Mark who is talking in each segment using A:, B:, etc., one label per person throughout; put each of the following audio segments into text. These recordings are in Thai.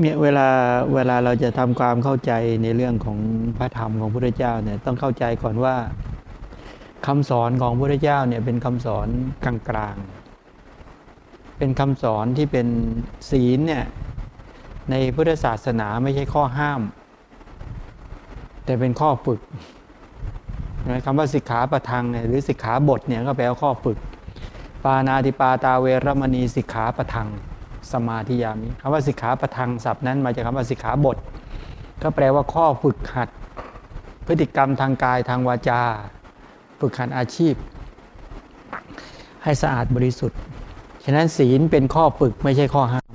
A: เนี่ยเวลาเวลาเราจะทำ
B: ความเข้า
C: ใจในเรื่องของพระธรรมของพระพุทธเจ้าเนี่ยต้องเข้าใจก่อนว่าคำสอนของพระพุทธเจ้าเนี่ยเป็นคำสอนกลางๆ เป็นคำสอนที่เป็นศีลเนี่ยในพุทธศาสนาไม่ใช่ข้อห้าม แต่เป็นข้อฝึกคำว่าสิกขาประทังเนี่ยหรือสิกขาบทเนี่ยก็แปลว่าข้อฝึก ปานาติปาตาเวรมณีสิกขาประทัง สมาธิยามิคำว่าสิกขาประทังศัพท์นั้นมาจากคำว่าสิกขาบท ก็แปลว่าข้อฝึกหัด พฤติกรรมทางกายทางวาจา ฝึกหัดอาชีพ ให้สะอาดบริสุทธิ์ ฉะนั้นศีลเป็นข้อฝึกไม่ใช่ข้อห้าม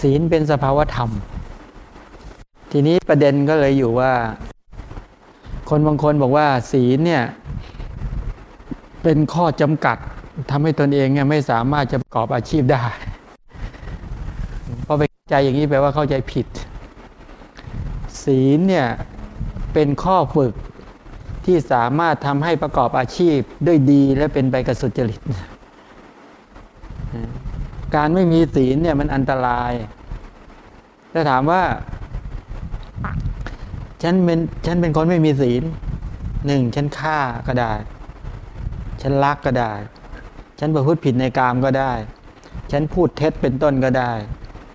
C: ศีลเป็นสภาวธรรม ทีนี้ประเด็นก็เลยอยู่ว่า คนบางคนบอกว่าศีลเนี่ยเป็นข้อจำกัด ทำให้ตนเองเนี่ยไม่สามารถจะประกอบอาชีพได้พอไปเข้าใจอย่างนี้แปลว่าเข้าใจผิด ศีลเนี่ยเป็นข้อฝึกที่สามารถทำให้ประกอบอาชีพด้วยดีและเป็นไปกับสุจริต การไม่มีศีลเนี่ยมันอันตรายถ้าถามว่า ฉันเป็นฉันเป็นคนไม่มีศีลหนึ่งฉันฆ่าก็ได้ ฉันลักก็ได้ ฉันประพฤติผิดในกามก็ได้ ฉันพูดเท็จเป็นต้นก็ได้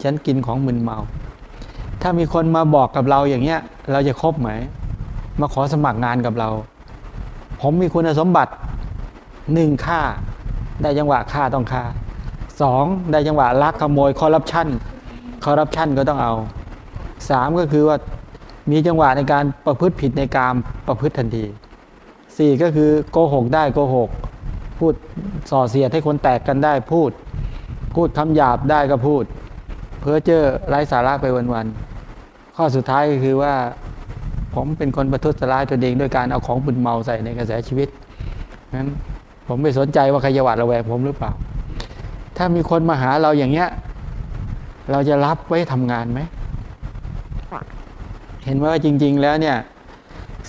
C: ฉันกินของมึนเมา ถ้ามีคนมาบอกกับเราอย่างเงี้ย เราจะคบไหม มาขอสมัครงานกับเรา ผมมีคุณสมบัติหนึ่งฆ่า ได้จังหวะฆ่าต้องฆ่าสองได้จังหวะลักขโมยคอร์รัปชันคอร์รัปชันก็ต้องเอาสามก็คือว่ามีจังหวะในการประพฤติผิดในกามประพฤติทันทีสี่ก็คือโกหกได้โกหก พูดส่อเสียดให้คนแตกกันได้พูด พูดคำหยาบได้ก็พูด เพ้อเจ้อไร้สาระไปวันๆข้อสุดท้ายก็คือว่า ผมเป็นคนประทุษร้ายตัวเองด้วยการเอาของบุญเมาใส่ในกระแสชีวิตนั้นผมไม่สนใจว่าใครจะหวาดระแวงผมหรือเปล่า ถ้ามีคนมาหาเราอย่างเงี้ย เราจะรับไว้ทำงานไหม เห็นว่าจริง ๆ แล้วเนี่ย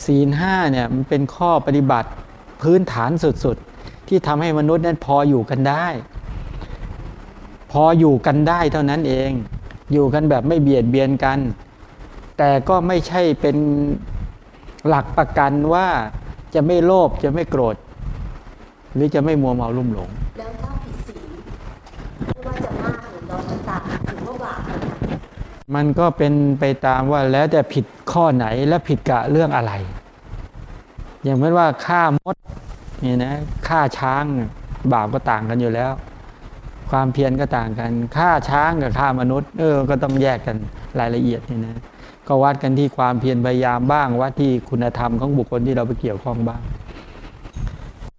C: ศีลห้าเนี่ยมันเป็นข้อปฏิบัติพื้นฐานสุด ๆ ที่ทำให้มนุษย์นั้นพออยู่กันได้ พออยู่กันได้เท่านั้นเอง อยู่กันแบบไม่เบียดเบียนกัน แต่ก็ไม่ใช่เป็นหลักประกันว่าจะไม่โลภจะไม่โกรธ หรือจะไม่มัวเมาลุ่มหลง
B: แล้วถ้าผิดศีลไม่ว่าจะมากหรือน้อยก็ตามถือว่าบาปไหมคะ
C: มันก็เป็นไปตามว่าแล้วแต่ผิดข้อไหนและผิดกะเรื่องอะไร อย่างเช่นว่าฆ่ามด นี่นะฆ่าช้างบาปก็ต่างกันอยู่แล้ว ความเพียรก็ต่างกันฆ่าช้างกับฆ่ามนุษย์ เออ ก็ต้องแยกกันรายละเอียดนี่นะก็วัดกันที่ความเพียรพยายามบ้างวัดที่คุณธรรมของบุคคลที่เราไปเกี่ยวข้องบ้าง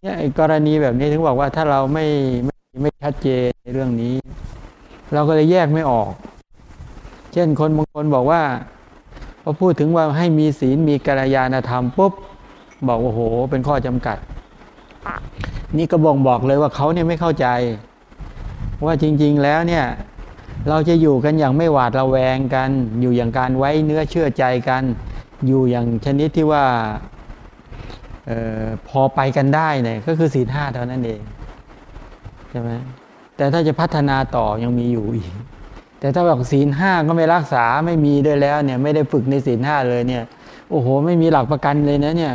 C: เนี่ยกรณีแบบนี้ถึงบอกว่าถ้าเราไม่ไม่ไม่ชัดเจนในเรื่องนี้ เราก็เลยแยกไม่ออก เช่นคนบางคนบอกว่าพอพูดถึงว่าให้มีศีลมีกัลยาณธรรมปุ๊บบอกว่าโอ้โหเป็นข้อจำกัด นี่ก็บ่งบอกเลยว่าเขาเนี่ยไม่เข้าใจ ว่าจริง ๆ แล้วเนี่ย เราจะอยู่กันอย่างไม่หวาดระแวงกัน อยู่อย่างการไว้เนื้อเชื่อใจกัน อยู่อย่างชนิดที่ว่าออพอไปกันได้เนี่ยก็คือศีลห้าเท่านั้นเองใช่ไหมแต่ถ้าจะพัฒนาต่อยังมีอยู่อีก แต่ถ้าบอกศีลห้าก็ไม่รักษาไม่มีด้วยแล้วเนี่ย ไม่ได้ฝึกในศีลห้าเลยเนี่ย โอ้โห ไม่มีหลักประกันเลยนะเนี่ย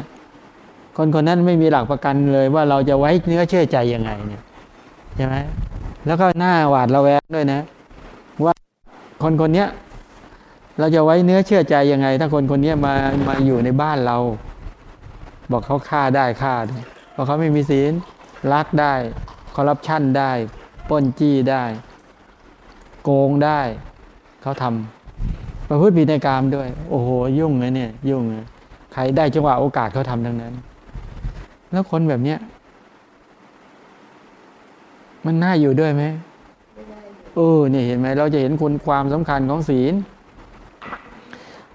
C: คนคนนั้นไม่มีหลักประกันเลยว่าเราจะไว้เนื้อเชื่อใจยังไงเนี่ยใช่ไหมแล้วก็หน้าหวาดระแวงด้วยนะ ว่าคนคนนี้เราจะไว้เนื้อเชื่อใจยังไง ถ้าคนคนนี้มามาอยู่ในบ้านเรา บอกเขาฆ่าได้ฆ่าเพราะเขาไม่มีศีลลักได้คอร์รัปชันได้ป้นจี้ได้ โกงได้ เขาทำประพฤติผิดในกรรมด้วย โอ้โห ยุ่งเลยเนี่ย ยุ่งเลยใครได้จังหวะโอกาสเขาทำทั้งนั้น แล้วคนแบบเนี้ย มันน่าอยู่ด้วยไหม
B: ไม่ได้เลย
C: เออเนี่ยเห็นไหมเราจะเห็นคุณความสำคัญของศีล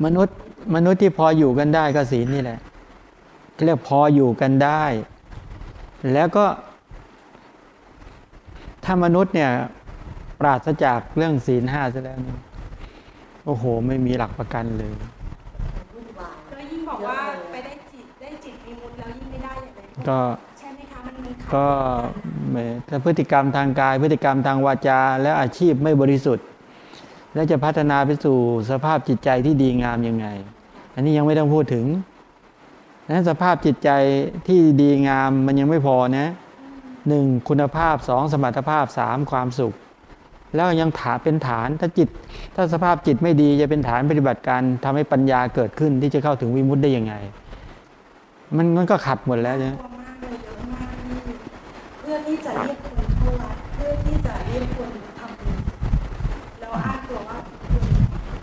C: มนุษย์มนุษย์ที่พออยู่กันได้ก็ศีลนี่แหละเรียกพออยู่กันได้ แล้วก็ ถ้ามนุษย์เนี่ย ปราศจากเรื่องศีลห้าซะแล้วเนี่ยโอ้โห ไม่มีหลักประกันเลย
B: วุ่นวาย
A: ก็ยิ่งบอกว่า
C: ก็
A: ใช่ไหมคะมันมันขัด
C: ก็
A: กัน
C: ไม่ถ้าพฤติกรรมทางกาย พฤติกรรมทางวาจา และอาชีพไม่บริสุทธิ์ และจะพัฒนาไปสู่สภาพจิตใจที่ดีงามยังไง อันนี้ยังไม่ต้องพูดถึงนั้นสภาพจิตใจที่ดีงามมันยังไม่พอนะหนึ่งคุณภาพสองสมรรถภาพสามความสุข แล้วยังฐานเป็นฐานถ้าจิต ถ้าสภาพจิตไม่ดีจะเป็นฐานปฏิบัติการทำให้ปัญญาเกิดขึ้นที่จะเข้าถึงวิมุตติได้ยังไง มันมันก็ขัดหมดแล้วใช่ไหม
A: กลัวมากเลยเยอะมากที่เพื่อที่จะเรียกคนเข้าวัดเพื่อที่จะเรียกคนทำบุญแล้วอ้างตัวว่าคุณ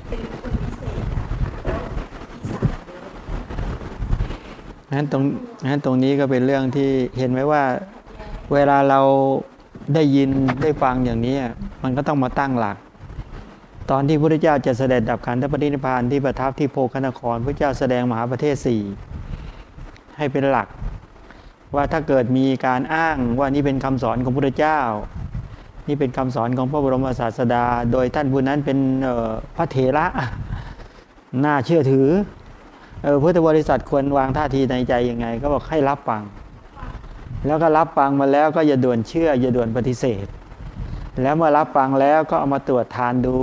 A: เป็นคนพิเศษอะแล้วอีสานเลย
C: งั้นตรงงั้นตรงนี้ก็เป็นเรื่องที่เห็นไหมว่า เวลาเราได้ยินได้ฟังอย่างนี้ มันก็ต้องมาตั้งหลัก ตอนที่พระพุทธเจ้าจะเสด็จดับขันธปรินิพพานที่ประทับที่โพคนครพระเจ้าแสดงมหาประเทศสี่ ให้เป็นหลัก ว่าถ้าเกิดมีการอ้างว่านี่เป็นคำสอนของพระพุทธเจ้า นี่เป็นคำสอนของพระบรมศาสดา โดยท่านผู้นั้นเป็นพระเถระน่าเชื่อถือเออพุทธบริษัทควรวางท่าทีในใจยังไง ก็บอกให้รับฟัง แล้วก็รับฟังมาแล้วก็อย่าด่วนเชื่อ อย่าด่วนปฏิเสธ แล้วเมื่อรับฟังแล้วก็เอามาตรวจทานดู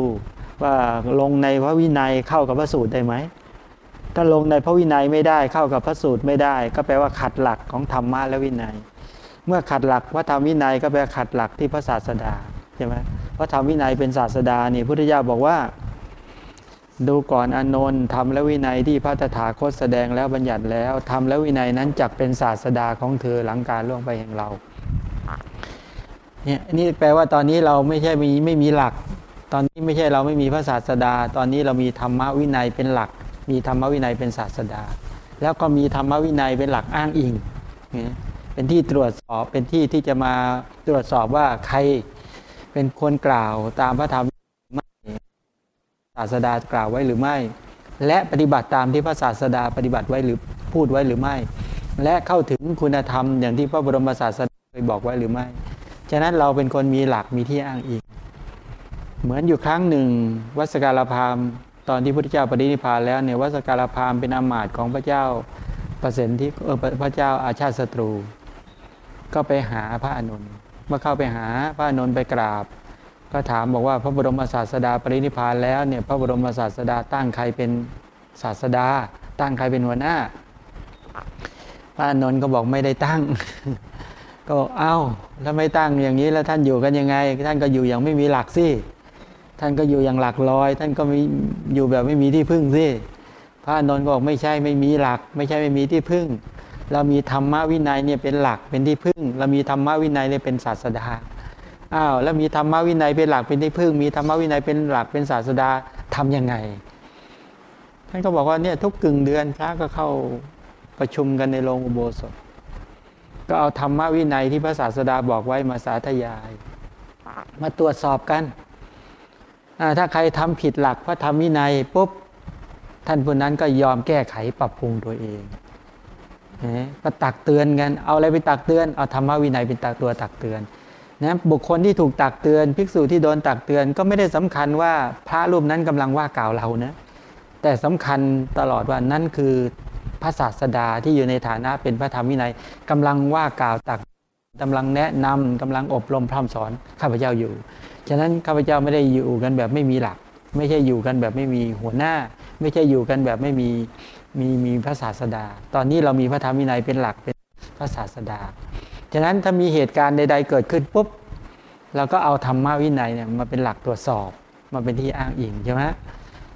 C: ว่าลงในพระวินัยเข้ากับพระสูตรได้ไหม ถ้าลงในพระวินัยไม่ได้เข้ากับพระสูตรไม่ได้ ก็แปลว่าขัดหลักของธรรมะและวินัย เมื่อขัดหลักพระธรรมวินัยก็แปลว่าขัดหลักที่พระศาสดาใช่ไหมพระธรรมวินัยเป็นศาสดานี่พุทธเจ้าบอกว่า ดูก่อนอนนท์ทำและวินัยที่พระตถาคตแสดงแล้วบัญญัติแล้วทำและวินัยนั้นจักเป็นศาสดาของเธอหลังการล่วงไปแห่งเราเนี่ยนี่แปลว่าตอนนี้เราไม่ใช่มีไม่มีหลัก ตอนนี้ไม่ใช่เราไม่มีพระศาสดา ตอนนี้เรามีธรรมวินัยเป็นหลัก มีธรรมวินัยเป็นศาสดา แล้วก็มีธรรมวินัยเป็นหลักอ้างอิง เป็นที่ตรวจสอบเป็นที่ที่จะมาตรวจสอบว่าใครเป็นคนกล่าวตามพระธรรมศาสดากล่าวไว้หรือไม่ และปฏิบัติตามที่พระศาสดาปฏิบัติไว้หรือพูดไว้หรือไม่ และเข้าถึงคุณธรรมอย่างที่พระบรมศาสดาเคยบอกไว้หรือไม่ ฉะนั้นเราเป็นคนมีหลักมีที่อ้างอิง เหมือนอยู่ครั้งหนึ่งวัดสการพาม ตอนที่พระพุทธเจ้าปรินิพพานแล้วเนี่ยวัสการพามเป็นอามาตของพระเจ้าประสิทธิเออพระเจ้าอาชาติศัตรู ก็ไปหาพระอานนเมื่อเข้าไปหาพระอานนไปกราบ ก็ถามบอกว่าพระบรมศาสดาปรินิพพานแล้วเนี่ยพระบรมศาสดาตั้งใครเป็นศาสดา ตั้งใครเป็นหัวหน้า พระอานนก็บอกไม่ได้ตั้ง ก็บอกเอ้าถ้าไม่ตั้งอย่างนี้แล้วท่านอยู่กันยังไง ท่านก็อยู่อย่างไม่มีหลักสิ ท่านก็อยู่อย่างหลักลอย ท่านก็มีอยู่แบบไม่มีที่พึ่งสิพระอนนท์ก็บอกไม่ใช่ไม่มีหลัก ไม่ใช่ไม่มีที่พึ่ง เรามีธรรมวินัยเนี่ยเป็นหลักเป็นที่พึ่ง เรามีธรรมวินัยเนี่ยเป็นศาสดาอ้าวแล้วมีธรรมวินัยเป็นหลักเป็นที่พึ่ง มีธรรมวินัยเป็นหลักเป็นศาสดาทํำยังไง ท่านก็บอกว่าเนี่ยทุกกึ่งเดือนพระก็เข้าประชุมกันในโรงอุโบสถ ก็เอาธรรมวินัยที่พระศาสดาบอกไว้มาสาธยาย มาตรวจสอบกัน ถ้าใครทำผิดหลักพระธรรมวินัยปุ๊บท่านผู้นั้นก็ยอมแก้ไขปรับปรุงตัวเองนะก็ตักเตือนกัน เอาอะไรไปตักเตือน เอาธรรมวินัยเป็นตักตัวตักเตือนนะบุคคลที่ถูกตักเตือน ภิกษุที่โดนตักเตือนก็ไม่ได้สำคัญว่าพระรูปนั้นกำลังว่ากล่าวเรานะ แต่สำคัญตลอดว่านั่นคือพระศาสดาที่อยู่ในฐานะเป็นพระธรรมวินัยกำลังว่ากล่าวตักกำลังแนะนำกำลังอบรมพร่ำสอนข้าพเจ้าอยู่ ฉะนั้นข้าพเจ้าไม่ได้อยู่กันแบบไม่มีหลัก ไม่ใช่อยู่กันแบบไม่มีหัวหน้า ไม่ใช่อยู่กันแบบไม่มีมีมีพระศาสดา ตอนนี้เรามีพระธรรมวินัยเป็นหลักเป็นพระศาสดา ฉะนั้นถ้ามีเหตุการณ์ใด ๆ เกิดขึ้นปุ๊บเราก็เอาธรรมวินัยเนี่ยมาเป็นหลักตรวจสอบมาเป็นที่อ้างอิงใช่ไหม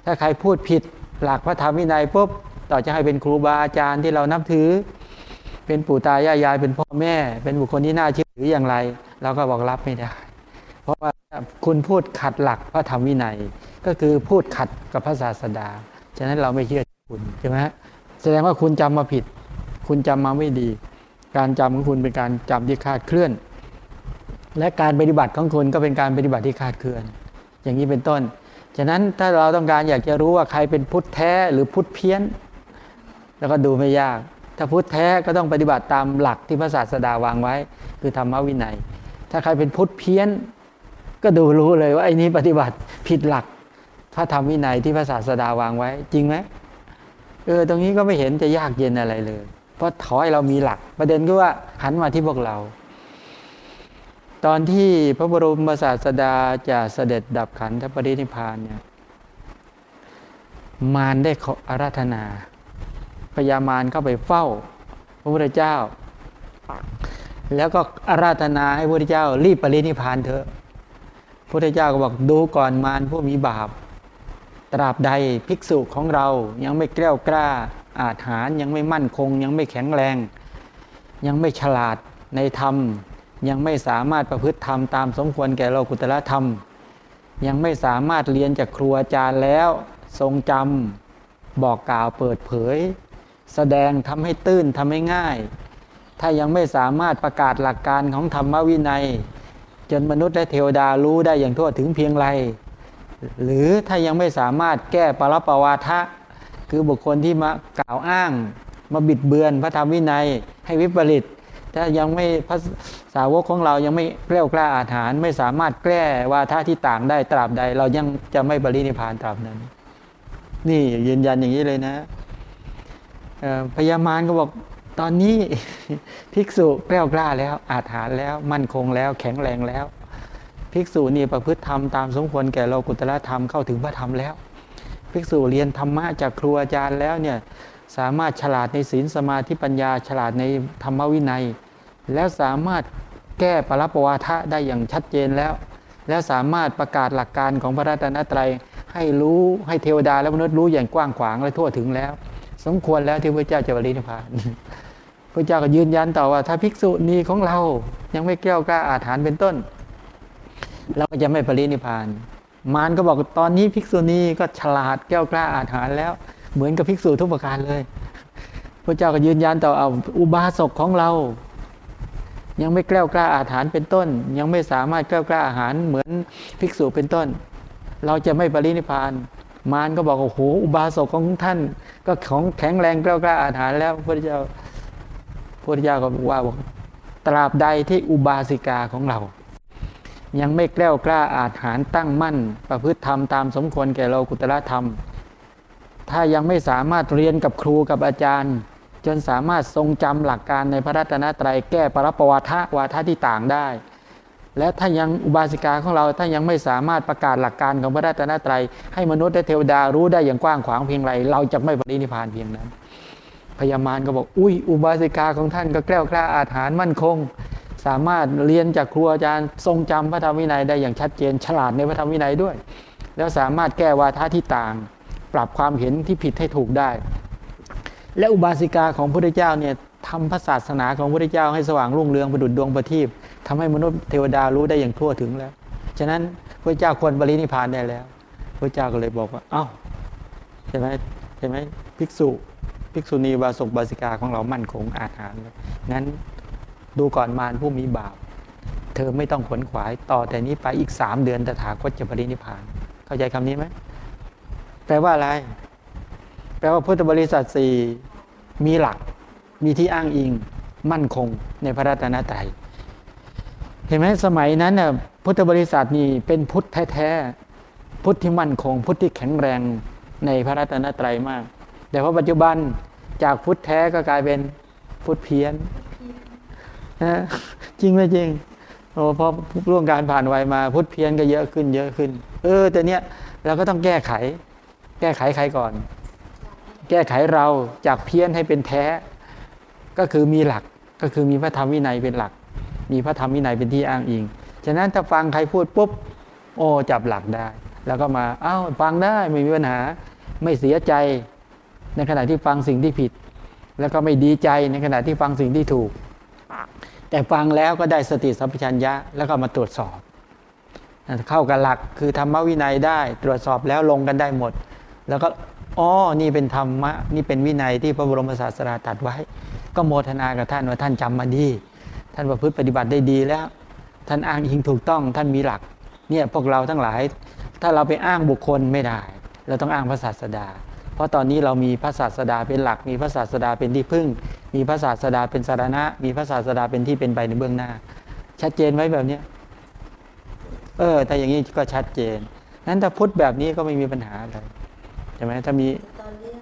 C: ถ้าใครพูดผิดหลักพระธรรมวินัยปุ๊บต่อจะให้เป็นครูบาอาจารย์ที่เรานับถือ เป็นปู่ตายายยายเป็นพ่อแม่ เป็นบุคคลที่น่าเชื่อถืออย่างไร เราก็บอกรับไม่ได้ เพราะว่า คุณพูดขัดหลักพระธรรมวินัย ก็คือพูดขัดกับพระศาสดา ฉะนั้นเราไม่เชื่อคุณใช่ไหมแสดงว่าคุณจำมาผิด คุณจำมาไม่ดี การจำของคุณเป็นการจำที่คาดเคลื่อน และการปฏิบัติของคุณก็เป็นการปฏิบัติที่คาดเคลื่อน อย่างนี้เป็นต้น ฉะนั้นถ้าเราต้องการอยากจะรู้ว่าใครเป็นพุทธแท้หรือพุทธเพี้ยน แล้วก็ดูไม่ยาก ถ้าพุทธแท้ก็ต้องปฏิบัติตามหลักที่พระศาสดาวางไว้ คือธรรมวินัย ถ้าใครเป็นพุทธเพี้ยน ก็ดูรู้เลยว่าไอ้นี้ปฏิบัติผิดหลักพระธรรมวินัยที่พระศาสดาวางไว้ จริงไหมเออตรงนี้ก็ไม่เห็นจะยากเย็นอะไรเลย เพราะถอยเรามีหลัก ประเด็นก็ว่าหันมาที่พวกเรา ตอนที่พระบรมศาสดาจะเสด็จดับขันธปรินิพานเนี่ยมารได้ขออาราธนาพญามารเข้าไปเฝ้า พระพุทธเจ้า แล้วก็อาราธนาให้พระพุทธเจ้า รีบปรินิพานเถอะ พุทธเจ้าก็บอกดูก่อนมารผู้มีบาป ตราบใดภิกษุของเรายังไม่แกล้วกล้า อาถรรยังไม่มั่นคง ยังไม่แข็งแรง ยังไม่ฉลาดในธรรม ยังไม่สามารถประพฤติธรรมตามสมควรแก่โลกุตละธรรม ยังไม่สามารถเรียนจากครูอาจารย์แล้วทรงจำบอกกล่าวเปิดเผย แสดงทำให้ตื้นทำให้ง่าย ถ้ายังไม่สามารถประกาศหลักการของธรรมวินัย จนมนุษย์และเทวดารู้ได้อย่างทั่วถึงเพียงไร หรือถ้ายังไม่สามารถแก้ปรปวาทะ คือบุคคลที่มากล่าวอ้าง มาบิดเบือนพระธรรมวินัยให้วิปริตถ้ายังไม่พระสาวกของเรายังไม่แกล้วกล้าอาถรรไม่สามารถแก้วาทะที่ต่างได้ตราบใด เรายังจะไม่บริณิพพานตราบนั้น นี่ยืนยันอย่างนี้เลยนะพญามารก็บอก ตอนนี้ภิกษุแกล้วกล้าแล้วอาถรรพ์แล้ว มั่นคงแล้ว แข็งแรงแล้ว ภิกษุนี่ประพฤติธรรมตามสมควรแก่โลกุตละธรรมเข้าถึงพระธรรมแล้ว ภิกษุเรียนธรรมะจากครูอาจารย์แล้วเนี่ยสามารถฉลาดในศีลสมาธิปัญญา ฉลาดในธรรมวินัย แล้วสามารถแก้ปรับปวาทะได้อย่างชัดเจนแล้ว แล้วสามารถประกาศหลักการของพระรัตนตรัยให้รู้ให้เทวดาและมนุษย์รู้อย่างกว้างขวางและทั่วถึงแล้ว สมควรแล้วที่พระเจ้าจะบริณิพพาน พระเจ้าก็ยืนยันต่อว่า ถ้าภิกษุณีของเรา ยังไม่แก้วกล้าอาถรรพ์เป็นต้น เราก็จะไม่ปรินิพาน มารก็บอกตอนนี้ภิกษุณีก็ฉลาดแก้วกล้าอาถรรพ์แล้ว เหมือนกับภิกษุทุกประการเลย พระเจ้าก็ยืนยันต่อเอาอุบาสกของเรา ยังไม่แก้วกล้าอาถรรพ์เป็นต้น ยังไม่สามารถแก้วกล้าอาหารเหมือนภิกษุเป็นต้น เราจะไม่ปรินิพานมารก็บอกโอ้โหอุบาสกของท่าน ก็ของแข็งแรงแก้วกล้าอาถรรพ์แล้วพระเจ้า พระเจ้าก็บอกว่าตราบใดที่อุบาสิกาของเรา ยังไม่แกล้วกล้าอาถรรตั้งมั่น ประพฤติธรรมตามสมควรแก่โลกุตละธรรม ถ้ายังไม่สามารถเรียนกับครูกับอาจารย์ จนสามารถทรงจำหลักการในพระรัตนตรัยแก้ปรับปวาทะวาทะที่ต่างได้ และถ้ายังอุบาสิกาของเราถ้ายังไม่สามารถประกาศหลักการของพระรัตนตรัยให้มนุษย์และเทวดารู้ได้อย่างกว้างขวางเพียงไร เราจะไม่ปรินิพานเพียงนั้น พญามารก็บอก อุ้ย อุบาสิกาของท่านก็แกล้วกล้าอาถรรพ์มั่นคง สามารถเรียนจากครูอาจารย์ทรงจำพระธรรมวินัยได้อย่างชัดเจน ฉลาดในพระธรรมวินัยด้วย แล้วสามารถแก้วาทะที่ต่าง ปรับความเห็นที่ผิดให้ถูกได้ และอุบาสิกาของพระพุทธเจ้าเนี่ยทำพระศาสนาของพระพุทธเจ้าให้สว่างรุ่งเรืองประดุจดวงประทีปทำให้มนุษย์เทวดารู้ได้อย่างทั่วถึงแล้ว ฉะนั้นพระเจ้าควรบริณิพานได้แล้ว พระเจ้าก็เลยบอกว่า เอ้าใช่ไหมใช่ไหมภิกษุ ภิกษุณีบาสกบาสิกาของเรามั่นคงอาถรรงั้นดูก่อนมารผู้มีบาป เธอไม่ต้องขวนขวายต่อแต่นี้ไปอีกสามเดือนตถาคตจะปรินิพาน เข้าใจคำนี้ไหมแปลว่าอะไร แปลว่าพุทธบริษัทสี่มีหลัก มีที่อ้างอิง มั่นคงในพระรัตนตรัยเห็นไหมสมัยนั้นน่ะพุทธบริษัทนี่เป็นพุทธแท้ๆพุทธที่มั่นคง พุทธที่แข็งแรงในพระรัตนตรัยมาก แต่ว่าปัจจุบันจากพุทธแท้ก็กลายเป็นพุทธเพี้ยนนะจริงไหมจริงโอ้พอร่วงการผ่านวัยมาพุทธเพี้ยนก็เยอะขึ้น เยอะขึ้น เออแต่เนี้ยเราก็ต้องแก้ไข แก้ไขใครก่อน แก้ไขเราจากเพี้ยนให้เป็นแท้ ก็คือมีหลักก็คือมีพระธรรมวินัยเป็นหลัก มีพระธรรมวินัยเป็นที่อ้างอิง ฉะนั้นถ้าฟังใครพูดปุ๊บโอ้จับหลักได้ แล้วก็มาอ้าวฟังได้ไม่มีปัญหา ไม่เสียใจ ในขณะที่ฟังสิ่งที่ผิด แล้วก็ไม่ดีใจในขณะที่ฟังสิ่งที่ถูก แต่ฟังแล้วก็ได้สติสัมปชัญญะแล้วก็มาตรวจสอบเข้ากับหลักคือธรรมวินัยได้ตรวจสอบแล้วลงกันได้หมด แล้วก็อ๋อนี่เป็นธรรมะนี่เป็นวินัยที่พระบรมศาสดาตรัสไว้ ก็โมทนากับท่านว่าท่านจำมาดีท่านประพฤติปฏิบัติได้ดีแล้ว ท่านอ้างอิงถูกต้องท่านมีหลักเนี่ยพวกเราทั้งหลาย ถ้าเราไปอ้างบุคคลไม่ได้ เราต้องอ้างพระศาสดา เพราะตอนนี้เรามีพระศาสดาเป็นหลัก มีพระศาสดาเป็นที่พึ่ง มีพระศาสดาเป็นสารณะ มีพระศาสดาเป็นที่เป็นไปในเบื้องหน้า ชัดเจนไว้แบบเนี้ยเออแต่อย่างนี้ก็ชัดเจนนั้นถ้าพุทธแบบนี้ก็ไม่มีปัญหาอะไรใช่ไหมถ้ามี
B: ตอนเนี้ย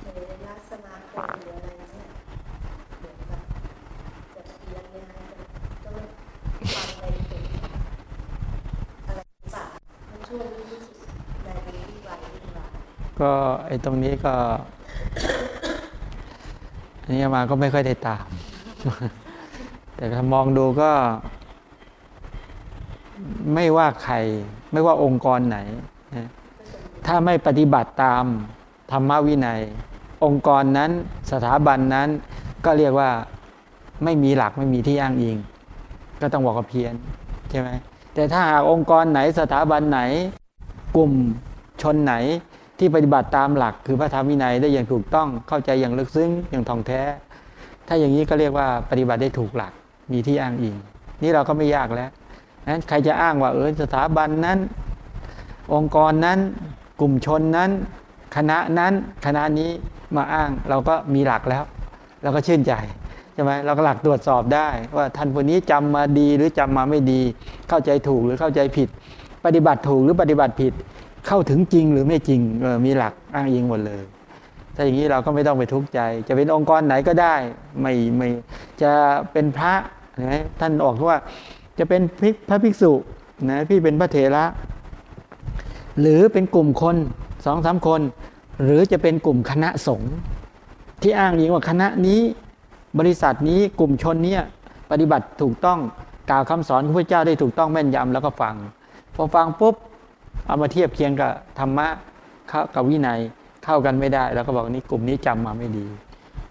B: เทระสมาคมหรืออะไรเนี่ยเหมือนกับจะเพี้ยนเนี่ยฮะจะต้องฟังในถึงอะไรหรือเปล่ามันช่วยที่สุดในวิวัยวิวัย
C: ก็ไอ้ตรงนี้ก็อันนี้มาก็ไม่ค่อยได้ตาม แต่ถ้ามองดูก็ ไม่ว่าใคร ไม่ว่าองค์กรไหน ถ้าไม่ปฏิบัติตามธรรมวินัย องค์กรนั้นสถาบันนั้น ก็เรียกว่าไม่มีหลักไม่มีที่อ้างอิง ก็ต้องบอกว่าเพี้ยนใช่ไหมแต่ถ้าหากองค์กรไหนสถาบันไหน กลุ่มชนไหน ที่ปฏิบัติตามหลักคือพระธรรมวินัยได้อย่างถูกต้องเข้าใจอย่างลึกซึ้งอย่างท่องแท้ ถ้าอย่างนี้ก็เรียกว่าปฏิบัติได้ถูกหลักมีที่อ้างอิง นี่เราก็ไม่ยากแล้วนั้นใครจะอ้างว่าเออสถาบันนั้น องค์กรนั้น กลุ่มชนนั้น คณะนั้นคณะนี้มาอ้างเราก็มีหลักแล้ว เราก็ชื่นใจใช่ไหมเราก็หลักตรวจสอบได้ ว่าท่านคนนี้จำมาดีหรือจำมาไม่ดี เข้าใจถูกหรือเข้าใจผิด ปฏิบัติถูกหรือปฏิบัติผิด เข้าถึงจริงหรือไม่จริงมีหลักอ้างอิงหมดเลย ถ้าอย่างนี้เราก็ไม่ต้องไปทุกข์ใจ จะเป็นองค์กรไหนก็ได้ ไม่ไม่จะเป็นพระนะท่านออกว่าจะเป็นพระภิกษุนะพี่เป็นพระเถระ หรือเป็นกลุ่มคนสองสามคน หรือจะเป็นกลุ่มคณะสงฆ์ที่อ้างอิงว่าคณะนี้บริษัทนี้กลุ่มชนนี้ปฏิบัติถูกต้องกล่าวคำสอนของพระเจ้าได้ถูกต้องแม่นยำแล้วก็ฟัง พอฟังปุ๊บ เอามาเทียบเคียงกับธรรมะเข้ากับวินัยเข้ากันไม่ได้ แล้วก็บอกนี่กลุ่มนี้จำมาไม่ดี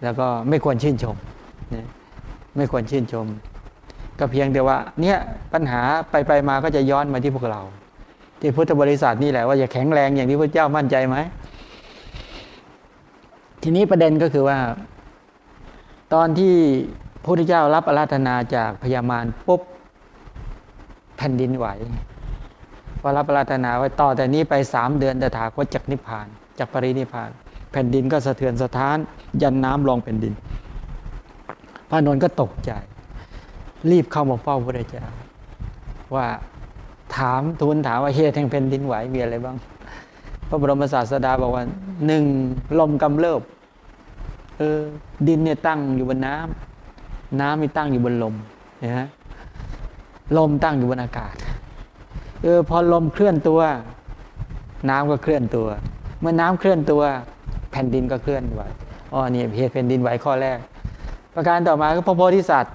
C: แล้วก็ไม่ควรชื่นชมนะไม่ควรชื่นชม ก็เพียงแต่ว่า เนี่ยปัญหาไปไปมาก็จะย้อนมาที่พวกเรา ที่พุทธบริษัทนี่แหละว่าจะแข็งแรงอย่างที่พระเจ้ามั่นใจไหมทีนี้ประเด็นก็คือว่า ตอนที่พระพุทธเจ้ารับอาราธนาจากพญามารปุ๊บแผ่นดินไหว พอรับอาราธนาไว้ต่อแต่นี้ไปสามเดือนตถาคตจากนิพพานจากปรินิพพาน แผ่นดินก็สะเทือนสะท้าน ยันน้ำลองแผ่นดิน พระนนท์ก็ตกใจ รีบเข้ามาเฝ้าพระเจ้าว่าถามทูลถามว่าเหตุแห่งแผ่นดินไหวมีอะไรบ้าง พระบรมศาสดาบอกว่าหนึ่งลมกำเริบเออดินเนี่ยตั้งอยู่บนน้ำน้ำมีตั้งอยู่บนลมนะฮะลมตั้งอยู่บนอากาศ เออพอลมเคลื่อนตัว น้ำก็เคลื่อนตัว เมื่อน้ำเคลื่อนตัว แผ่นดินก็เคลื่อนไหวอ๋อนี่เหตุแผ่นดินไหวข้อแรก ประการต่อมาคือพระโพธิสัตว์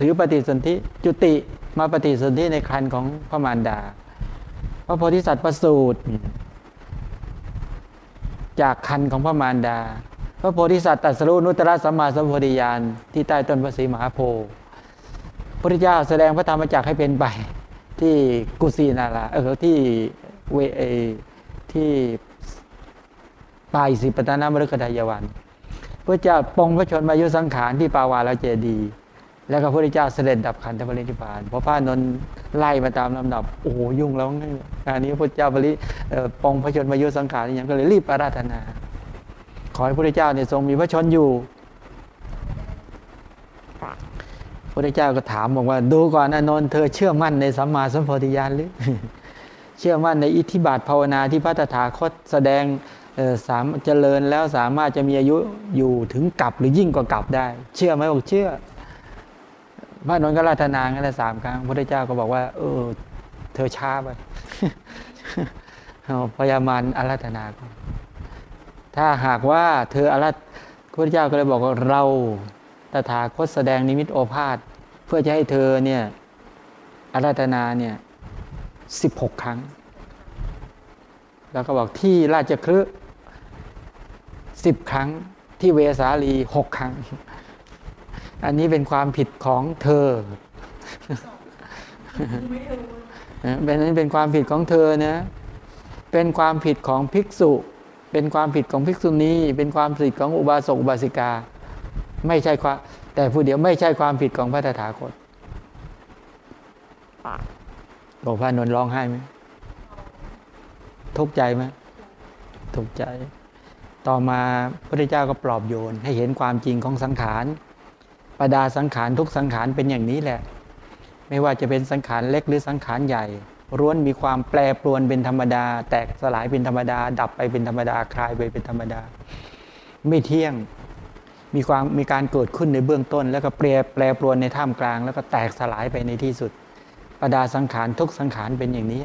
C: ถือปฏิสนธิจุติมาปฏิสนธิในครันของพระมารดา พระโพธิสัตว์ประสูติจากคันของพระมารดา พระโพธิสัตว์ตรัสรู้นุตตรสัมมาสัมโพธิญาณที่ใต้ต้นพระศรีมหาโพธิ์พระพุทธเจ้าแสดงพระธรรมจักให้เป็นไป ที่กุสินาราเออที่เวเอที่ปายสิปตานามฤคดายวันพระเจ้าปองพระชนมายุสังขารที่ปาวาลเจดี แล้วก็พระพุทธเจ้าเสด็จดับขันธปรินิพานพอพระนนท์ไล่มาตามลำดับโอ้โหยุ่งแล้วงงานนี้พระเจ้าปริปองพระชนมายุสังขารอย่างก็เลยรีบอาราธนา ขอให้พระพุทธเจ้าเนี่ยทรงมีพระชนอยู่ พระเจ้าก็ถามบอกว่า ดูก่อนอนนท์เธอเชื่อมั่นในสัมมาสัมโพธิญาณหรือ เชื่อมั่นในอิทธิบาทภาวนาที่พระตถาคตแสดงสามเจริญแล้วสามารถจะมีอายุอยู่ถึงกลับหรือยิ่งกว่ากลับได้ เชื่อไหมบอกเชื่อพระนนท์ก็ราธนางั้นแหละสามครั้งพระเจ้าก็บอกว่า เออ เธอช้าไปพยามารอารัธนาถ้าหากว่าเธออารัธพระเจ้าก็เลยบอกว่าเรา ถาคตแสดงนิมิตโอภาษเพื่อจะให้เธอเนี่ยอารัธนาเนี่ยสิบหกครั้ง แล้วก็บอกที่ราชคฤห์สิบครั้งที่เวสาลีหกครั้ง อันนี้เป็นความผิดของเธอเป็นนั้นเป็นความผิดของเธอนะ เป็นความผิดของภิกษุ เป็นความผิดของภิกษุณี เป็นความผิดของอุบาสกอุบาสิกา ไม่ใช่ความแต่ผู้เดียวไม่ใช่ความผิดของพระตถาคตบอกพระนนท์ร้องไห้ไหมทุกข์ใจไหมทุกข์ใจ ต่อมาพระเจ้าก็ปลอบโยน ให้เห็นความจริงของสังขารประดาสังขารทุกสังขารเป็นอย่างนี้แหละ ไม่ว่าจะเป็นสังขารเล็กหรือสังขารใหญ่ร้วนมีความแปรปรวนเป็นธรรมดา แตกสลายเป็นธรรมดา ดับไปเป็นธรรมดาคลายไปเป็นธรรมดา ไม่เที่ยง มีความมีการเกิดขึ้นในเบื้องต้น แล้วก็เปรแปรปรวนในท่ามกลาง แล้วก็แตกสลายไปในที่สุด ประดาสังขารทุกสังขารเป็นอย่างนี้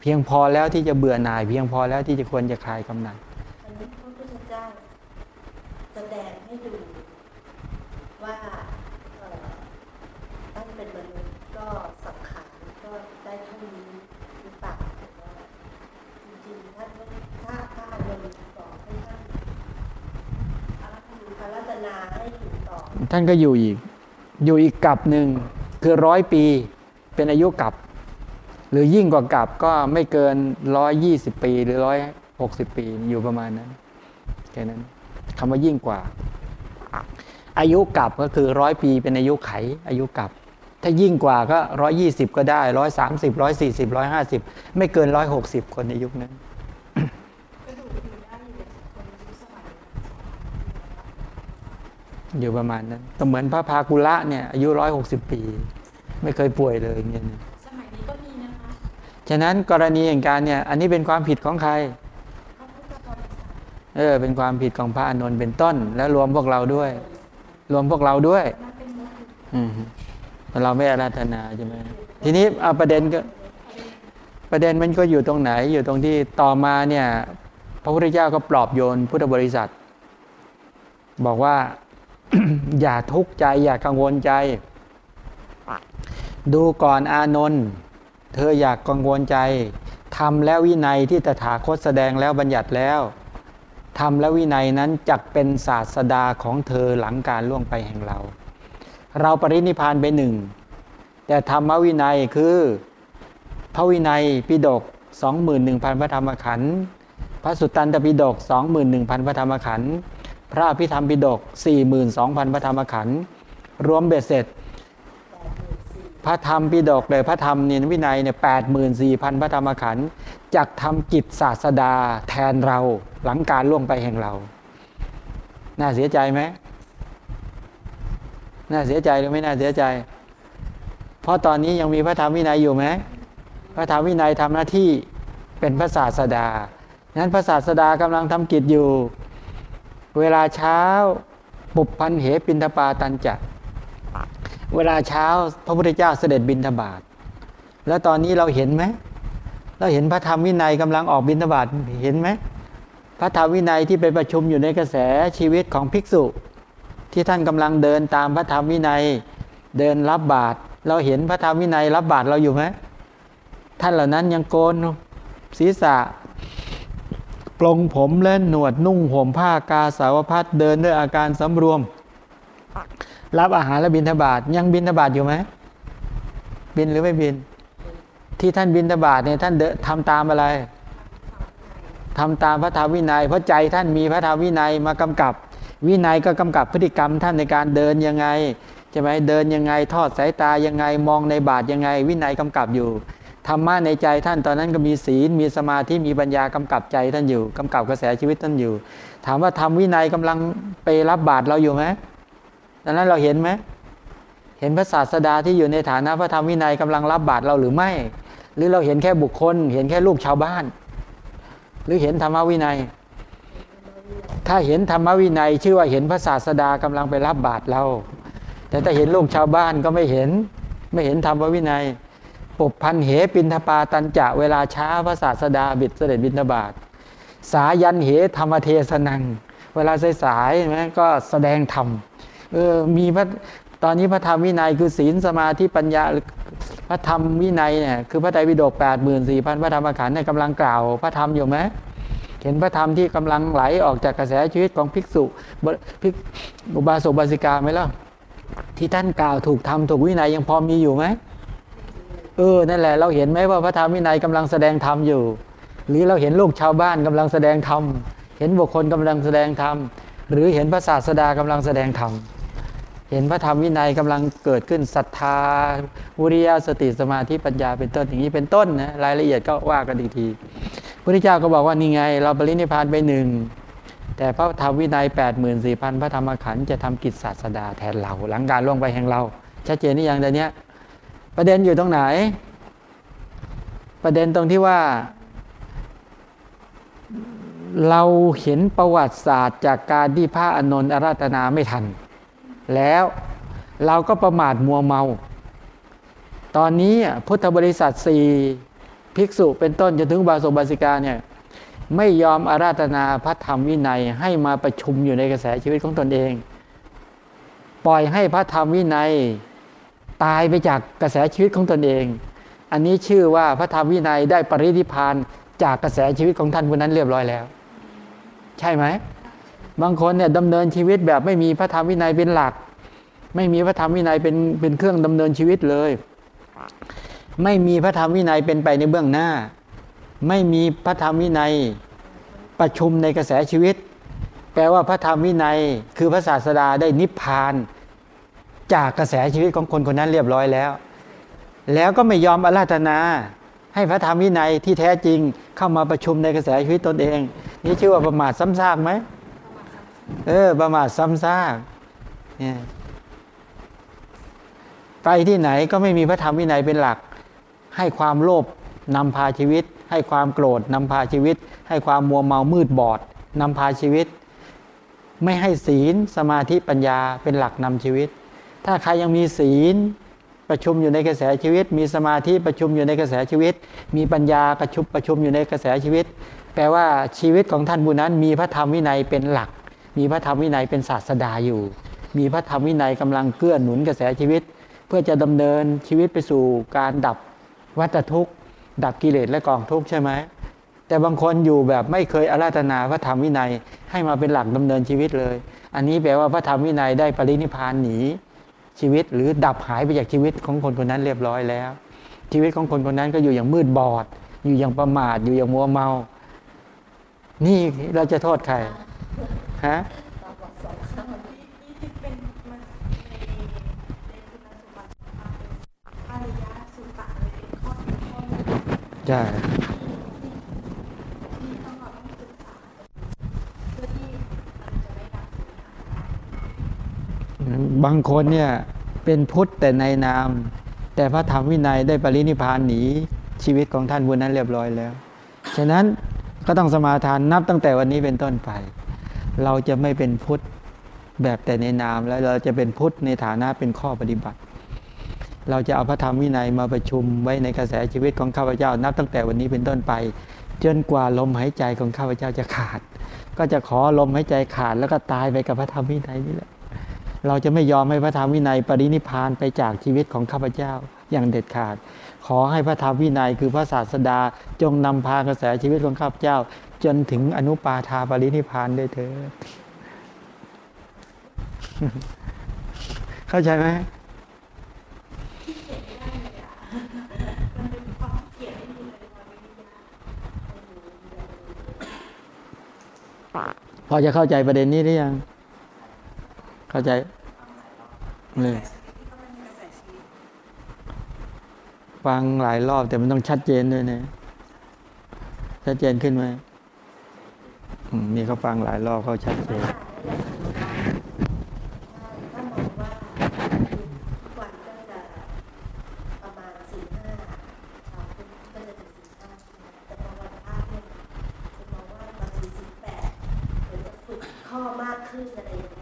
C: เพียงพอแล้วที่จะเบื่อหน่าย เพียงพอแล้วที่จะควรจะคลายกำหนัด
B: พระพุทธเจ้าแสดงให้ดูว่าเอ่อท่านเป็นมนุษย์ก็สังขารก็ได้เท่านี้หรือเปล่าหรือว่าจริงๆท่านก็ถ้าถ้าอารมณ์ต่อให้ท่านอารัธนาให้อยู่ต่อ
C: ท่านก็อยู่อีก อยู่อีกกับหนึ่งคือร้อยปีเป็นอายุกับ หรือยิ่งกว่ากับก็ไม่เกินร้อยยี่สิบปีหรือร้อยหกสิบปีอยู่ประมาณนั้นแค่นั้นคำว่ายิ่งกว่า อายุกับก็คือร้อยปีเป็นอายุไข อายุกับ ถ้ายิ่งกว่าก็ร้อยยี่สิบก็ได้ร้อยสามสิบร้อยสี่สิบร้อยห้าสิบไม่เกินร้อยหกสิบคนในยุคนั้น
A: ก็ดูดีได้อยู่คนยุคสมัย
C: อยู่ประมาณนั้นก็เหมือนพระพากุละเนี่ยอายุร้อยหกสิบปี ไม่เคยป่วยเลยอย่างเงี้ยนะ
A: สมัยนี้ก็มีนะคะ
C: ฉะนั้นกรณีอย่างการเนี่ย อันนี้เป็นความผิดของใคร
A: พระพุทธบริษัท
C: เออเป็นความผิดของพระอานนท์เป็นต้น แล้วรวมพวกเราด้วย รวมพวกเราด้วย
A: มันเป็นมุก
C: อืมเราไม่อาราธนาใช่ไหมทีนี้เอาประเด็นก็ ประเด็นมันก็อยู่ตรงไหน อยู่ตรงที่ต่อมาเนี่ย พระพุทธเจ้าก็ปลอบโยนพุทธบริษัท บอกว่า อย่าทุกข์ใจ อย่ากังวลใจ ดูก่อนอานนท์เธออยากกังวลใจทำแล้ววินัยที่ตถาคตแสดงแล้วบัญญัติแล้วทำแล้ววินัยนั้นจักเป็นศาสดาของเธอหลังการล่วงไปแห่งเรา เราปรินิพานไปหนึ่ง แต่ธรรมวินัยคือพระวินัยปิฎก21,000 พระธรรมขันธ์พระสุตตันตปิฎก21,000 พระธรรมขันธ์ พระอภิธรรมปิฎก42,000 พระธรรมขันธ์รวมเบ็ดเสร็จ พระธรรมปิฎกเลยพระธรรมเนี่ยวินัยเนี่ยแปดหมื่นสี่พันพระธรรมขันธ์จักทำกิจศาสดาแทนเราหลังการล่วงไปแห่งเรา น่าเสียใจไหมน่าเสียใจหรือไม่น่าเสียใจ เพราะตอนนี้ยังมีพระธรรมวินัยอยู่ไหมพระธรรมวินัยทำหน้าที่เป็นพระศาสดานั้นพระศาสดากำลังทำกิจอยู่ เวลาเช้าปุพันเหปินทปาตันจะเวลาเช้าพระพุทธเจ้าเสด็จบินทบาท แล้วตอนนี้เราเห็นไหม เราเห็นพระธรรมวินัยกำลังออกบินทบาทเห็นไหม พระธรรมวินัยที่ไปประชุมอยู่ในกระแสชีวิตของภิกษุ ที่ท่านกำลังเดินตามพระธรรมวินัยเดินรับบาตรเราเห็นพระธรรมวินัยรับบาตรเราอยู่ไหมท่านเหล่านั้นยังโกนศีรษะ ปลงผมและหนวดนุ่งห่มผ้ากาสาวพัดเดินด้วยอาการสำรวม รับอาหารและบินทบาทยังบินทบาทอยู่ไหมบินหรือไม่บิน ที่ท่านบินทบาทเนี่ยท่านเดทำตามอะไรทำตามพระธรรมวินัย เพราะใจท่านมีพระธรรมวินัยมากำกับ วินัยก็กำกับพฤติกรรมท่านในการเดินยังไงใช่ไหมเดินยังไงทอดสายตายังไงมองในบาทยังไง วินัยกำกับอยู่ ธรรมะในใจท่านตอนนั้นก็มีศีลมีสมาธิมีปัญญากำกับใจท่านอยู่กำกับกระแสชีวิตท่านอยู่ ถามว่าทำวินัยกำลังไปรับบาตรเราอยู่ไหมดังนั้นเราเห็นไหมเห็นพระศาสดาที่อยู่ในฐานะพระธรรมวินัยกำลังรับบาตรเราหรือไม่ หรือเราเห็นแค่บุคคล เห็นแค่ลูกชาวบ้าน หรือเห็นธรรมวินัย ถ้าเห็นธรรมวินัย ชื่อว่าเห็นพระศาสดากำลังไปรับบาตรเรา แต่ถ้าเห็นลูกชาวบ้านก็ไม่เห็นไม่เห็นธรรมวินัย ปุพันเหปินทปาตันจะเวลาช้าพระศาสดาบิดเสด็จบินทบาทสายันเหธรรมเทศนัง เวลาสายๆใช่ไหมก็แสดงธรรมเออมีพระตอนนี้พระธรรมวินัยคือศีลสมาธิปัญญาพระธรรมวินัยเนี่ยคือพระไตรปิฎกแปดหมื่นสี่พันพระธรรมขันธ์เนี่ยกำลังกล่าว พระธรรมอยู่ไหมเห็นพระธรรมที่กำลังไหลออกจากกระแสชีวิตของภิกษุภิกอุบาสกบาสิกาไหมล่ะที่ท่านกล่าวถูกทำถูกวินัยยังพอมีอยู่ไหม เออนั่นแหละเราเห็นไหมว่าพระธรรมวินัยกำลังแสดงธรรมอยู่ หรือเราเห็นลูกชาวบ้านกำลังแสดงธรรมเห็นบุคคลกำลังแสดงธรรมหรือเห็นพระศาสดากำลังแสดงธรรมเห็นพระธรรมวินัยกำลังเกิดขึ้นศรัทธาวิริยะสติสมาธิปัญญาเป็นต้นอย่างนี้เป็นต้นนะรายละเอียดก็ว่ากันอีกทีพระพุทธเจ้าก็บอกว่านี่ไง เราปรินิพพานไปหนึ่งแต่พระธรรมวินัย8 4 0 0 0 พระธรรมขันธ์จะทำกิจศาสดาแทนเรา หลังการล่วงไปแห่งเรา ชัดเจนนี่อย่างเดียวนี้ ประเด็นอยู่ตรงไหน ประเด็นตรงที่ว่า เราเห็นประวัติศาสตร์จากการที่พระอานนท์อาราธนาไม่ทัน แล้วเราก็ประมาทมัวเมา ตอนนี้พุทธบริษัทสี่ภิกษุเป็นต้นจนถึงบาสกบาสิกาเนี่ยไม่ยอมอาราธนาพระธรรมวินัยให้มาประชุมอยู่ในกระแสชีวิตของตนเอง ปล่อยให้พระธรรมวินัย ตายไปจากกระแสชีวิตของตนเอง อันนี้ชื่อว่าพระธรรมวินัยได้ปรินิพานจากกระแสชีวิตของท่านคนนั้นเรียบร้อยแล้ว ใช่ไหมบางคนเนี่ยดำเนินชีวิตแบบไม่มีพระธรรมวินัยเป็นหลัก ไม่มีพระธรรมวินัยเป็นเป็นเครื่องดำเนินชีวิตเลย ไม่มีพระธรรมวินัยเป็นไปในเบื้องหน้า ไม่มีพระธรรมวินัยประชุมในกระแสชีวิต แปลว่าพระธรรมวินัยคือพระศาสดาได้นิพพาน จากกระแสชีวิตของคนคนนั้นเรียบร้อยแล้ว แล้วก็ไม่ยอมอาราธนา ให้พระธรรมวินัยที่แท้จริงเข้ามาประชุมในกระแสชีวิตตนเอง นี่ชื่อว่าประมาทซ้ำซากไหมเออ ประมาทซ้ำซากเนี่ยไปที่ไหนก็ไม่มีพระธรรมวินัยเป็นหลัก ให้ความโลภนำพาชีวิต ให้ความโกรธนำพาชีวิต ให้ความมัวเมามืดบอดนำพาชีวิต ไม่ให้ศีลสมาธิปัญญาเป็นหลักนำชีวิต ถ้าใครยังมีศีลประชุมอยู่ในกระแสชีวิต มีสมาธิประชุมอยู่ในกระแสชีวิต มีปัญญากระชุบประชุมอยู่ในกระแสชีวิต แปลว่าชีวิตของท่านผู้นั้นมีพระธรรมวินัยเป็นหลัก มีพระธรรมวินัยเป็นศาสดาอยู่ มีพระธรรมวินัยกำลังเกื้อหนุนกระแสชีวิต เพื่อจะดำเนินชีวิตไปสู่การดับวัฏทุกข์ดับกิเลสและกองทุกข์ใช่ไหมแต่บางคนอยู่แบบไม่เคยอาราธนาพระธรรมวินัยให้มาเป็นหลักดำเนินชีวิตเลย อันนี้แปลว่าพระธรรมวินัยได้ปรินิพานหนี ชีวิตหรือดับหายไปจากชีวิตของคนคนนั้นเรียบร้อยแล้ว ชีวิตของคนคนนั้นก็อยู่อย่างมืดบอด อยู่อย่างประมาทอยู่อย่างมัวเมา นี่เราจะโทษใครฮะ
B: ตาบอดสองข้าง
A: นี่ในคุณสมบัติความเป็นอริยสุตะเลยเป็นข้อที่ข้อหนึ่ง
C: ใช่
A: ที่ต้องเราต้องศึกษาเพื่อที่มันจะได้ดับสิ่งนี้
C: บางคนเนี่ยเป็นพุทธแต่ในนาม แต่พระธรรมวินัยได้ปรินิพานหนีชีวิตของท่านบุญนั้นเรียบร้อยแล้ว ฉะนั้นก็ต้องสมาทานนับตั้งแต่วันนี้เป็นต้นไป เราจะไม่เป็นพุทธแบบแต่ในนามแล้วเราจะเป็นพุทธในฐานะเป็นข้อปฏิบัติ เราจะเอาพระธรรมวินัยมาประชุมไว้ในกระแสชีวิตของข้าพเจ้า นับตั้งแต่วันนี้เป็นต้นไป จนกว่าลมหายใจของข้าพเจ้าจะขาด ก็จะขอลมหายใจขาดแล้วก็ตายไปกับพระธรรมวินัยนี่แหละ เราจะไม่ยอมให้พระธรรมวินัยปรินิพานไปจากชีวิตของข้าพเจ้าอย่างเด็ดขาด ขอให้พระธรรมวินัยคือพระศาสดาจงนำพากระแสชีวิตของข้าพเจ้า จนถึงอนุปาทาปรินิพานได้เถิดเข้าใจไหมพอจะเข้าใจประเด็นนี้หรือยัง เข้าใจเลยฟังหลายรอบแต่มันต้องชัดเจนด้วยนะชัดเจนขึ้นไหมนี่เขาฟังหลายรอบเขาชัดเจน
B: ข้อมากขึ้นอะไรอย่างเงี้ย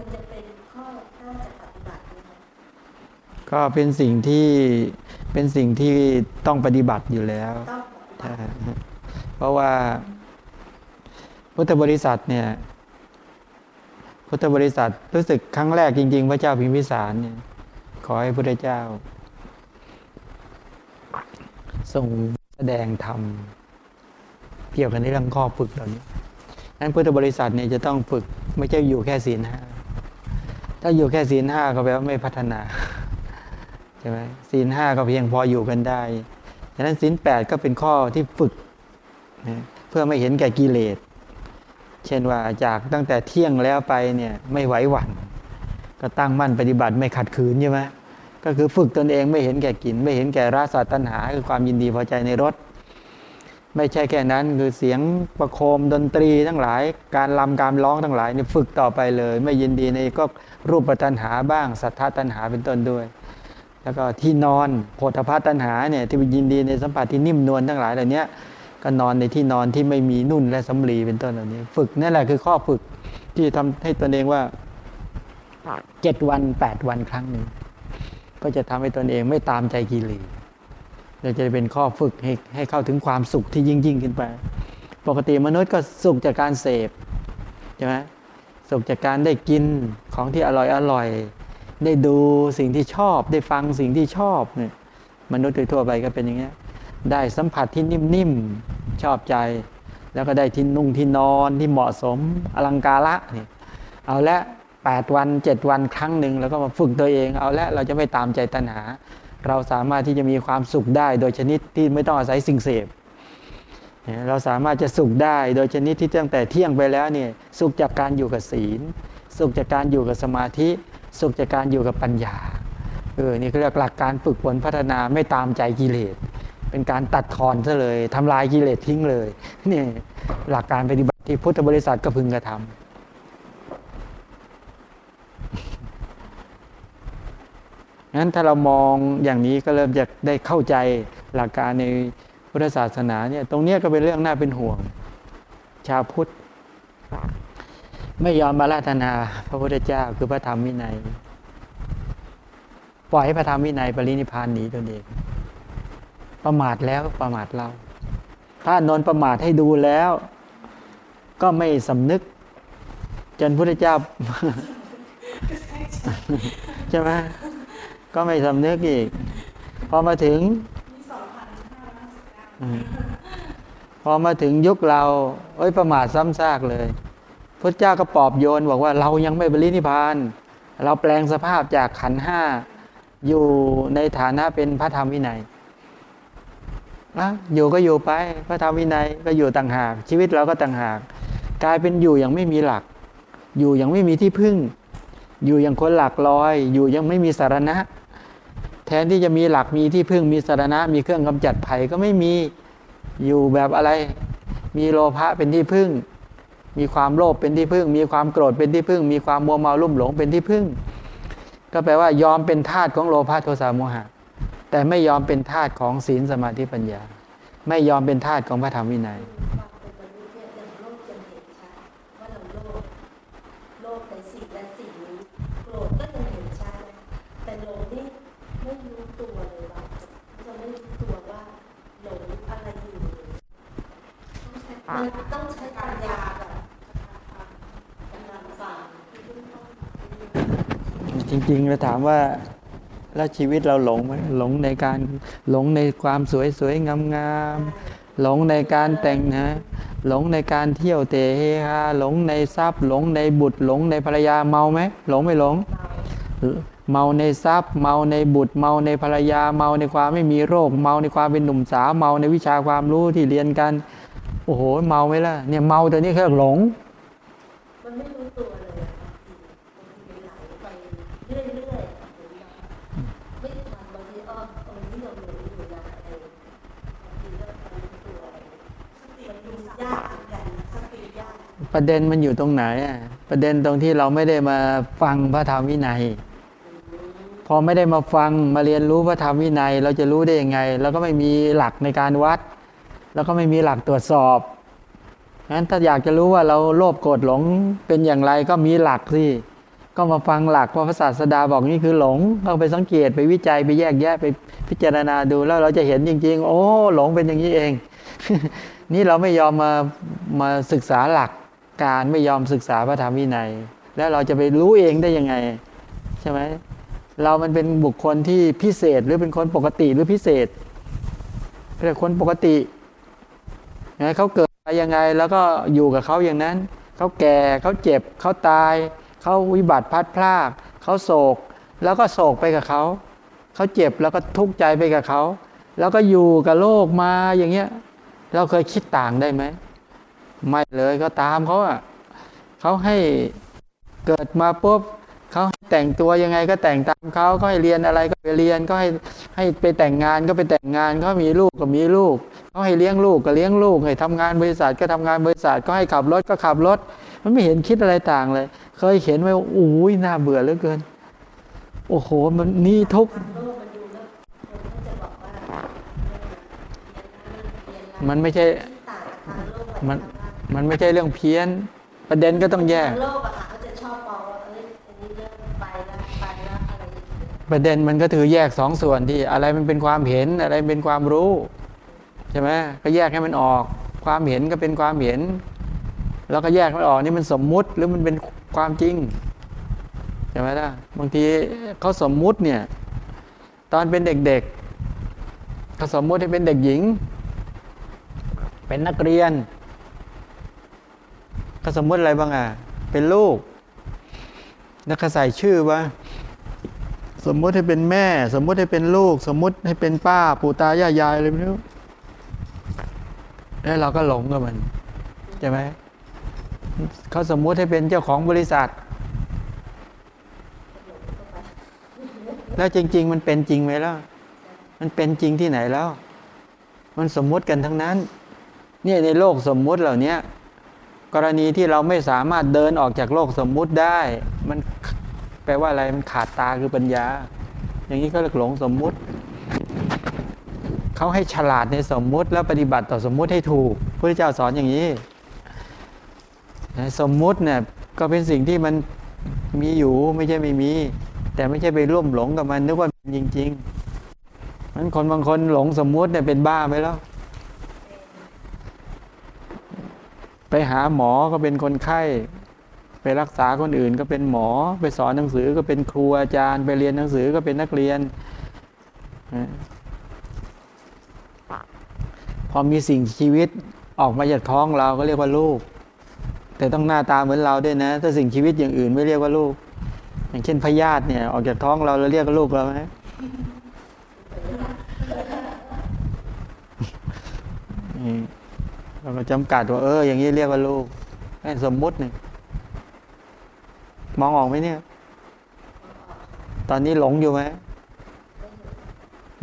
B: ควรจะเป็นข้อน่าจะปฏิบัตินะคะ
C: ก็เป็นสิ่งที่เป็นสิ่งที่ต้องปฏิบัติอยู่แล้ว
B: ต้องปฏิบั
C: ใช่
B: ติ
C: เพราะว่าพุทธบริษัทเนี่ยพุทธบริษัทรู้สึกครั้งแรกจริง ๆ พระเจ้าพิมพิสารเนี่ย ขอให้พระเจ้าทรงแสดงธรรมเกี่ยวกับในเรื่องข้อฝึกเหล่านี้นั้นพุทธบริษัทเนี่ยจะต้องฝึกไม่ใช่อยู่แค่ศีลห้า ถ้าอยู่แค่ศีลห้าก็แปลว่าไม่พัฒนาใช่ไหมศีลห้าก็เพียงพออยู่กันได้ฉะนั้นศีลแปดก็เป็นข้อที่ฝึกนะเพื่อไม่เห็นแก่กิเลส เช่นว่าจากตั้งแต่เที่ยงแล้วไปเนี่ยไม่ไหวหวั่นก็ตั้งมั่นปฏิบัติไม่ขัดขืนใช่ไหมก็คือฝึกตนเองไม่เห็นแก่กิน ไม่เห็นแก่ราสัตตัณหา คือความยินดีพอใจในรส ไม่ใช่แค่นั้นคือเสียงประโคมดนตรีทั้งหลาย การลำการร้องทั้งหลายนี่ฝึกต่อไปเลย ไม่ยินดีในก็รูปตัณหาบ้างสัทธาตัณหาเป็นต้นด้วย แล้วก็ที่นอนโพธพาตัณหาเนี่ยที่ยินดีในสัมผัสที่นิ่มนวลทั้งหลายเหล่านี้ก็นอนในที่นอนที่ไม่มีนุ่นและสำลีเป็นต้นเหล่านี้ ฝึกนั่นแหละคือข้อฝึกที่ทำให้ตนเองว่าเจ็ดวันแปดวันครั้งหนึ่งก็จะทำให้ตนเองไม่ตามใจกิเลส เราจะเป็นข้อฝึกให้ให้เข้าถึงความสุขที่ยิ่งยิ่งขึ้นไป ปกติมนุษย์ก็สุขจากการเสพใช่ไหมสุขจากการได้กินของที่อร่อยอร่อย ได้ดูสิ่งที่ชอบ ได้ฟังสิ่งที่ชอบเนี่ยมนุษย์โดยทั่วไปก็เป็นอย่างเงี้ได้สัมผัสที่นิ่มๆชอบใจ แล้วก็ได้ที่นุ่งที่นอนที่เหมาะสมอลังการะนี่เอาละแปดวันเจ็ดวันครั้งหนึ่งแล้วก็มาฝึกตัวเอง เอาละเราจะไม่ตามใจตัณหา เราสามารถที่จะมีความสุขได้ โดยชนิดที่ไม่ต้องอาศัยสิ่งเสพเราสามารถจะสุขได้โดยชนิดที่ตั้งแต่เที่ยงไปแล้วเนี่ยสุขจากการอยู่กับศีล สุขจากการอยู่กับสมาธิ สุขจากการอยู่กับปัญญาเออนี่คือหลักการฝึกฝนพัฒนาไม่ตามใจกิเลส เป็นการตัดทอนซะเลยทำลายกิเลสทิ้งเลยนี่หลักการปฏิบัติที่พุทธบริษัทก็พึงกระทำ งั้นถ้าเรามองอย่างนี้ก็เริ่มจะได้เข้าใจหลักการในพุทธศาสนาเนี่ยตรงเนี้ยก็เป็นเรื่องน่าเป็นห่วง ชาวพุทธ ไม่ยอมมาราธนาพระพุทธเจ้าคือพระธรรมวินัย ปล่อยให้พระธรรมวินัยปรินิพานหนีตนเอง ประมาทแล้วประมาทเราถ้านนประมาทให้ดูแล้ว ก็ไม่สำนึก จนพุทธเจ้าใช่ไหม ก็ไม่สำนึกอีก พอมาถึง
A: นี่สองพันห้าร้อยห้าสิบเก้า
C: อืมพอมาถึงยุคเรา เอ้ยประมาทซ้ำซากเลยพระเจ้าก็ปลอบโยนบอกว่าเรายังไม่บรินิพพาน เราแปลงสภาพจากขันธ์ห้าอยู่ในฐานะเป็นพระธรรมวินัยอะอยู่ก็อยู่ไปพระธรรมวินัยก็อยู่ต่างหาก ชีวิตเราก็ต่างหาก กลายเป็นอยู่อย่างไม่มีหลัก อยู่อย่างไม่มีที่พึ่ง อยู่อย่างคนหลักลอย อยู่ยังไม่มีสารณะ แทนที่จะมีหลักมีที่พึ่งมีสารณะ มีเครื่องกำจัดภัยก็ไม่มีอยู่แบบอะไร มีโลภะเป็นที่พึ่ง มีความโลภเป็นที่พึ่ง มีความโกรธเป็นที่พึ่ง มีความมัวเมาลุ่มหลงเป็นที่พึ่ง ก็แปลว่ายอมเป็นทาสของโลภะโทสะโมหะ แต่ไม่ยอมเป็นทาสของศีลสมาธิปัญญา ไม่ยอมเป็นทาสของพระธรรมวินัย
B: ความเป็นมนุษย์เนี่ยจะโลภจนเห็นชัดว่าเราโลภโลภในสิ่งและสิ่งนี้โกรธก็ยังเห็นชัดนะแต่หลงนี่ไม่รู้ตัวเลยว่าจะไม่รู้ตัวว่าหลงอะไรอยู่ มันต้องใช้ปัญญาแบบกำลังฟัง
C: จริงๆเราถามว่าแล้วชีวิตเราหลงไหมหลงในการหลงในความสวยสวยงามงามๆหลงในการแต่งนะหลงในการเที่ยวเตะเฮฮาหลงในทรัพย์ หลงในบุตร หลงในภรรยาเมาไหมหลงไม่หลง เมาในทรัพย์ เมาในบุตร เมาในภรรยาเมาในความไม่มีโรค เมาในความเป็นหนุ่มสาวเมาในวิชาความรู้ที่เรียนกัน อ้โห เมาไหมล่ะ เนี่ยเมาตัวนี้แค่หลง
B: มันไม่รู้ตัวเลยอะบางทีบางทีมันไหลไปเรื่อยๆอะเห็นไหมไม่ทันบางทีอ้อตรงนี้เราหลงอยู่นะอะไรบางทีก็ไม่รู้ตัวอะไรมันดูยากเหมือนกันสติยาก
C: ประเด็นมันอยู่ตรงไหนอะประเด็นตรงที่เราไม่ได้มาฟังพระธรรมวินัย พอไม่ได้มาฟังมาเรียนรู้พระธรรมวินัย เราจะรู้ได้ยังไง แล้วก็ไม่มีหลักในการวัด แล้วก็ไม่มีหลักตรวจสอบงั้นถ้าอยากจะรู้ว่าเราโลภโกรธหลงเป็นอย่างไรก็มีหลักสิก็มาฟังหลักว่าพระศาสดาบอกนี่คือหลงก็ไปสังเกตไปวิจัยไปแยกแยะไปพิจารณาดูแล้วเราจะเห็นจริง ๆ โอ้หลงเป็นอย่างนี้เอง นี่เราไม่ยอมมามาศึกษาหลักการไม่ยอมศึกษาพระธรรมวินัย แล้วเราจะไปรู้เองได้ยังไง ใช่ไหมเรามันเป็นบุคคลที่พิเศษหรือเป็นคนปกติหรือพิเศษเป็นคนปกติ นะเขาเกิดมายังไงแล้วก็อยู่กับเขาอย่างนั้น เขาแก่เขาเจ็บเขาตาย เขาวิบัติพลัดพรากเขาโศก แล้วก็โศกไปกับเขาเขาเจ็บแล้วก็ทุกข์ใจไปกับเขาแล้วก็อยู่กับโลกมาอย่างเงี้ย เราเคยคิดต่างได้ไหมไม่เลยก็ตามเขาอะเขาให้เกิดมาปุ๊บ เขาแต่งตัวยังไงก็แต่งตามเขาก็ให้เรียนอะไรก็ไปเรียนก็ให้ให้ไปแต่งงานก็ไปแต่งงานเขามีลูกก็มีลูกเขาให้เลี้ยงลูกก็เลี้ยงลูกให้ทำงานบริษัทก็ทำงานบริษัทก็ให้ขับรถก็ขับรถ มันไม่เห็นคิดอะไรต่างเลย เคยเห็นไหมอุ้ยน่าเบื่อเหลือเกิน โอ้โห มันนี่ทุก
B: มัน
C: ไม่ใช่มันมันไม่ใช่เรื่องเพี้ยน ประเด็นก็ต้องแยก
B: โลกอะค่ะ ประ
C: เด็นมันก็ถือแยกสองส่วนที่อะไรมันเป็นความเห็นอะไรเป็นความรู้ใช่ไหมก็แยกให้มันออก ความเห็นก็เป็นความเห็น แล้วก็แยกมันออกนี่มันสมมุติหรือมันเป็นความจริงใช่ไหมล่ะบางทีเขาสมมุติเนี่ยตอนเป็นเด็กๆเขาสมมุติให้เป็นเด็กหญิง เป็นนักเรียนเขาสมมุติอะไรบ้างอะเป็นลูกแล้วก็ใส่ชื่อว่า สมมุติให้เป็นแม่ สมมุติให้เป็นลูก สมมุติให้เป็นป้า ปู่ตายายยายอะไรไม่รู้แล้วเราก็หลงกับมันใช่ไหมเขาสมมุติให้เป็นเจ้าของบริษัท แล้วจริง ๆ มันเป็นจริงไหมล่ะมันเป็นจริงที่ไหนแล้ว มันสมมุติกันทั้งนั้น เนี่ยในโลกสมมุติเหล่านี้กรณีที่เราไม่สามารถเดินออกจากโลกสมมุติได้ มัน แปลว่าอะไรมันขาดตาคือปัญญา อย่างนี้ก็เรียกหลงสมมุติเขาให้ฉลาดในสมมุติแล้วปฏิบัติต่อสมมุติให้ถูกพระเจ้าสอนอย่างนี้สมมุติเนี่ยก็เป็นสิ่งที่มันมีอยู่ไม่ใช่ไม่มี แต่ไม่ใช่ไปร่วมหลงกับมันนึกว่าเป็นจริงๆมันคนบางคนหลงสมมุติเนี่ยเป็นบ้าไปแล้ว ไปหาหมอก็เป็นคนไข้ ไปรักษาคนอื่นก็เป็นหมอ ไปสอนหนังสือก็เป็นครูอาจารย์ ไปเรียนหนังสือก็เป็นนักเรียน พอมีสิ่งชีวิตออกมาจากท้องเราก็เรียกว่าลูก แต่ต้องหน้าตาเหมือนเราด้วยนะ ถ้าสิ่งชีวิตอย่างอื่นไม่เรียกว่าลูก อย่างเช่นพยาธิเนี่ย ออกจากท้องเราเราเรียกว่าลูกเราไหมเราก็จำกัดว่าเอออย่างนี้เรียกว่าลูกสมมุติหนึ่ง มองออกไหมเนี่ย ตอนนี้หลงอยู่ไหม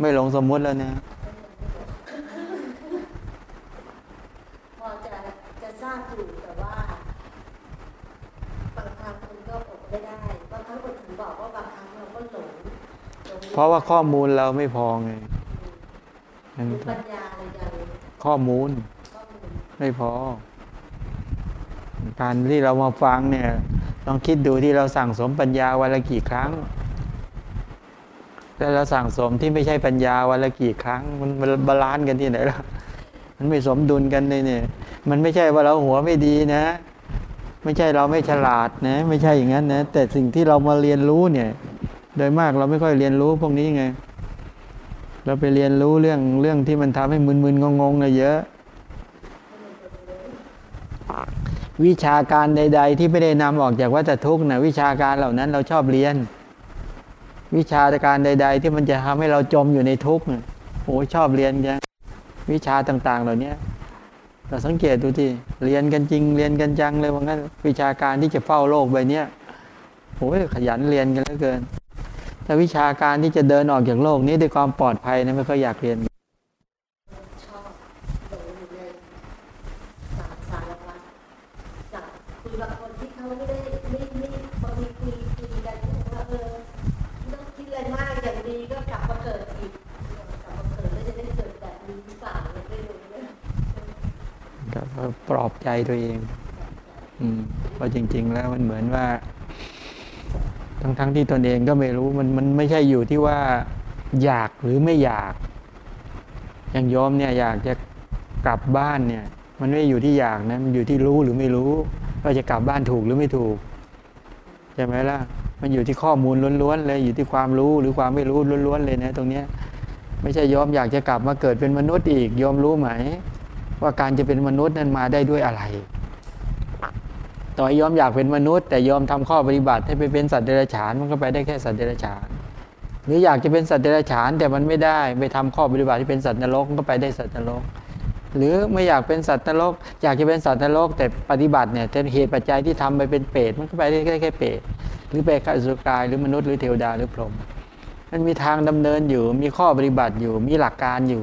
C: ไม่หลงสมมุติแล้วเนี่ย
B: พอจะจะทราบอยู่แต่ว่าบางครั้งมันก็อดไม่ได้บางครั้งคนถึงบอกว่าบางครั้งเราก็หลงหลง
C: เพราะว่าข้อมูลเราไม่พอไงมัน
B: หรือปัญญาอะไรอย่าง
C: ข้อมูล
B: ก็มี
C: ไม่พอ การที่เรามาฟังเนี่ยลองคิดดูที่เราสั่งสมปัญญาวันละกี่ครั้ง แล้วเราสั่งสมที่ไม่ใช่ปัญญาวันละกี่ครั้ง มัน balance กันที่ไหนล่ะมันไม่สมดุลกันเลยเนี่ย มันไม่ใช่ว่าเราหัวไม่ดีนะ ไม่ใช่เราไม่ฉลาดนะ ไม่ใช่อย่างนั้นนะ แต่สิ่งที่เรามาเรียนรู้เนี่ย โดยมากเราไม่ค่อยเรียนรู้พวกนี้ไง เราไปเรียนรู้เรื่องเรื่องที่มันทำให้มึนๆงงๆเนี่ยเยอะ วิชาการใด ๆ ที่ไม่ได้นำออกจากวัฏทุกข์นะวิชาการเหล่านั้นเราชอบเรียน วิชาการใด ๆ ที่มันจะทำให้เราจมอยู่ในทุกข์โอ้ชอบเรียนจังวิชาต่าง ๆ เหล่านี้เราสังเกตดูที่เรียนกันจริงเรียนกันจังเลยว่างั้น วิชาการที่จะเฝ้าโลกใบเนี้ยโอ้ยขยันเรียนกันเหลือเกิน แต่วิชาการที่จะเดินออกจากโลกนี้ด้วยความปลอดภัยนะไม่ค่อยอยากเรียน
B: ชอบหลงอยู่ในสารสารวัตรจากคุยกับคนที่เขาไม่ได้ไม่ไม่บางทีคุยคุยกันว่าเออไม่ต้องคิดอะไรมากอย่างดีก็กลับมาเกิดอีกกลับมาเกิดแล้วจะได้เกิดแบบนี้หรือเปล่าเนี่ยไม่รู้เนี่ย
C: ครับ ปลอบใจตัวเอง อืมเพราะ จริง ๆ แล้วมันเหมือนว่า ทั้งๆทที่ตนเองก็ไม่รู้มันมันไม่ใช่อยู่ที่ว่าอยากหรือไม่อยาก อย่างโยมเนี่ยอยากจะกลับบ้านเนี่ย มันไม่อยู่ที่อยากนะมันอยู่ที่รู้หรือไม่รู้ว่าจะกลับบ้านถูกหรือไม่ถูกใช่ไหมล่ะ มันอยู่ที่ข้อมูลล้วนๆเลยอยู่ที่ความรู้หรือความไม่รู้ล้วนๆเลยนะ ตรงเนี้ยไม่ใช่ยอมอยากจะกลับมาเกิดเป็นมนุษย์อีกยอมรู้ไหม ว่าการจะเป็นมนุษย์นั้นมาได้ด้วยอะไร ต่อให้ยอมอยากเป็นมนุษย์ แต่ยอมทำข้อปฏิบัติให้ไปเป็นสัตว์เดรัจฉานมันก็ไปได้แค่สัตว์เดรัจฉาน หรืออยากจะเป็นสัตว์เดรัจฉานแต่มันไม่ได้ไปทำข้อปฏิบัติที่เป็นสัตว์นรกมันก็ไปได้สัตว์นรก หรือไม่อยากเป็นสัตว์นรก อยากจะเป็นสัตว์นรก แต่ปฏิบัติเนี่ยแต่เหตุปัจจัยที่ทำไปเป็นเปรตมันก็ไปได้แค่แค่เปรตหรือไปข้าสุกายหรือมนุษย์หรือเทวดาหรือพรหมมันมีทางดำเนินอยู่ มีข้อปฏิบัติอยู่ มีหลักการอยู่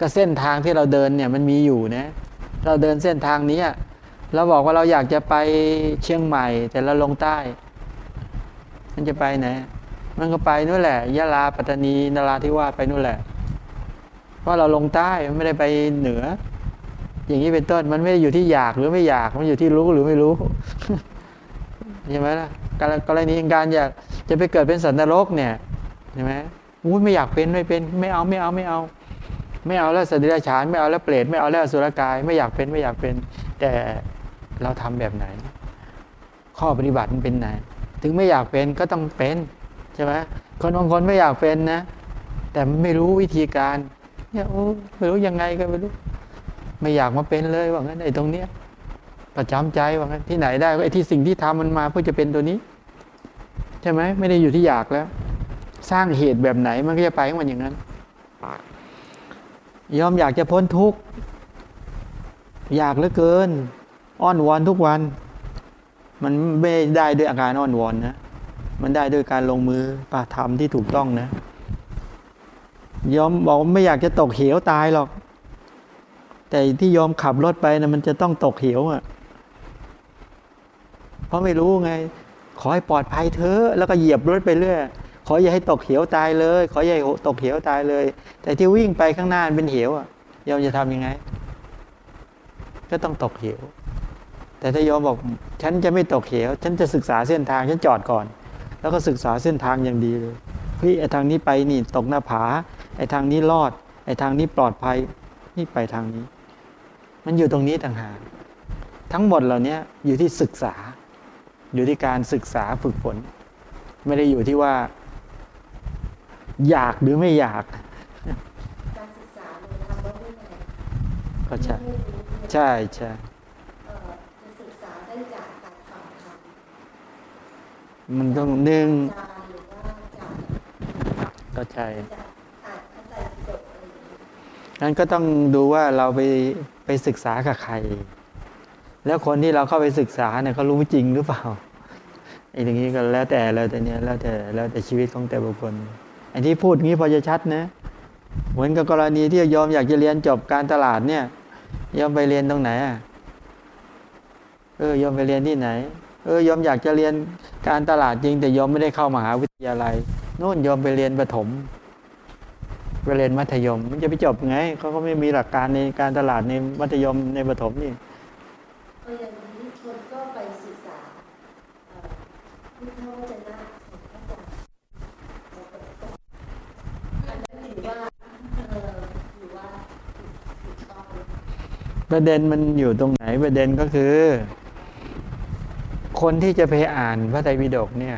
C: ก็เส้นทางที่เราเดินเนี่ยมันมีอยู่นะเราเดินเส้นทางนี้ เราบอกว่าเราอยากจะไปเชียงใหม่ แต่เราลงใต้ มันจะไปไหน มันก็ไปนู่นแหละยะลาปัตตานีนราธิวาสไปนู่นแหละ เพราะเราลงใต้มันไม่ได้ไปเหนือ อย่างนี้เป็นต้นมันไม่ได้อยู่ที่อยากหรือไม่อยากมันอยู่ที่รู้หรือไม่รู้ใช่ไหมล่ะการกรณีการอยากจะไปเกิดเป็นสัตว์นรกเนี่ยใช่ไหมอุ้ยไม่อยากเป็นไม่เป็นไม่เอาไม่เอาไม่เอา ไม่เอาแล้วสัตว์เดรัจฉานไม่เอาแล้วเปรตไม่เอาแล้วสุรกาย ไม่อยากเป็นไม่อยากเป็น แต่ เราทำแบบไหน ข้อปฏิบัติมันเป็นไหน ถึงไม่อยากเป็นก็ต้องเป็นใช่ไหมคนบางคนไม่อยากเป็นนะ แต่ไม่รู้วิธีการ เนี่ยโอ้ไม่รู้ยังไงก็ไม่รู้ ไม่อยากมาเป็นเลยว่างั้นไอ้ตรงเนี้ยประจำใจว่างั้นที่ไหนได้ไอ้ที่สิ่งที่ทำมันมาเพื่อจะเป็นตัวนี้ใช่ไหมไม่ได้อยู่ที่อยากแล้ว สร้างเหตุแบบไหนมันก็จะไปของมันอย่างนั้นยอมอยากจะพ้นทุกข์อยากเหลือเกิน อ้อนวอนทุกวัน มันไม่ได้ด้วยอาการอ้อนวอนนะ มันได้ด้วยการลงมือปฏิธรรมที่ถูกต้องนะยอมบอกไม่อยากจะตกเหวตายหรอก แต่ที่ยอมขับรถไปนะมันจะต้องตกเหวอะ เพราะไม่รู้ไง ขอให้ปลอดภัยเถอะแล้วก็เหยียบรถไปเรื่อยขออย่าให้ตกเหวตายเลย ขออย่าให้ตกเหวตายเลย แต่ที่วิ่งไปข้างหน้าเป็นเหวอะยอมจะทำยังไง ก็ต้องตกเหว แต่ถ้ายอมบอกฉันจะไม่ตกเหว ฉันจะศึกษาเส้นทางฉันจอดก่อน แล้วก็ศึกษาเส้นทางอย่างดีเลยเฮ้ยไอ้ทางนี้ไปนี่ตกหน้าผาไอ้ทางนี้รอดไอ้ทางนี้ปลอดภัยนี่ไปทางนี้ มันอยู่ตรงนี้ต่างหากทั้งหมดเหล่านี้อยู่ที่ศึกษา อยู่ที่การศึกษาฝึกฝน ไม่ได้อยู่ที่ว่า อยากหรือไม่อยาก
B: การศึกษาเนี่ยทำแล้วไม่ไง
C: ก็ใช่
B: ไม่รู้เนี่ย
C: ใช่ใช่
B: เอ่อจะศึกษาได้จากการฟังธรร
C: มันต้องหนึ่ง
B: อาจารย์หรือว่าจาก
C: ก็ใช่
B: จากอ่านพระไตรปิฎกอะไรอย่างเงี้ย
C: นั้นก็ต้องดูว่าเราไปไปศึกษากับใคร แล้วคนที่เราเข้าไปศึกษาเนี่ยเขารู้จริงหรือเปล่าไอ้ตรงนี้ก็แล้วแต่แล้วแต่เนี้ยแล้วแต่แล้วแต่ชีวิตของแต่บุคคลไอ้ที่พูดงี้พอจะชัดนะ เหมือนกับกรณีที่ยอมอยากจะเรียนจบการตลาดเนี่ย ยอมไปเรียนตรงไหนอะเออยอมไปเรียนที่ไหน เออยอมอยากจะเรียนการตลาดจริง แต่ยอมไม่ได้เข้ามหาวิทยาลัยโน่นยอมไปเรียนประถมไปเรียนมัธยม มันจะไปจบไงเขาก็ไม่มีหลักการในการตลาดในมัธยมในประถมนี่
B: เอออย่างนี้คนก็ไปศึกษาเอ่อพุทธวจนะของพระอาจารย์อันนั้นถือว่าเออถือว่าถูกต้อง
C: ประเด็นมันอยู่ตรงไหนประเด็นก็คือ คนที่จะไปอ่านพระไตรปิฎกเนี่ย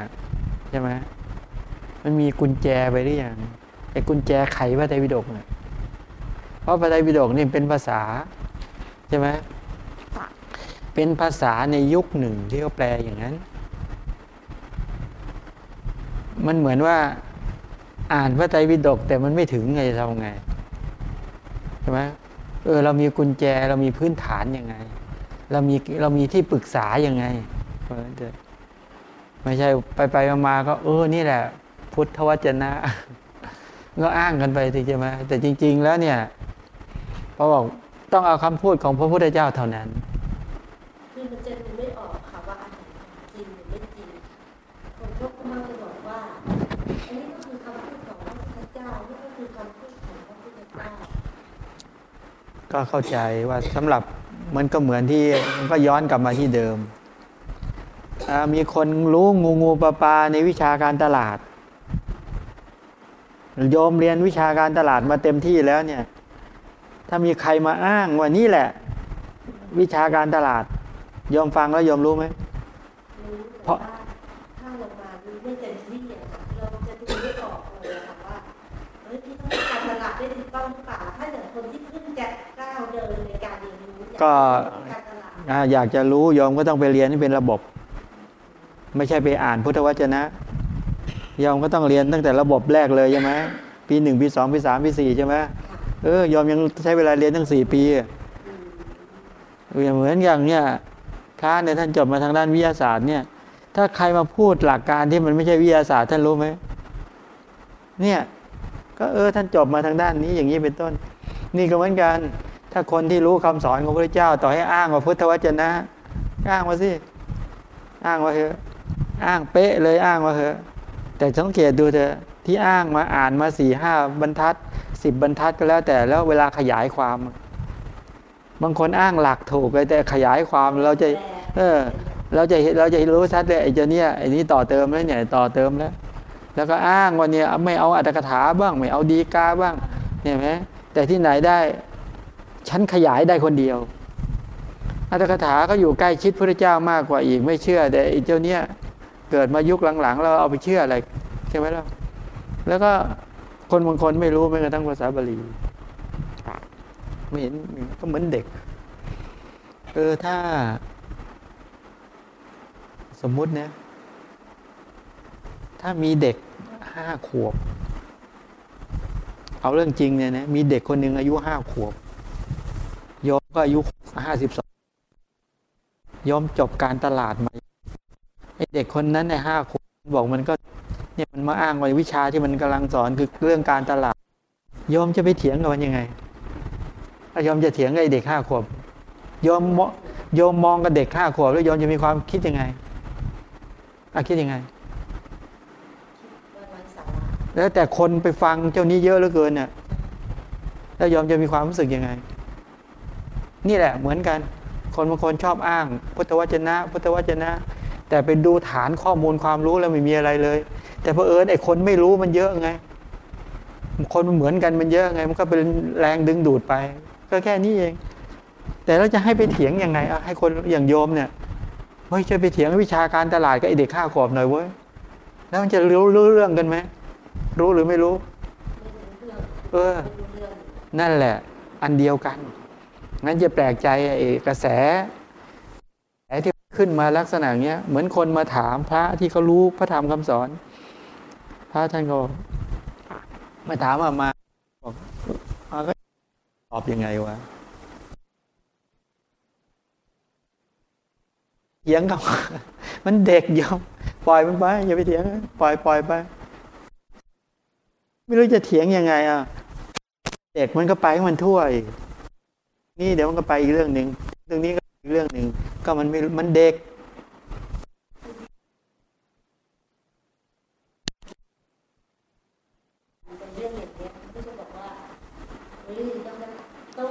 C: ใช่ไหมมันมีกุญแจไปหรือยังไอ้กุญแจไขพระไตรปิฎกเนี่ยเพราะพระไตรปิฎกนี่เป็นภาษาใช่ไหมเป็นภาษาในยุคหนึ่งที่เขาแปลอย่างนั้น มันเหมือนว่าอ่านพระไตรปิฎกแต่มันไม่ถึงไงจะทำไงใช่ไหมเออเรามีกุญแจเรามีพื้นฐานยังไง เรามีเรามีที่ปรึกษายังไง เพราะฉะนั้นเถอะไม่ใช่ไปไปๆมาๆก็ เออนี่แหละ พุทธวจนะ ก็อ้างกันไปสิใช่ไหมแต่จริง ๆ แล้วเนี่ยพอบอกต้องเอาคำพูดของพระพุทธเจ้าเท่านั้น
B: คือมันจะดูไม่ออกค่ะว่าอันไหนจริงหรือไม่จริงคนพวกก็มักจะบอกว่าอันนี้ก็คือคำพูดของพระพุทธเจ้านี่ก็คือคำพูดของพระพุทธเจ้า
C: ก็เข้าใจว่าสำหรับมันก็เหมือนที่มันก็ย้อนกลับมาที่เดิมอ่า มีคนรู้งูงูปลาปลาในวิชาการตลาดโยมเรียนวิชาการตลาดมาเต็มที่แล้วเนี่ย ถ้ามีใครมาอ้างว่านี่แหละ วิชาการตลาดโยมฟังแล้วโยมรู้ไหม
B: รู้
C: เพราะ
B: แต่ว่าถ้าลงมาดูไม่เต็มที่อะค่ะเราจะดูไม่ออกเลยอะค่ะว่าเอ้ยที่ต้องการตลาดได้ถูกต้องหรือเปล่าถ้าอย่างคนที่เพิ่งจะก้าวเดินในการเรียนรู้อยา
C: ก็
B: รู้การตลาด
C: อ่าอยากจะรู้โยมก็ต้องไปเรียนให้เป็นระบบ ไม่ใช่ไปอ่านพุทธวจนะโยมก็ต้องเรียนตั้งแต่ระบบแรกเลยใช่ไหมปีหนึ่งปีสองปีสามปีสี่ใช่ไหมเออโยมยังใช้เวลาเรียนตั้งสี่ปีเหมือนอย่างเนี่ยพระเนี่ยท่านจบมาทางด้านวิทยาศาสตร์เนี่ย ถ้าใครมาพูดหลักการที่มันไม่ใช่วิทยาศาสตร์ท่านรู้ไหมเนี่ยก็เออท่านจบมาทางด้านนี้อย่างนี้เป็นต้น นี่ก็เหมือนกัน ถ้าคนที่รู้คำสอนของพระเจ้า ต่อให้อ้างว่าพุทธวจนะ อ้างมาสิอ้างว่าเถอะ อ้างเป๊ะเลยอ้างว่าเถอะแต่สังเกตดูเถอะที่อ้างมาอ่านมาสี่ห้าบรรทัดสิบบรรทัดก็แล้วแต่แล้วเวลาขยายความ บางคนอ้างหลักถูกเลยแต่ขยายความเราจะ เออ เราจะเห็นเราจะรู้ชัดเลยไอ้เจ้าเนี่ยไอ้นี้ต่อเติมแล้วเนี่ยต่อเติมแล้ว แล้วก็อ้างว่าเนี่ยไม่เอาอัตถกถาบ้าง ไม่เอาดีกาบ้าง เนี่ยไหมแต่ที่ไหนได้ฉันขยายได้คนเดียว อัตถกถาก็อยู่ใกล้ชิดพระเจ้ามากกว่าอีกไม่เชื่อแต่ไอ้เจ้าเนี่ย เกิดมายุคหลังๆ เราเอาไปเชื่ออะไร ใช่ไหมล่ะแล้วก็คนบางคนไม่รู้แม้กระทั่งภาษาบาลีไม่เห็นก็เหมือนเด็กเออถ้า สมมุตินะ ถ้ามีเด็กห้าขวบ เอาเรื่องจริงเนี่ยนะมีเด็กคนหนึ่งอายุห้าขวบโยมก็อายุห้าสิบสองยอมจบการตลาดมา เด็กคนนั้นในห้าขวบบอกมันก็เนี่ยมันมาอ้างว่าวิชาที่มันกำลังสอนคือเรื่องการตลาดโยมจะไปเถียงกับมันยังไงถ้าโยมจะเถียงกับไอเด็กห้าขวบโยมมองยมมองกับเด็กห้าขวบแล้วโยมจะมีความคิดยังไงอะคิดยังไง แล้วแต่คนไปฟังเจ้านี้เยอะเหลือเกินเนี่ยแล้วยอมจะมีความรู้สึกยังไง นี่แหละเหมือนกัน คนบางคนชอบอ้าง พุทธวจนะ พุทธวจนะ แต่ไปดูฐานข้อมูลความรู้แล้วไม่มีอะไรเลย แต่เพอเอิญไอ้คนไม่รู้มันเยอะไง คนมันเหมือนกันมันเยอะไง มันก็เป็นแรงดึงดูดไป ก็แค่นี้เอง แต่เราจะให้ไปเถียงยังไงอะให้คนอย่างโยมเนี่ยเฮ้ยช่วยไปเถียงวิชาการตลาดกับไอเด็กข้าขวบหน่อยเว้ยแล้วมันจะรู้รู้เรื่องกันไหมรู้หรือไม่รู้
B: เอ
C: อ นั่นแหละ อันเดียวกันงั้นจะแปลกใจไอ้กระแส ขึ้นมาลักษณะเนี้ยเหมือนคนมาถามพระที่เขารู้พระธรรมคำสอน พระท่านก็มาถามว่ามาบอกมาก็ตอบยังไงวะเถียงกับมันเด็กอยอมปล่อยมันไปอย่าไปเถียงปล่อยปล่อยไป ไม่รู้จะเถียงยังไงอะเด็กมันก็ไปมันทั่วอีกนี่เดี๋ยวมันก็ไปอีกเรื่องหนึ่งเรื่องนี้ก็ เรื่องหนึ่งก็มันไม่มันเด็ก
B: เป็นเรื่องอย่างเนี้ยก็จะบอกว่าเฮ้ยต้องต้อง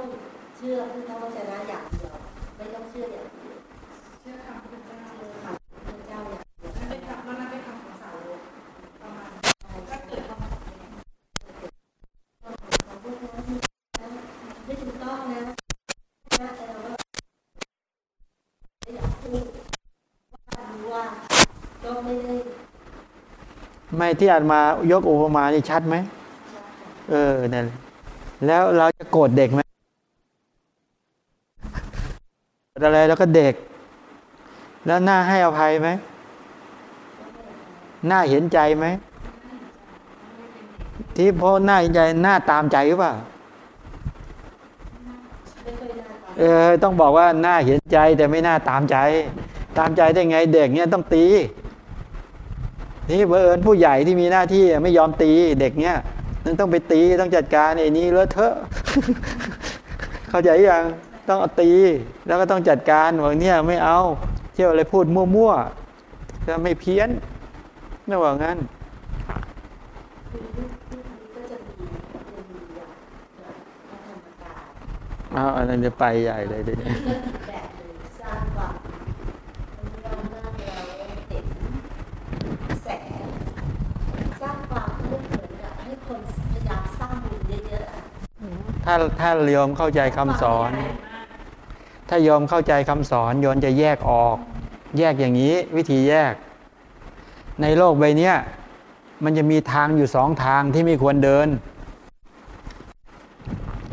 B: เชื่อพุทธวจนะอย่างเดียวไม่ต้องเชื่ออย่างอื่น
A: เชื่อคำพุทธเจ้า
B: เชื่อคำพระเจ้าอย่างเดียว
A: นั่นเป็นคำว่านั่นเป็นคำของสาวกประมาณถ้าเกิดความขัดแย้ง
B: ของพวกนั้นไม่ถูกต้องนะนะแต่เราก็ไม่อยากพูดว่ารู้ว่าก็ไม่ได้
C: ไม่ ที่อาจมายกอุปมานี่ชัดไหมเออนั่นแล้วเราจะโกรธเด็กไหมอะไรแล้วก็เด็ก แล้วหน้าให้อภัยไหมหน้าเห็นใจไหมที่เพราะหน้าเห็นใจหน้าตามใจหรือเปล่า
B: เคยได้ตาม
C: เออต้องบอกว่าหน้าเห็นใจแต่ไม่น่าตามใจ ตามใจได้ไงเด็กเนี่ยต้องตี นี่เบอเอิญผู้ใหญ่ที่มีหน้าที่ไม่ยอมตีเด็กเนี่ยนั่นต้องไปตีต้องจัดการไอ้นี้เลอะเทอะ เข้าใจยังต้องเอาตี แล้วก็ต้องจัดการว่าเนี่ยไม่เอา เที่ยวอะไรพูดมั่วๆจะไม่เพี้ยนไม่ว่างั้น
B: คือลูกลูกนี้ก็จะมีจะมีอย่างพระธรรมกาย
C: เอาอันนั้นจะไปใหญ่เลยเดี๋ยวนี้
B: ก็อีกแบบหนึ่งสร้างความเรานั่งเราเห็นแสงสร้างความเพื่อเหมือนกับให้คนพยายามสร้างบุญเยอะๆอะ
C: ถ้าถ้าโยมเข้าใจคำสอน ถ้าโยมเข้าใจคำสอนโยมจะแยกออก แยกอย่างนี้ วิธีแยก ในโลกใบเนี้ยมันจะมีทางอยู่สองทางที่ไม่ควรเดิน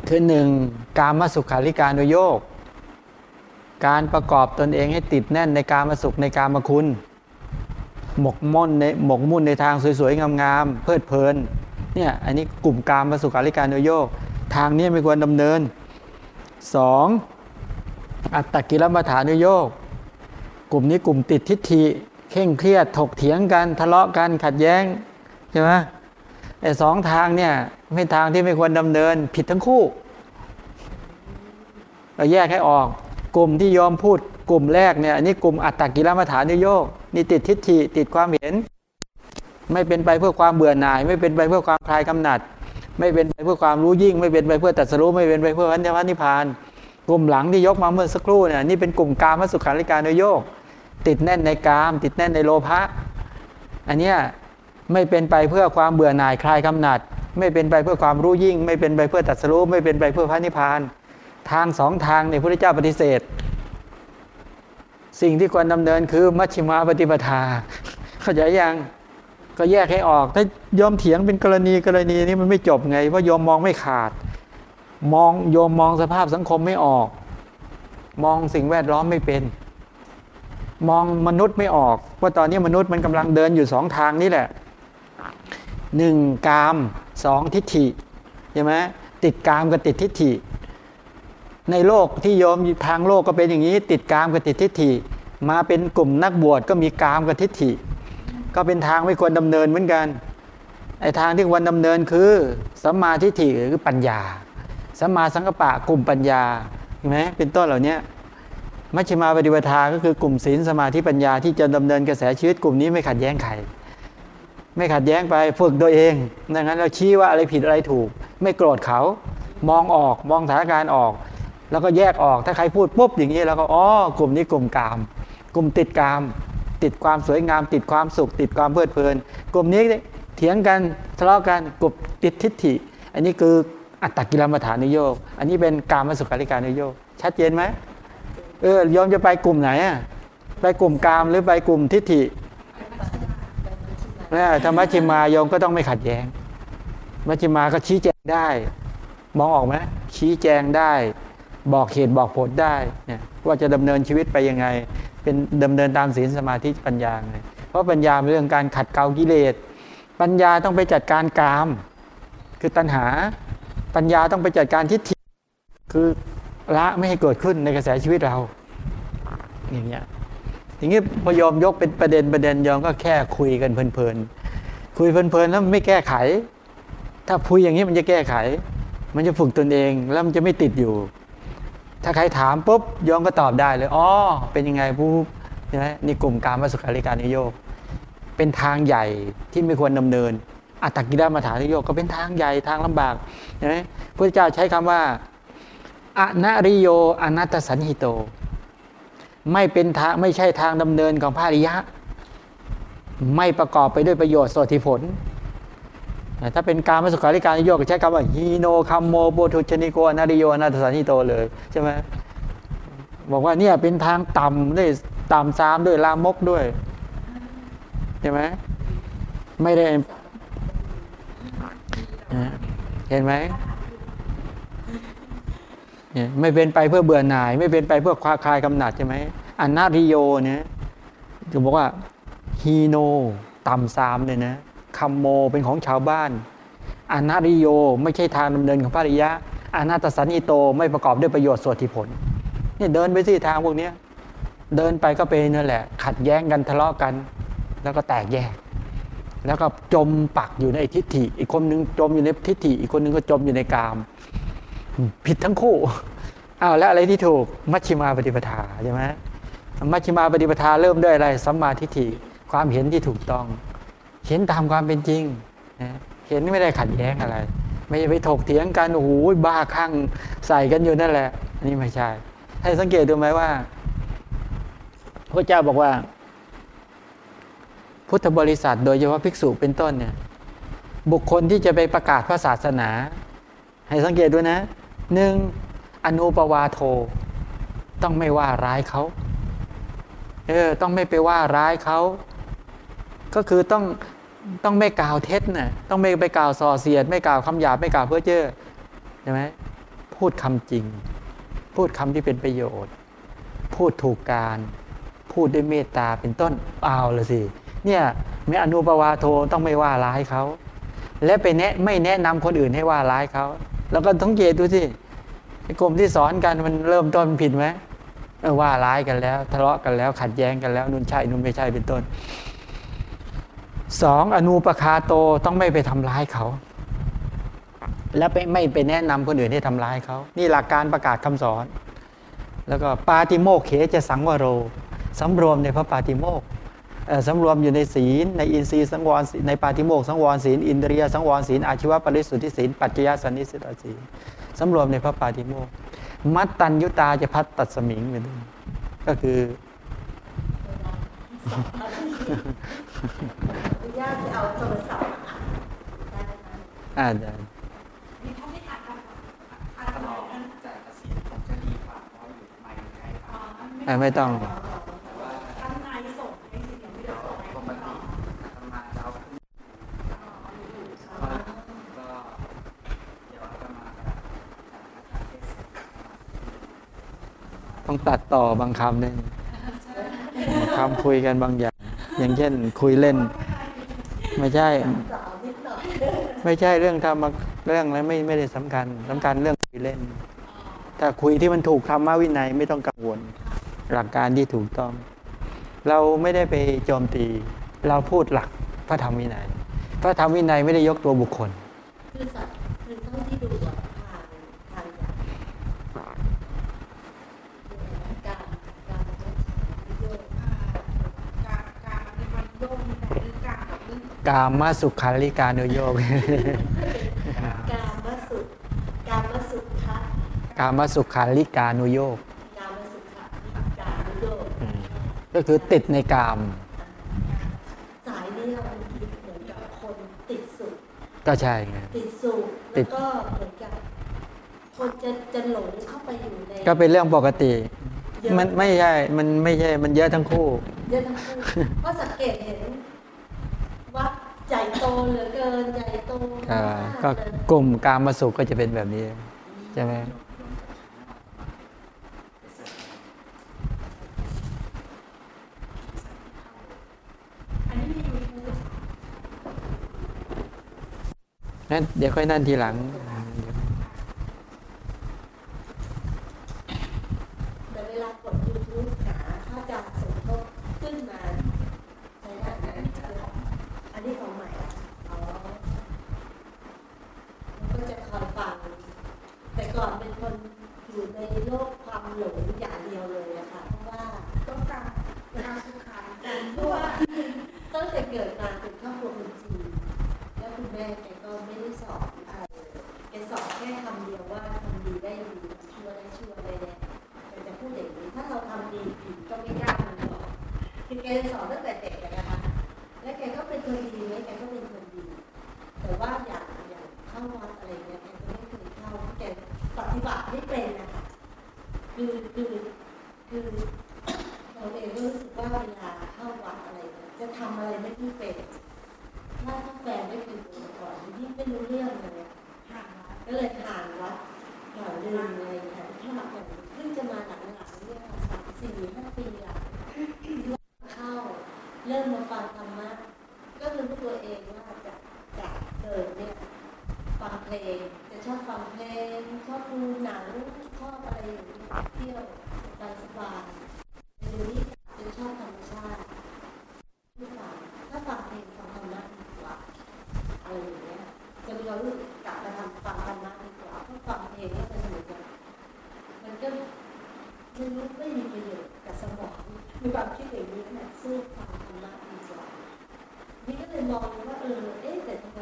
C: คือหนึ่งการมสุขาริการโยโยก การประกอบตนเองให้ติดแน่นในการมาสุขในการมาคุณ หมกม่นในหมกมุ่นในทางสวยๆงามๆเพลิดเพลินเนี่ยอันนี้กลุ่มการมาสุขาริการโยโยก ทางนี้ไม่ควรดำเนินสองอัตตกิลมัฐานุโยกกลุ่มนี้กลุ่มติดทิฏฐิเข่งเครียดถกเถียงกันทะเลาะกันขัดแย้งใช่ไหมไอ้สองทางเนี่ยไม่ทางที่ไม่ควรดำเนินผิดทั้งคู่ เราแยกให้ออก กลุ่มที่ยอมพูดกลุ่มแรกเนี่ยอันนี้กลุ่มอัตตกิลมัฐานุโยกนี่ติดทิฏฐิติดความเห็น ไม่เป็นไปเพื่อความเบื่อหน่าย ไม่เป็นไปเพื่อความคลายกำหนัด ไม่เป็นไปเพื่อความรู้ยิ่ง ไม่เป็นไปเพื่อตรัสรู้ไม่เป็นไปเพื่อพันธะนิพพาน กลุ่มหลังที่ยกมาเมื่อสักครู่เนี่ยนี่เป็นกลุ่มกามสุขาริการโดยโยก ติดแน่นในกาม ติดแน่นในโลภะอันเนี้ยไม่เป็นไปเพื่อความเบื่อหน่ายคลายกำหนัด ไม่เป็นไปเพื่อความรู้ยิ่ง ไม่เป็นไปเพื่อตรัสรู้ไม่เป็นไปเพื่อพระนิพพาน ทางสองทางในพระพุทธเจ้าปฏิเสธ สิ่งที่ควรดำเนินคือมัชฌิมาปฏิปทา เข้าใจยัง ก็แยกให้ออก ถ้ายอมเถียงเป็นกรณีกรณีนี้มันไม่จบไงเพราะยอมมองไม่ขาด มองโยมมองสภาพสังคมไม่ออก มองสิ่งแวดล้อมไม่เป็น มองมนุษย์ไม่ออก ว่าตอนนี้มนุษย์มันกำลังเดินอยู่สองทางนี่แหละหนึ่งกามสองทิฏฐิใช่ไหมติดกามกับติดทิฏฐิ ในโลกที่โยมทางโลกก็เป็นอย่างนี้ ติดกามกับติดทิฏฐิ มาเป็นกลุ่มนักบวชก็มีกามกับทิฏฐิ ก็เป็นทางไม่ควรดำเนินเหมือนกันไอ้ทางที่ควรดำเนินคือสัมมาทิฏฐิหรือปัญญาสัมมาสังกปะกลุ่มปัญญาเห็นไหมเป็นต้นเหล่านี้มัชฌิมาปฏิปทาก็คือกลุ่มศีลสมาธิปัญญาที่จะดำเนินกระแสชีวิตกลุ่มนี้ไม่ขัดแย้งใครไม่ขัดแย้งไปฝึกตัวเองดังนั้นเราชี้ว่าอะไรผิดอะไรถูก ไม่โกรธเขา มองออกมองสถานการณ์ออก แล้วก็แยกออกถ้าใครพูดปุ๊บอย่างนี้แล้วก็อ๋อกลุ่มนี้กลุ่มกาม กลุ่มติดกาม ติดความสวยงาม ติดความสุข ติดความเพลิดเพลิน กลุ่มนี้เถียงกันทะเลาะกันกลุ่มติดทิฏฐิ อันนี้คืออัตตกิลมัฐานุโยกอันนี้เป็นกามสุขาริการนุโยกชัดเจนไหมเออยอมจะไปกลุ่มไหนอะไปกลุ่มกามหรือไปกลุ่มทิฏฐิเนี่ยธรรมชิมายอมก็ต้องไม่ขัดแย้งมัชฌิมาก็ชี้แจงได้ มองออกไหมชี้แจงได้ บอกเหตุบอกผลได้เนี่ยว่าจะดำเนินชีวิตไปยังไง เป็นดำเนินตามศีลสมาธิปัญญาไงเพราะปัญญาเป็นเรื่องการขัดเกลากิเลส ปัญญาต้องไปจัดการกาม คือตัณหา ปัญญาต้องไปจัดการทิฏฐิคือละไม่ให้เกิดขึ้นในกระแสชีวิตเราอย่างเงี้ยอย่างนี้พอยอมยกเป็นประเด็นประเด็นยอมก็แค่คุยกันเพลินๆคุยเพลินๆแล้วไม่แก้ไข ถ้าคุยอย่างนี้มันจะแก้ไข มันจะฝึกตนเองแล้วมันจะไม่ติดอยู่ ถ้าใครถามปุ๊บยอมก็ตอบได้เลยอ๋อเป็นยังไงผู้ใช่ไหมนี่กลุ่มการมาสุขาริการนิโยกเป็นทางใหญ่ที่ไม่ควรดำเนิน อัตตกิลมัฐานนิโยกก็เป็นทางใหญ่ทางลำบากใช่ไหมพระเจ้าใช้คำว่าอนริโยอนัตถสัญหิโต ไม่เป็นทางไม่ใช่ทางดำเนินของพระอริยะ ไม่ประกอบไปด้วยประโยชน์โสติผล ถ้าเป็นกามสุขัลลิกานุโยคใช้คำว่าหีโนคัมโมโปถุชชนิโก อนริโยอนัตถสัญหิโตเลยใช่ไหมบอกว่าเนี่ยเป็นทางต่ำด้วยต่ำซามด้วยลามกด้วยใช่ไหมไม่ได้เห็นไหมไม่เป็นไปเพื่อเบื่อหน่าย ไม่เป็นไปเพื่อคลาคลายกำหนัดใช่ไหมอันนาริโยเนี่ยจะบอกว่าฮีโนต่ำซามเลยนะ คัมโมเป็นของชาวบ้านอนาริโยไม่ใช่ทางดำเนินของพระริยะอนาตสันอิโตไม่ประกอบด้วยประโยชน์ส่วนที่ผลเนี่ยเดินไปสิทางพวกเนี้ยเดินไปก็เป็นนั่นแหละ ขัดแย้งกันทะเลาะกัน แล้วก็แตกแยก แล้วก็จมปักอยู่ในทิฏฐิ อีกคนนึงจมอยู่ในทิฏฐิ อีกคนนึงก็จมอยู่ในกาม ผิดทั้งคู่อ้าวแล้วอะไรที่ถูกมัชฌิมาปฏิปทาใช่ไหมมัชฌิมาปฏิปทาเริ่มด้วยอะไรสัมมาทิฏฐิความเห็นที่ถูกต้อง เห็นตามความเป็นจริงนะเห็นไม่ได้ขัดแย้งอะไร ไม่ไปถกเถียงกันโอ้โหบ้าคลั่งใส่กันอยู่นั่นแหละนนี้ไม่ใช่ ให้สังเกตดูไหมว่า พระเจ้าบอกว่า พุทธบริษัทโดยเฉพาะภิกษุเป็นต้นเนี่ย บุคคลที่จะไปประกาศพระศาสนา ให้สังเกตด้วยนะหนึ่งอนุปวาโท ต้องไม่ว่าร้ายเขาเออต้องไม่ไปว่าร้ายเขาก็คือต้อง ต้องไม่กล่าวเท็จนะ่ะต้องไม่ไปกล่าวส่อเสียด ไม่กล่าวคำหยาบไม่กล่าวเพ้อเจ้อใช่ไหมพูดคำจริง พูดคำที่เป็นประโยชน์ พูดถูกการ พูดด้วยเมตตาเป็นต้นเอาละสิเนี่ยแม้อนุปวาโทต้องไม่ว่าร้ายเขาและไปแนะไม่แนะนำคนอื่นให้ว่าร้ายเขาแล้วก็ต้องเกตดูสิกลุ่มที่สอนกันมันเริ่มต้นผิดไหมว่าร้ายกันแล้ว ทะเลาะกันแล้วขัดแย้งกันแล้วนุ่นใช่นุ่นไม่ใช่เป็นต้น สองอนุปคาโตต้องไม่ไปทำร้ายเขา และไไม่ไปแนะนำคนอื่นให้ทำร้ายเขา นี่หลักการประกาศคำสอน แล้วก็ปาติโมกเขจะสังวโรสำรวมในพระปาติโมกข์เอ่อสำรวมอยู่ในศีล ในอินทรีย์สังวรศีลในปาติโมกสังวรศีล อินเดียสังวรศีลอาชีวปริสุทธิศีลปัจจยสันนิสิตศีลสำรวมในพระปาติโมกมัตตัญยุตาจะพัดตัดสมิงเป็นต้นก็คือ
B: ญาตจะเอาโทรศัพท์มาอ่านได้ไหมคะ
C: อ่าได้
A: มีท่านไม่อ่านกันอ่าน
D: ถ้า
A: กัน
D: เรา
A: อ่าน
D: จะเกษียณผมจะดีกว่าเพราะอยู่ไม่ใกล้ค
A: อ๋
D: รั
A: อบ
C: อ่าไม่ต้อง
D: แต่ว่า
A: ท่านนายส่งให้สิเดี๋ยวไม่ได้
D: เดี๋ยว
A: ส่งให้
D: ปก
A: ต่อ
D: ติอาตมาจะเอาขึ้นก็เดี๋ยวอาตมาจะจัดการเทศน์
C: ต้องตัดต่อบางคำด้วยคำคุยกันบางอย่าง อย่างเช่นคุยเล่น ไม่ใช่ ไม่ใช่เรื่องธรรมะเรื่องอะไรไม่ไม่ได้สำคัญสำคัญเรื่องคุยเล่น ถ้าคุยที่มันถูกธรรมวินัยไม่ต้องกังวล หลักการที่ถูกต้อง เราไม่ได้ไปโจมตี เราพูดหลักพระธรรมวินัย พระธรรมวินัยไม่ได้ยกตัวบุคคล
B: คือสัตว์คือเท่าที่ดูอะทางทางอย่างการการโยก
A: การการในวันโยกมีแต่เรื่องการ กับเรื่อง
C: กามาสุขาริการโนโยก
B: การมสุการมสุขะ
C: กามาสุขาริการโนโยก
B: การมสุขะการโยก
C: ก็คือติดในกาม
B: สายนี้เราคิดเหมือนกับคนติดสุข
C: ก็ใช่ไง
B: ติดสุข
C: ติ
B: แล้ว
C: ด
B: ก็เหมือนกับคนจะจะหลงเข้าไปอยู่ใน
C: ก็เป็นเรื่องปกติ
B: เยอะ
C: มันไม่ใช่ มันไม่ใช่ มันเยอะทั้งคู่
B: เยอะทั้งคู่เพราะสังเกตเห็นวัด ใหญ่โตเหลือเกินใหญ่โต
C: อ่ามา
B: ก
C: ก็
B: เลย
C: กลุ่มกามมาสุขก็จะเป็นแบบนี้ ใช่ไหม
A: อันนี้มียูทูบ
C: นั่นเดี๋ยวค่อยนั่นทีหลัง
B: แต่เวลากดยูทูบหาพระอาจารย์สมทบขึ้นมาใช้ได้ไหมอันนี้ของใหม่อะอ๋อมันก็จะคอยฟัง แต่ก่อนเป็นคนอยู่ใน โลกความหลงอย่างเดียวเลยอะค่ะ เพราะว่า
A: ต้องการการสุขาการ
B: เพ
A: ด้
B: ราะ
A: ว่า
B: ตั้งแต่เกิดมาเป็นครอบครัวคนจีนแล้วคุณแม่แกก็ไม่ได้สอนอะไรเลยแกสอนแค่คำเดียวว่าทำดีได้ดีชั่วได้ชั่วได้แน่แกจะพูดอย่างนี้ถ้าเราทำดีผิดก็ไม่กล้าทำหรอกคือแกสอนตั้งแต่เด็กเลยนะคะ และแกก็เป็นคนดีไหมแกก็เป็นคนดี แต่ว่าอย่างอย่างเข้าวัดอะไรเงี้ยแกก็ไม่เคยเข้าแกปฏิบัติไม่เป็น คะคือคือคือเราเองก็รู้สึกว่าเวลาเข้าวัดอะไร จะทำอะไรไม่ค่เป็นถ้าถ้าแฟนไม่เคยดูมาก่อนยิ่ไม่รู้เรื่องเลยก็เลยผ่านวัดผ่านเดินอะไรค่ะที่มาก่อนเพิ่งจะมาหลังๆเนี่ยสามสี่ห้าปีหลังเข้า เริ่มมาฟังธรรมะก็รู้ตัวเองว่าจากจากเดินเนี่ยฟังเพลงจะชอบฟังเพลงชอบดูหนังชอบอะไรอย่างนี้ เที่ยวสบายๆเดี๋ยวนี้จะชอบธรรมชาติที่ฟังถ้าฟังเพลงฟังธรรมะดีกว่าอะไรอย่างเงี้ยจะมีเรารู้กกลับมาทำฟังธรรมะดีกว่าเพราะฟังเพลงแล้วมันเหมือนกับมันก็ไม่รู้ไม่มีประโยชน์กับสมองมีความคิดอย่างนี้นะสู้ฟังธรรมะดีกว่านี่ก็เลยมองว่าเออเอ๊ะแต่ทำไม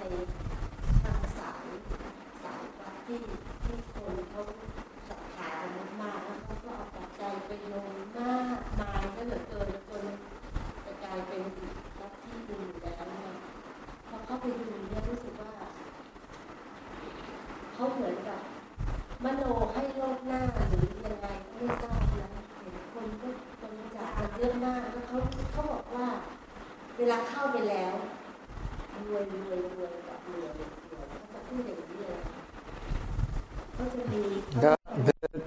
B: ทางสายสายวัดที่เขาศรัทธากันมากๆแล้วเขาก็เอาปัจจัยไปลงมากมายก็เหลือเกินจนจะกลายเป็นลัทธิดูแล้วเนี่ยพอเข้าไปดูเนี่ยรู้สึกว่าเขาเหมือนกับมโนให้โลกหน้าหรือยังไงก็ไม่ทราบนะเห็นคนก็บริจาคกันเยอะมากแล้วเขาเขาบอกว่า เวลาเข้าไปแล้วรวยรวยรวยแบบรวยรวยเขาจะพูดอย่างนี้เลยเขาจะมี
C: ก็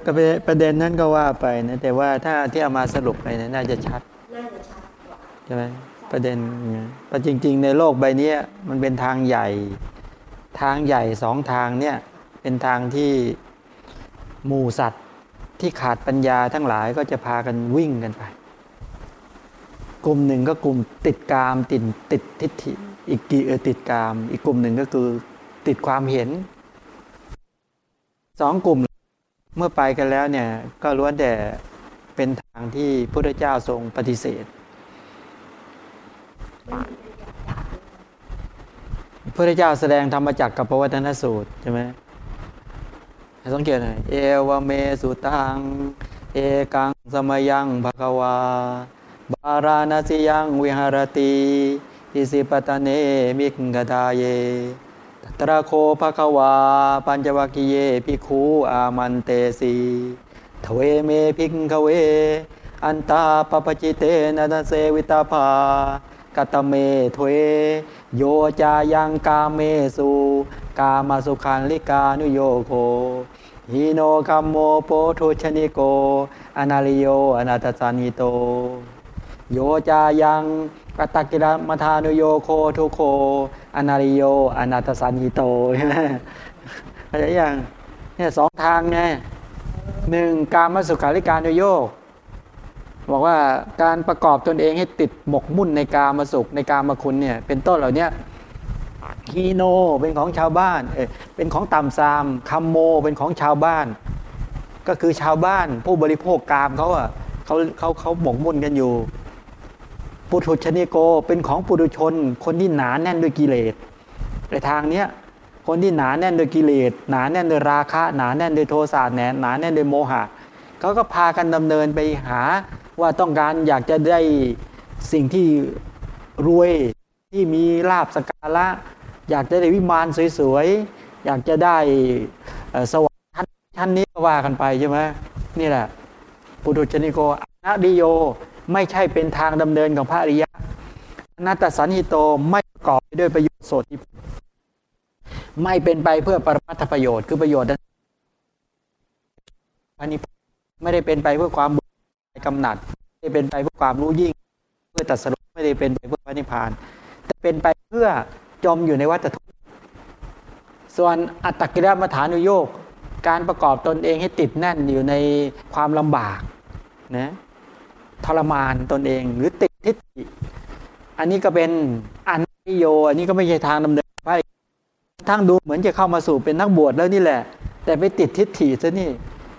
C: ก็ประเด็นนั้นก็ว่าไปนะ แต่ว่าถ้าที่เอามาสรุปไปเนี่ยน่าจะชัด
B: น่าจะชัดกว่า
C: ใช่ไหมประเด็นเนี่ยแต่จริง ๆ ในโลกใบเนี้ยมันเป็นทางใหญ่ ทางใหญ่สองทางเนี่ย เป็นทางที่หมู่สัตว์ที่ขาดปัญญาทั้งหลายก็จะพากันวิ่งกันไป กลุ่มหนึ่งก็กลุ่มติดกามติดติดทิฏฐิอีกกี่เออติดกาม อีกกลุ่มหนึ่งก็คือติดความเห็นสองกลุ่มเมื่อไปกันแล้วเนี่ยก็ล้วนแต่เป็นทางที่พระพุทธเจ้าทรงปฏิเสธพระเจ้าแสดงธรรมจักกับปวัตนสูตรใช่ไหมให้สังเกตหน่อยเอวเมสุตัง เอกังสมยังภควา บาราณสิยังวิหารติอิสิปตะเนมิกกดาเยตัตระโคภควา ปัญจวัคคีเยภิกขุอามันเตสีทเวเมพิกขเว อันตาปปจิเตนะนเสวิตัพพา กตเมทเว โยจายังกาเมสุกามสุขัลลิกานุโยโคหีโนคัมโมโปถุชชนิโกอนริโยอนัตถสัญหิโต โยจายัง อัตตกิลมถานุโยโคทุกโข อนริโยอนัตถสัญหิโตใช่ไหมอะไรอย่างเนี่ยสองทางไงหนึ่งกามสุขาริการโยกบอกว่าการประกอบตนเองให้ติดหมกมุ่นในกามาสุขในกามาคุณเนี่ยเป็นต้นเหล่านี้ฮีโนเป็นของชาวบ้านเออเป็นของต่ำซามคัมโมเป็นของชาวบ้าน ก็คือชาวบ้านผู้บริโภคกามเขาอะเขาเขาเขาหมกมุ่นกันอยู่ ปุถุชนิโกเป็นของปุถุชน คนที่หนาแน่นด้วยกิเลสในทางเนี้ยคนที่หนาแน่นด้วยกิเลสหนาแน่นด้วยราคะหนาแน่นด้วยโทสะแหนหนาแน่นด้วยโมหะเขาก็พากันดำเนินไปหาว่าต้องการอยากจะได้สิ่งที่รวยที่มีลาบสการะอยากจะได้วิมานสวยๆอยากจะได้สวรรค์ชั้นนี้ว่ากันไปใช่ไหมนี่แหละปุถุชนิโกอนัตติโย ไม่ใช่เป็นทางดำเนินของพระอริยะอนัตตสันหิโตไม่ประกอบด้วยประโยชน์โสติไม่เป็นไปเพื่อปรมัตถประโยชน์คือประโยชน์นั้นอันนี้ไม่ได้เป็นไปเพื่อความกำหนัด ไม่ได้เป็นไปเพื่อความรู้ยิ่ง เพื่อตรัสรู้ไม่ได้เป็นไปเพื่อพระนิพพาน แต่เป็นไปเพื่อจมอยู่ในวัฏทุกข์ส่วนอัตตกิรมฐานุโยกการประกอบตนเองให้ติดแน่นอยู่ในความลำบากนะ ทรมานตนเอง หรือติดทิฏฐิ อันนี้ก็เป็นอนัตติโย อันนี้ก็ไม่ใช่ทางดำเนินไปทั้งดูเหมือนจะเข้ามาสู่เป็นนักบวชแล้วนี่แหละ แต่ไปติดทิฏฐิซะนี่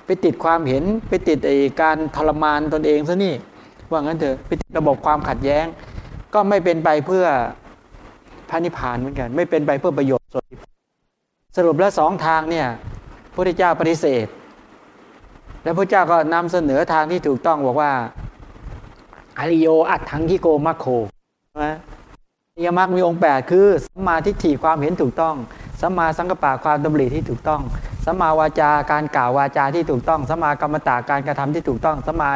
C: ไปติดความเห็น ไปติดไอ้การทรมานตนเองซะนี่ ว่างั้นเถอะ ไปติดระบบความขัดแย้ง ก็ไม่เป็นไปเพื่อพระนิพพานเหมือนกัน ไม่เป็นไปเพื่อประโยชน์ส่วนสรุปแล้วสองทางเนี่ยพระพุทธเจ้าปฏิเสธ แล้วพระเจ้าก็นำเสนอทางที่ถูกต้องบอกว่า อริโยอัตถังกิโกมัคโคนะอริยมรรคมีองค์แปดคือสัมมาทิฏฐิความเห็นถูกต้องสัมมาสังกปะความดำริที่ถูกต้องสัมมาวาจาการกล่าววาจาที่ถูกต้องสัมมากรรมตาการกระทำที่ถูกต้องสัมมา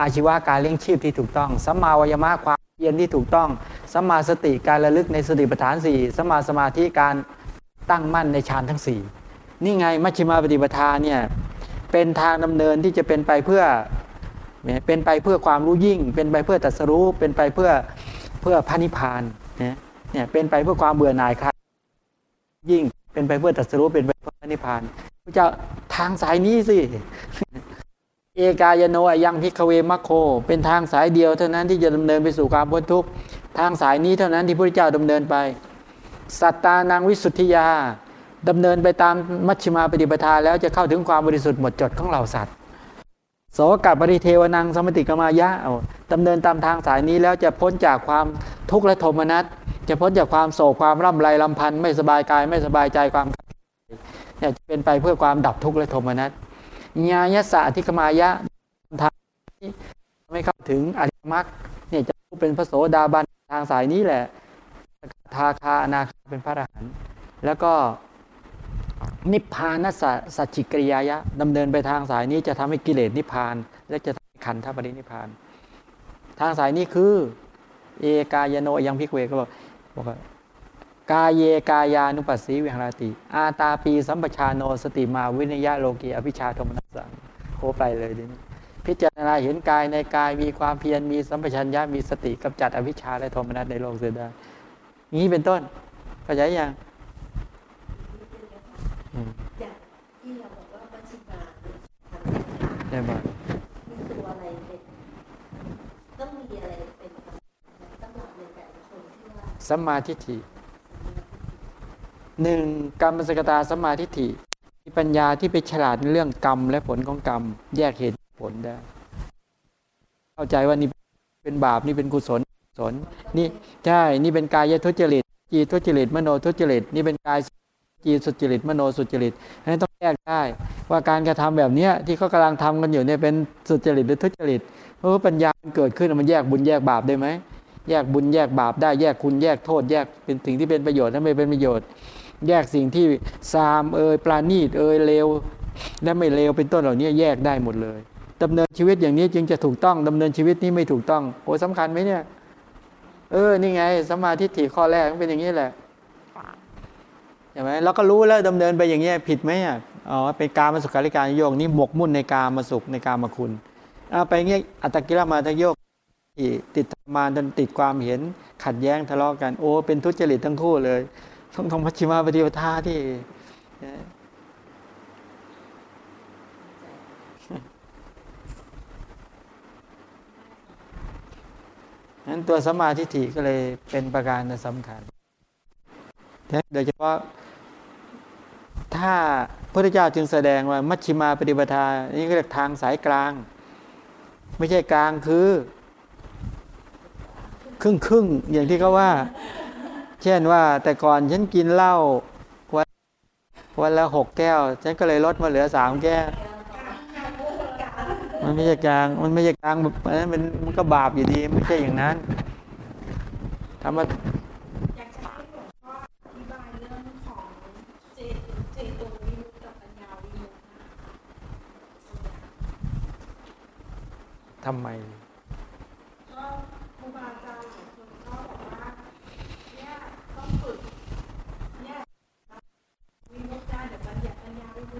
C: อาชีวะการเลี้ยงชีพที่ถูกต้องสัมมาวายามะความเพียรที่ถูกต้องสัมมาสติการระลึกในสติปัฏฐานสี่สัมมาสมาธิการตั้งมั่นในฌานทั้งสี่นี่ไงมัชฌิมาปฏิปทาเนี่ยเป็นทางดำเนินที่จะเป็นไปเพื่อ เป็นไปเพื่อความรู้ยิ่ง เป็นไปเพื่อตัสรู้ เป็นไปเพื่อเพื่อพระนิพพานเนี่ยเป็นไปเพื่อความเบื่อหน่ายคลายยิ่ง เป็นไปเพื่อตัสรู้เป็นไปเพื่อพระนิพพานพระเจ้าทางสายนี้สิเอกายโนยังพิกเวมัคโค เป็นทางสายเดียวเท่านั้นที่จะดำเนินไปสู่ความพ้นทุกข์ทางสายนี้เท่านั้นที่พระเจ้าดำเนินไป สัตตานางวิสุทธิยาดำเนินไปตามมัชฌิมาปฏิปทาแล้วจะเข้าถึงความบริสุทธิ์หมดจดของเหล่าสัตว์ โสกับปริเทวนังสมติกามายะเอาดำเนินตามทางสายนี้แล้วจะพ้นจากความทุกข์และโทมนัส จะพ้นจากความโศกความร่ำไรลำพันธ์ไม่สบายกายไม่สบายใจความเนี่ยจะเป็นไปเพื่อความดับทุกข์และโทมนัสญาญสะอธิกมายะทางที่ไม่เข้าถึงอริยมรรคเนี่ยจะเป็นพระโสดาบันทางสายนี้แหละสกทาคาอนาคาเป็นพระอรหันต์แล้วก็ นิพพานสัสัจจิกริยายะดำเนินไปทางสายนี้จะทำให้กิเลสนิพพาน และจะทำให้ขันธปรินิพพาน ทางสายนี้คือ เอกายโน อยัง ภิกขเวก็บอกบอกว่ากาเยกายานุปัสสีวิหรติ อาตาปีสัมปชาโนสติมาวิเนยยะโลเก อภิชฌาโทมนัสสังโคไปเลยดี๋ยวนี้พิจารณาเห็นกายในกายมีความเพียรมีสัมปชัญญะมีสติกำจัดอภิชาและโทมนัสในโลกเสียได้นี้เป็นต้นเข้าใจยัง
B: นที่ว่า
C: สัมมาทิฏฐิหนึ่งกรรมสกตาสัมมาทิฏฐิมีปัญญาที่ไปฉลาดในเรื่องกรรมและผลของกรรม แยกเหตุผลได้ เข้าใจว่านี่เป็นบาปนี่เป็นกุศลกุศลนี่ใช่นี่เป็นกายทุจริตจีทุจริตมโนทุจริตนี่เป็นกาย จีสุจริตมโนสุจริตอันนี้ต้องแยกได้ว่าการกระทำแบบเนี้ยที่เขากำลังทำกันอยู่เนี่ยเป็นสุจริตหรือทุจริตเพราะว่าปัญญามันเกิดขึ้นมันแยกบุญแยกบาปได้ไหมแยกบุญแยกบาปได้แยกคุณแยกโทษ แยกเป็นสิ่งที่เป็นประโยชน์และไม่เป็นประโยชน์ แยกสิ่งที่ซามเอยปราณีตเอยเลวและไม่เลวเป็นต้นเหล่านี้แยกได้หมดเลยดำเนินชีวิตอย่างนี้จึงจะถูกต้องดำเนินชีวิตนี้ไม่ถูกต้องโอ้สำคัญไหมเนี่ยเออนี่ไงสมาทิฏฐิข้อแรกมันเป็นอย่างนี้แหละ ช่ไหมเราก็รู้แล้วดำเนินไปอย่างนี้ยผิดไหมอะอ๋อเป็นการมาสุขาริการโยกนี่หมกมุ่นในการมาสุขในการมาคุณเอาไปเงี้ยอัตกิลมาทโยกที่ติดธรรมานจนติดความเห็นขัดแย้งทะเลาะกันโอ้เป็นทุจริตทั้งคู่เลยต้องทงพัชิมาปฏิปทาที่นั้นตัวสมาทิฏฐิก็เลยเป็นประการสำคัญโดยเฉพาะ ถ้าพระพุทธเจ้าจึงแสดงว่า มัชชิมาปฏิปทา นี่ก็เรียกทางสายกลาง ไม่ใช่กลางคือ ครึ่งครึ่งอย่างที่เขาว่า เช่นว่า แต่ก่อนฉันกินเหล้าวันวันละหกแก้ว ฉันก็เลยลดมาเหลือสามแก้วมันไม่ใช่กลาง มันไม่ใช่กลางแบบนั้นมันก็บาปอยู่ดี ไม่ใช่อย่างนั้นธรรมะ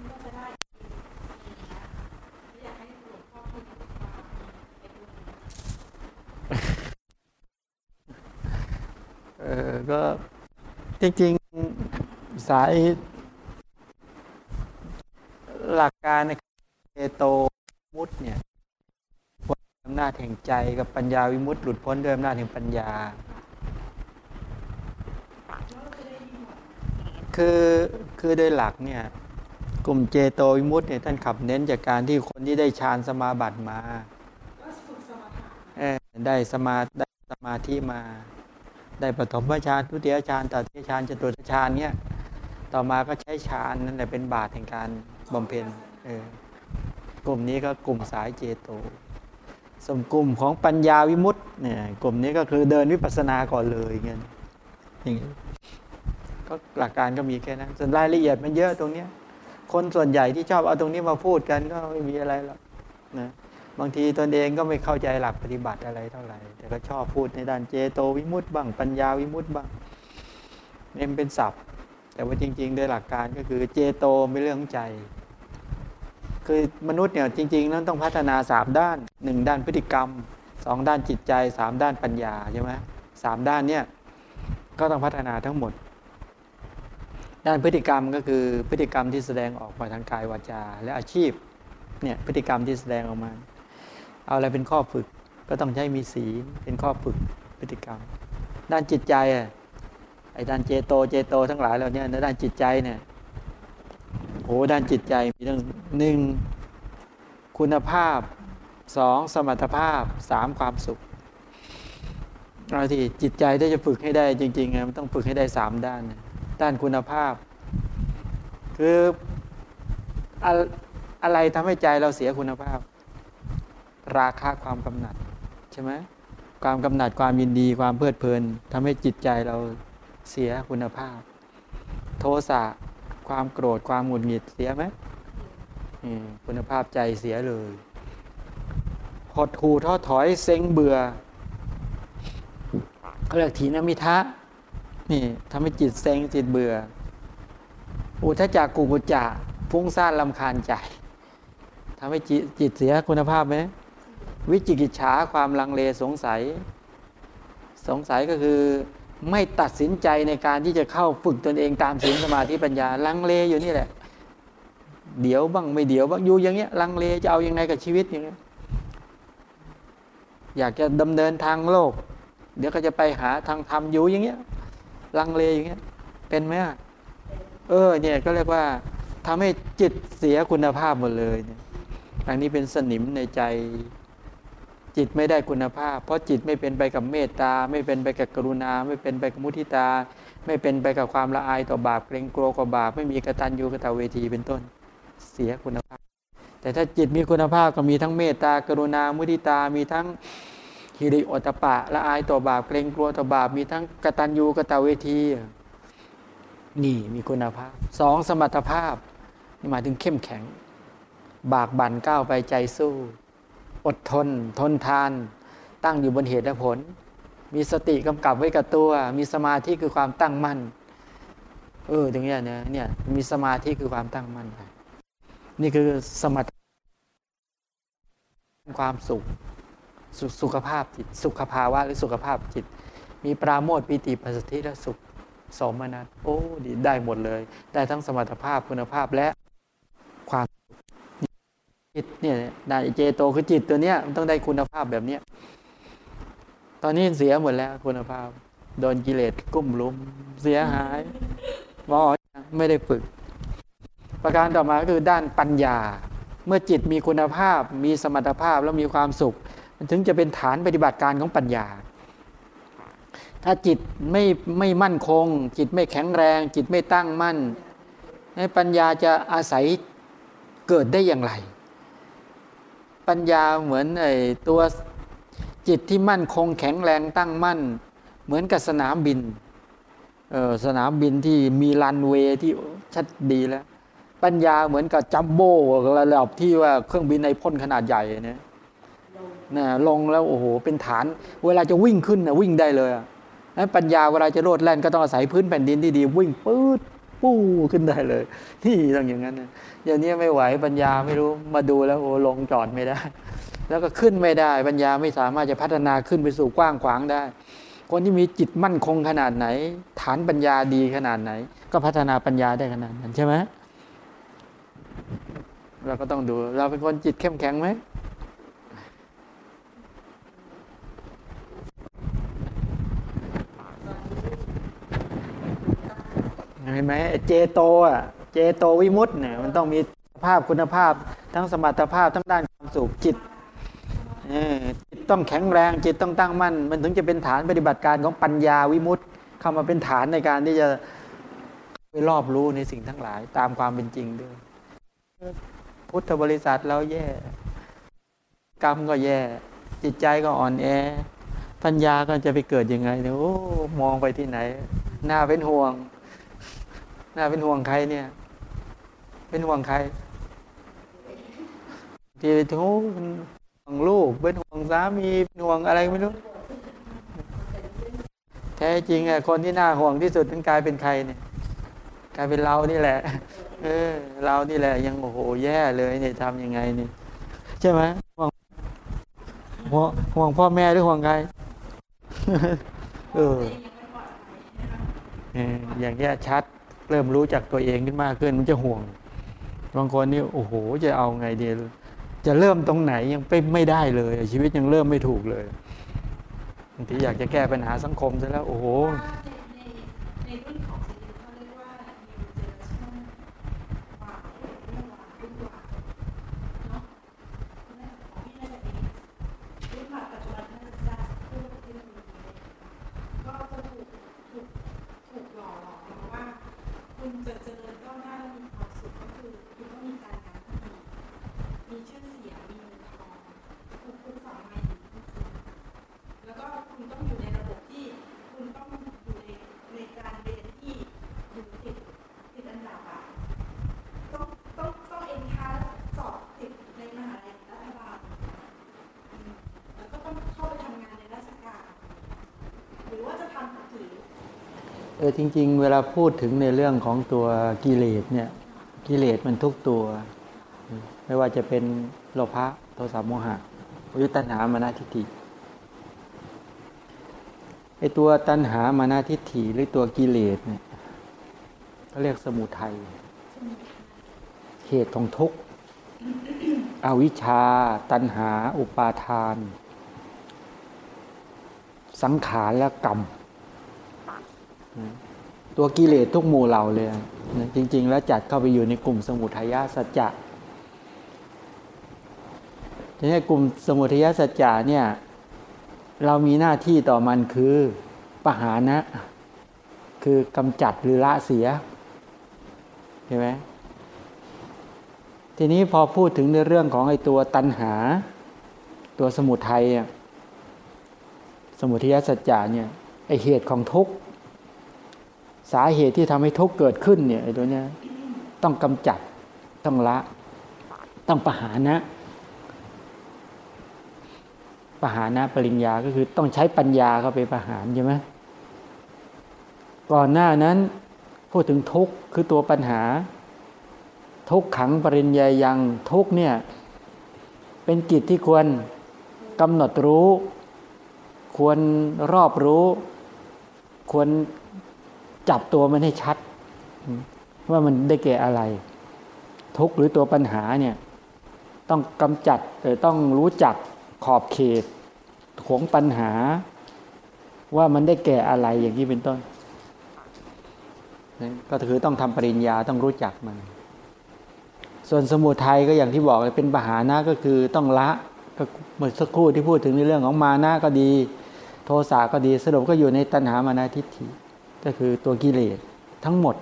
A: ก็จะ
C: ได้
A: เองอย่างเงี้ยอยากให้หลวงพ่อพูดถึงความเป็นตรงนี้
C: เออก็จริง ๆ สายหลักการในเอโตมุตเนี่ย อำนาจแห่งใจกับปัญญาวิมุตติหลุดพ้นด้วยอำนาจแห่งปัญญา คือคือโดยหลักเนี่ยกลุ่มเจโตวิมุตติเนี่ยท่านขับเน้นจากการที่คนที่ได้ฌานสมาบัติมาได้สมาได้สมาธิมา ได้ปฐมฌานทุติยฌานตติยฌานจตุตฌานเนี่ยต่อมาก็ใช้ฌานนั่นแหละเป็นบาตแห่งการบำเพ็ญเออกลุ่มนี้ก็กลุ่มสายเจโต ส่วนกลุ่มของปัญญาวิมุตติเนี่ยกลุ่มนี้ก็คือเดินวิปัสสนาก่อนเลยเงี้ยอย่างนี้ก็หลักการก็มีแค่นั้นส่วนรายละเอียดมันเยอะตรงเนี้ย คนส่วนใหญ่ที่ชอบเอาตรงนี้มาพูดกันก็ไม่มีอะไรหรอกนะบางทีตนเองก็ไม่เข้าใจหลักปฏิบัติอะไรเท่าไหร่ แต่ก็ชอบพูดในด้านเจโตวิมุตติบ้างปัญญาวิมุตติบ้างเน้นเป็นศัพท์ แต่ว่าจริง ๆ โดยหลักการก็คือเจโตเป็นเรื่องของใจ คือมนุษย์เนี่ยจริงๆนั้นต้องพัฒนาสามด้านหนึ่งด้านพฤติกรรมสองด้านจิตใจสามด้านปัญญาใช่ไหมสามด้านเนี่ยก็ต้องพัฒนาทั้งหมด ด้านพฤติกรรมก็คือพฤติกรรมที่แสดงออกมาทางกายวาจา และอาชีพเนี่ยพฤติกรรมที่แสดงออกมา เอาอะไรเป็นข้อฝึกก็ต้องใช้มีศีเป็นข้อฝึกพฤติกรรม ด้านจิตใจอะไอ้ด้านเจโตเจโตทั้งหลายเหล่านี้ในด้านจิตใจเนี่ย โอ้ด้านจิตใจมีเรื่องหนึ่งคุณภาพสองสมรรถภาพสามความสุขเอาที่จิตใจถ้าจะฝึกให้ได้จริงๆมันต้องฝึกให้ได้สามด้านด้านคุณภาพ คืออะอะไรทำให้ใจเราเสียคุณภาพ ราคะความกำหนัดใช่ไหมความกำหนัดความยินดีความเพลิดเพลินทำให้จิตใจเราเสียคุณภาพ โทสะ ความโกรธความหงุดหงิดเสียไหมคุณภาพใจเสียเลยหดหูท้อถอยเซ็งเบื่อเขาเรียกถีนมิทะนี่ทำให้จิตเซ็งจิตเบื่อ อุทจักกุกุจจะฟุ้งซ่านลำคาญใจทำให้จิตจิตเสียคุณภาพไหมวิจิกิจฉาความลังเลสงสัย สงสัยก็คือ ไม่ตัดสินใจในการที่จะเข้าฝึกตนเองตามศีลสมาธิปัญญาลังเลอยู่นี่แหละ เดี๋ยวบ้างไม่เดี๋ยวบ้างอยู่อย่างเงี้ยลังเลจะเอาอยัางไงกับชีวิตอย่างเงี้ยอยากจะดำเนินทางโลก เดี๋ยวก็จะไปหาทางธรรมอยู่อย่างเงี้ยลังเลอย่างเงี้ย เป็นไหมเออ เนี่ยก็เรียกว่าทำให้จิตเสียคุณภาพหมดเลยเนี่ยอันนี้เป็นสนิมในใจ จิตไม่ได้คุณภาพ เพราะจิตไม่เป็นไปกับเมตตา ไม่เป็นไปกับกรุณา ไม่เป็นไปกับมุทิตา ไม่เป็นไปกับความละอายต่อบาปเกรงกลัวกับบาปไม่มีกตัญญูกตเวทีเป็นต้นเสียคุณภาพ แต่ถ้าจิตมีคุณภาพก็มีทั้งเมตตากรุณามุทิตามีทั้งฮิริโอตปะละอายต่อบาปเกรงกลัวต่อบาปมีทั้งกตัญญูกตเวทีนี่มีคุณภาพสองสมรรถภาพนี่หมายถึงเข้มแข็ง บากบั่นก้าวไปใจสู้ อดทน ทนทาน ตั้งอยู่บนเหตุและผล มีสติกำกับไว้กับตัว มีสมาธิคือความตั้งมั่น เออตรงเนี้ยเนี่ยเนี่ยมีสมาธิคือความตั้งมั่น นี่คือสมรรถความสุขสสุขภาพจิต สุขภาวะหรือสุขภาพจิต มีปราโมทปิติปัสสติและสุขสมนัตโอ้ดีได้หมดเลย ได้ทั้งสมรรถภาพคุณภาพและ จิตเนี่ยได้เจโตคือจิตตัวเนี้ยมันต้องได้คุณภาพแบบเนี้ยตอนนี้เสียหมดแล้วคุณภาพ โดนกิเลสกุ้มลุม เสียหายมอไม่ได้ฝึก ประการต่อมาก็คือด้านปัญญา เมื่อจิตมีคุณภาพ มีสมรรถภาพแล้วมีความสุข มันถึงจะเป็นฐานปฏิบัติการของปัญญา ถ้าจิตไม่ไม่มั่นคง จิตไม่แข็งแรง จิตไม่ตั้งมั่นในปัญญาจะอาศัยเกิดได้อย่างไร ปัญญาเหมือนไอ้ตัวจิตที่มั่นคงแข็งแรงตั้งมั่น เหมือนกับสนามบินเออสนามบินที่มีรันเวย์ที่ชัดดีแล้ว ปัญญาเหมือนกับจัมโบ้ระดับที่ว่าเครื่องบินในพ่นขนาดใหญ่เนี่ยนะลงแล้วโอ้โหเป็นฐาน เวลาจะวิ่งขึ้นนะวิ่งได้เลยอะนั้นปัญญาเวลาจะโลดแล่นก็ต้องอาศัยพื้นแผ่นดินที่ดี วิ่งปื๊ดปู้ขึ้นได้เลย ที่ต้องอย่างนั้นนะ อย่างนี้ไม่ไหวปัญญาไม่รู้มาดูแล้วโอ้ลงจอดไม่ได้ แล้วก็ขึ้นไม่ได้ปัญญาไม่สามารถจะพัฒนาขึ้นไปสู่กว้างขวางได้ คนที่มีจิตมั่นคงขนาดไหน ฐานปัญญาดีขนาดไหน ก็พัฒนาปัญญาได้ขนาดนั้นใช่ไหมเราก็ต้องดู เราเป็นคนจิตเข้มแข็งไหมเห็นไหมเจโตอะ จโตวิมุตต์เนี่ยมันต้องมีภาพคุณภาพ ทั้งสมรรถภาพทั้งด้านความสุขจิตเออจิตต้องแข็งแรงจิตต้องตั้งมั่น มันถึงจะเป็นฐานปฏิบัติการของปัญญาวิมุตต์เข้ามาเป็นฐานในการที่จะไปรอบรู้ในสิ่งทั้งหลาย ตามความเป็นจริงด้วยพุทธบริษัทเราแย่ กรรมก็แย่ จิตใจก็อ่อนแอ ปัญญาก็จะไปเกิดยังไงเนี่ยโอ้มองไปที่ไหน หน้าเป็นห่วง หน้าเป็นห่วงใครเนี่ย เป็นห่วงใครที่โอ้เป็นห่วงลูก เป็นห่วงสามี เป็นห่วงอะไรไม่รู้ แท้จริงอะคนที่น่าห่วงที่สุดทั้งกลายเป็นใครเนี่ย กลายเป็นเรานี่แหละ เออ เรานี่แหละ ยังโอ้โหแย่เลยเนี่ยทำยังไงเนี่ยใช่ไหมห่วงห่วงห่วงพ่อแม่หรือห่วงใครเออเอออย่างเงี้ยชัด เริ่มรู้จักตัวเองขึ้นมากขึ้นมันจะห่วง บางคนนี่โอ้โหจะเอาไงดีจะเริ่มตรงไหนยังไปไม่ได้เลย ชีวิตยังเริ่มไม่ถูกเลยบางทีอยากจะแก้ปัญหาสังคมซะแล้วโอ้โห
A: ในในรุ่นของซีรีส์เขาเรียกว่า new generation วายรุ่นวายรุ่นวายเนาะของพี่น่าจะเป็นรุ่นแบบปัจจุบันน่าจะทราบคู่ที่มันมีก็จะถูกถูกถูกหล่อหลอมมาว่า คุณจะเจริญก้าวหน้าและมีความ
C: เอจริง ๆ เวลาพูดถึงในเรื่องของตัวกิเลสเนี่ยกิเลสมันทุกตัว ไม่ว่าจะเป็นโลภะโทสะโมหะวิตัณหามานาทิฏฐิไอตัวตัณหามานาทิฏฐิหรือตัวกิเลสเนี่ยเขาเรียกสมุทัยเหตุของทุกข์อวิชชา ตัณหา อุปาทาน สังขารและกรรม ตัวกิเลสทุกหมู่เหล่าเลยนะจริง ๆ แล้วจัดเข้าไปอยู่ในกลุ่มสมุทัยสัจจะทีนี้กลุ่มสมุทัยสัจจะเนี่ย เรามีหน้าที่ต่อมันคือปหานะ คือกำจัดหรือละเสียเห็นไหมทีนี้พอพูดถึงในเรื่องของไอ้ตัวตัณหา ตัวสมุทัยสมุทัยสัจจะเนี่ยไอเหตุของทุกข์ สาเหตุที่ทำให้ทุกข์เกิดขึ้นเนี่ยไอ้ตัวเนี้ยต้องกำจัดต้องละ ต้องประหานะประหานะปริญญาก็คือต้องใช้ปัญญาเข้าไปประหารใช่ไหมก่อนหน้านั้นพูดถึงทุกข์คือตัวปัญหา ทุกขังปริญญายังทุกเนี่ยเป็นกิจที่ควรกำหนดรู้ ควรรอบรู้ ควร จับตัวมันให้ชัด ว่ามันได้แก่อะไร ทุกหรือตัวปัญหาเนี่ย ต้องกำจัดหรือต้องรู้จักขอบเขตของปัญหา ว่ามันได้แก่อะไรอย่างนี้เป็นต้นก็คือต้องทำปริญญาต้องรู้จักมัน ส่วนสมุทัยก็อย่างที่บอกเลยเป็นปหานะก็คือต้องละก็เมื่อสักครู่ที่พูดถึงในเรื่องของมานะก็ดี โทสะก็ดีสรุปก็อยู่ในตัณหามานะทิฏฐิ ก็คือตัวกิเลสทั้งหมด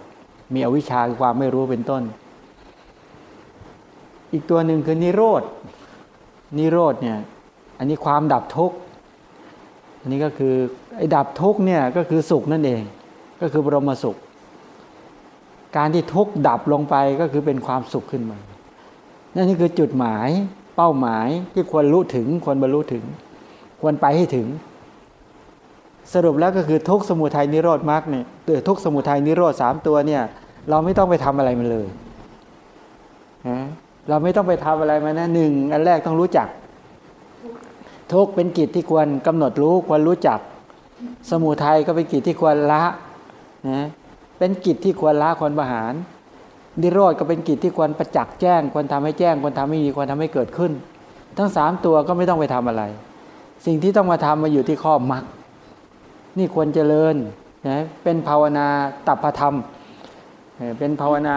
C: มีอวิชชาความไม่รู้เป็นต้น อีกตัวหนึ่งคือนิโรธนิโรธเนี่ยอันนี้ความดับทุกข์อันนี้ก็คือไอ้ดับทุกข์เนี่ยก็คือสุขนั่นเอง ก็คือบรมสุข การที่ทุกข์ดับลงไปก็คือเป็นความสุขขึ้นมานั่นนี่คือจุดหมายเป้าหมายที่ควรรู้ถึงควรบรรลุถึง ควรไปให้ถึง สรุปแล้วก็คือทุกสมุทัยนิโรธมรรคเนี่ยทุกสมุทัยนิโรธสามตัวเนี่ย เราไม่ต้องไปทำอะไรมันเลยเราไม่ต้องไปทำอะไรมันนะหนึ่งอันแรกต้องรู้จัก ทุกเป็นกิจที่ควรกำหนดรู้ควรรู้จัก สมุทัยก็เป็นกิจที่ควรละนะเป็นกิจที่ควรละควรประหาร นิโรธก็เป็นกิจที่ควรประจักษ์แจ้งควรทำให้แจ้งควรทำให้มีควรทำให้เกิดขึ้น ทั้งสามตัวก็ไม่ต้องไปทำอะไร สิ่งที่ต้องมาทำมาอยู่ที่ข้อมรรค นี่ควรเจริญนะเป็นภาวนาตับพธรรม เป็นภาวนา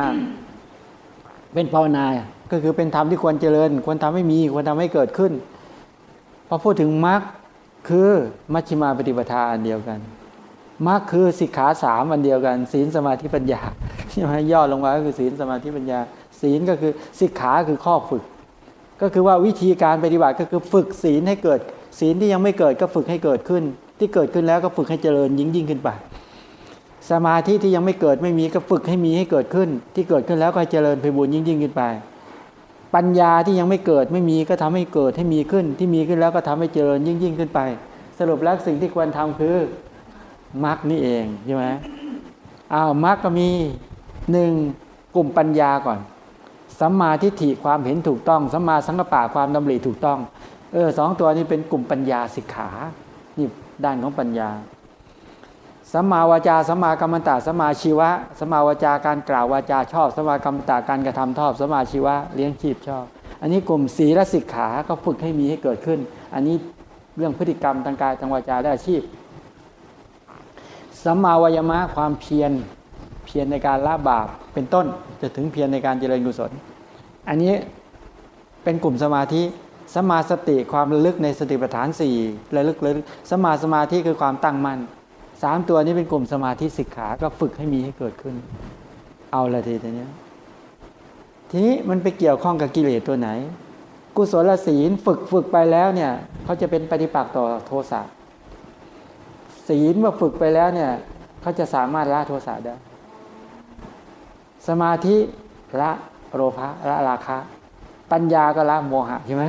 C: เป็นภาวนา ก็คือเป็นธรรมที่ควรเจริญ ควรทำให้มี ควรทำให้เกิดขึ้น พอพูดถึงมรรคคือมัชฌิมาปฏิปทาอันเดียวกันมรรคคือสิกขาสามอันเดียวกัน ศีลสมาธิปัญญาใช่ไหมย่อลงมาก็คือศีลสมาธิปัญญา ศีลก็คือสิกขาคือข้อฝึก ก็คือว่าวิธีการปฏิบัติก็คือฝึกศีลให้เกิด ศีลที่ยังไม่เกิดก็ฝึกให้เกิดขึ้น ที่เกิดขึ้นแล้วก็ฝึกให้เจริญยิ่งยิ่งขึ้นไป สมาธิที่ยังไม่เกิดไม่มีก็ฝึกให้มีให้เกิดขึ้น ที่เกิดขึ้นแล้วก็เจริญไปบุญยิ่งยิ่งขึ้นไป ปัญญาที่ยังไม่เกิดไม่มีก็ทำให้เกิดให้มีขึ้น ที่มีขึ้นแล้วก็ทำให้เจริญยิ่งยิ่งขึ้นไป สรุปแล้วสิ่งที่ควรทำคือมรรคนี่เองใช่ไหมอ้าวมรรคก็มีหนึ่งกลุ่มปัญญาก่อนสัมมาทิฏฐิความเห็นถูกต้องสัมมาสังกปะความดำริถูกต้อง เออสองตัวนี้เป็นกลุ่มปัญญาสิกขานี่ ด้านของปัญญาสัมมาวาจาสัมมากรรมตะสัมมาชีวะสัมมาวาจาการกล่าววาจาชอบสัมมากรรมตะการกระทำชอบสัมมาชีวะเลี้ยงชีพชอบ อันนี้กลุ่มศีลสิกขาก็ฝึกให้มีให้เกิดขึ้น อันนี้เรื่องพฤติกรรมทางกายทางวาจาและอาชีพสัมมาวายมะความเพียรเพียรในการละบาปเป็นต้นจะถึงเพียรในการเจริญกุศล อันนี้เป็นกลุ่มสมาธิ สมาสติความระลึกในสติปัฏฐานสี่ระลึกระลึกสมาสมาธิคือความตั้งมั่นสามตัวนี้เป็นกลุ่มสมาธิสิกขาก็ฝึกให้มีให้เกิดขึ้น เอาละทีนี้ทีนี้มันไปเกี่ยวข้องกับกิเลสตัวไหน กุศลศีลฝึกฝึกไปแล้วเนี่ยเขาจะเป็นปฏิปักษ์ต่อโทสะศีลเมื่อฝึกไปแล้วเนี่ยเขาจะสามารถละโทสะได้ สมาธิละโลภะละราคะ ปัญญาก็ละโมหะใช่ไหม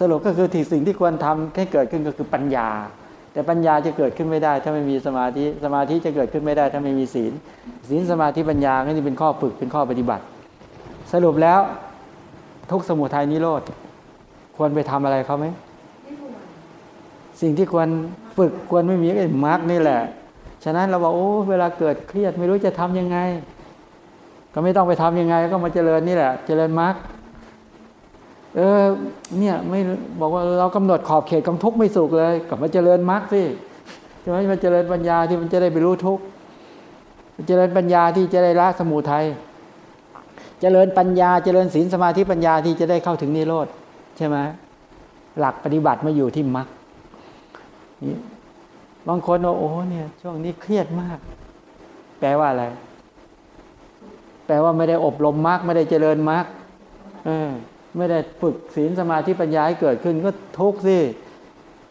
C: สรุปก็คือที่สิ่งที่ควรทำให้เกิดขึ้นก็คือปัญญา แต่ปัญญาจะเกิดขึ้นไม่ได้ ถ้าไม่มีสมาธิสมาธิจะเกิดขึ้นไม่ได้ ถ้าไม่มีศีล ศีลสมาธิปัญญาก็จะเป็นข้อฝึกเป็นข้อปฏิบัติ สรุปแล้วทุกสมุทัยนิโรธควรไปทำอะไรเขาไหม
B: ไม่ควร
C: สิ่งที่ควรฝึกควรไม่มีไอ้มาร์กนี่แหละ ฉะนั้นเราบอกโอ้เวลาเกิดเครียดไม่รู้จะทำยังไง ก็ไม่ต้องไปทำยังไง ก็มาเจริญนี่แหละ เจริญมาร์ก เออเนี่ยไม่บอกว่าเรากำหนดขอบเขตของทุกข์ไม่สุขเลยกลับมาเจริญมาร์กสิใช่ไหมมาเจริญปัญญาที่มันจะได้ไปรู้ทุกข์เจริญปัญญาที่จะได้ละสมุทัยเจริญปัญญาเจริญศีลสมาธิปัญญาที่จะได้เข้าถึงนิโรธใช่ไหมหลักปฏิบัติมาอยู่ที่มรรคบางคนว่าโอ้เนี่ยช่วงนี้เครียดมาก แปลว่าอะไร แปลว่าไม่ได้อบรมมรรคไม่ได้เจริญมรรคเออ ไม่ได้ฝึกศีลสมาธิปัญญาให้เกิดขึ้นก็ทุกข์สิ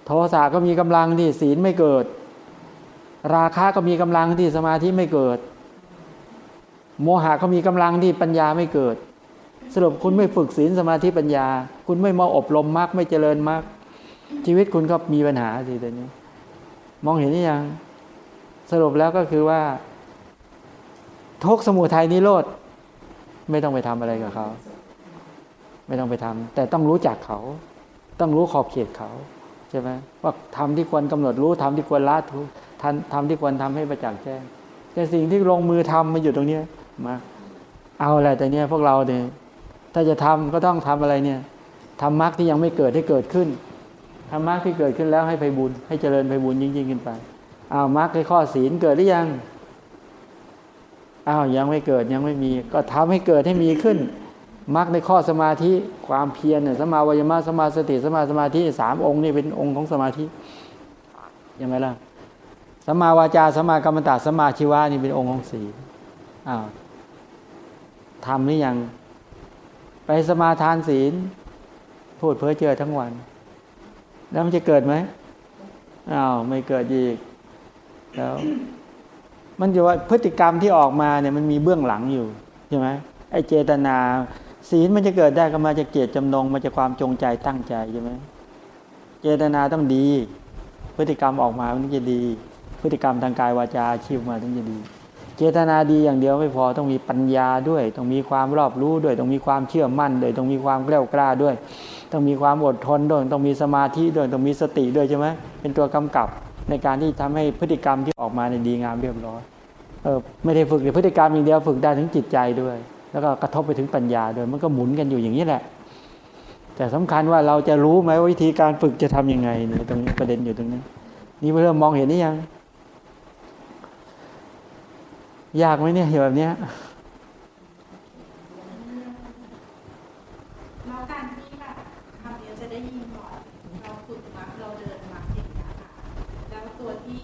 C: โทสะก็มีกำลังที่ศีลไม่เกิด ราคะก็มีกำลังที่สมาธิไม่เกิด โมหะก็มีกำลังที่ปัญญาไม่เกิด สรุปคุณไม่ฝึกศีลสมาธิปัญญา คุณไม่มาอบรมมรรคไม่เจริญมรรคชีวิตคุณก็มีปัญหาสิตอนนี้ มองเห็นหรือยัง สรุปแล้วก็คือว่าทุกสมุทัยนิโรธไม่ต้องไปทำอะไรกับเขา ไม่ต้องไปทำแต่ต้องรู้จักเขา ต้องรู้ขอบเขตเขาใช่ไหมว่าทำที่ควรกำหนดรู้ทำที่ควรละทุกทำทำที่ควรทำให้ประจักษ์แจ้งแต่สิ่งที่ลงมือทำมันอยู่ตรงเนี้ยมาเอาอะไรแต่เนี้ยพวกเราเนี่ยถ้าจะทำก็ต้องทำอะไรเนี่ยทำมรรคที่ยังไม่เกิดให้เกิดขึ้นธรรมะที่เกิดขึ้นแล้วให้ไปบุญให้เจริญไปบุญยิ่งยิ่งขึ้นไปอ้าวมรรคให้ข้อศีลเกิดหรือยังอ้าวยังไม่เกิดยังไม่มี ก็ทำให้เกิดให้มีขึ้น มรรคในข้อสมาธิความเพียรเนี่ยสมาวายมะสมาสติสมาสมาธิสามองค์นี่เป็นองค์ของสมาธิยังไงล่ะสมาวาจาสมากรรมตะสมาชีวะนี่เป็นองค์ของศีลอ้าวทำหรือยัง ไปสมาทานศีล พูดเพ้อเจอทั้งวัน แล้วมันจะเกิดไหมอ้าวไม่เกิดอีก แล้ว มันอยู่ว่าพฤติกรรมที่ออกมาเนี่ยมันมีเบื้องหลังอยู่ใช่ไหมไอ้เจตนา ศีลมันจะเกิดได้ก็มาจากเจตจำนงมาจากความจงใจตั้งใจใช่ไหมเจตนาต้องดี พฤติกรรมออกมามันถึงจะดี พฤติกรรมทางกายวาจาชีพมาถึงจะดี เจตนาดีอย่างเดียวไม่พอต้องมีปัญญาด้วย ต้องมีความรอบรู้ด้วย ต้องมีความเชื่อมั่นด้วยต้องมีความแกล้วกล้าด้วย ต้องมีความอดทนด้วยต้องมีสมาธิด้วยต้องมีสติด้วยใช่ไหมเป็นตัวกำกับในการที่ทำให้พฤติกรรมที่ออกมาในดีงามเรียบร้อยเออไม่ได้ฝึกแต่พฤติกรรมอย่างเดียวฝึกได้ถึงจิตใจด้วย แล้วก็กระทบไปถึงปัญญาด้วยมันก็หมุนกันอยู่อย่างนี้แหละ แต่สำคัญว่าเราจะรู้ไหมว่าวิธีการฝึกจะทํำยังไงเนี่ยตรงนี้ประเด็นอยู่ตรงนี้ นี่เริ่มมองเห็นนี่ยัง ยากไหมเนี่ยเห็นแบบเนี้ย
A: แล้วการที่แบบคำนี้จะได้ยินบ่อยเราฝึกมักเราเดินมักอย่างเงี้ยค่ะแล้วตัวที่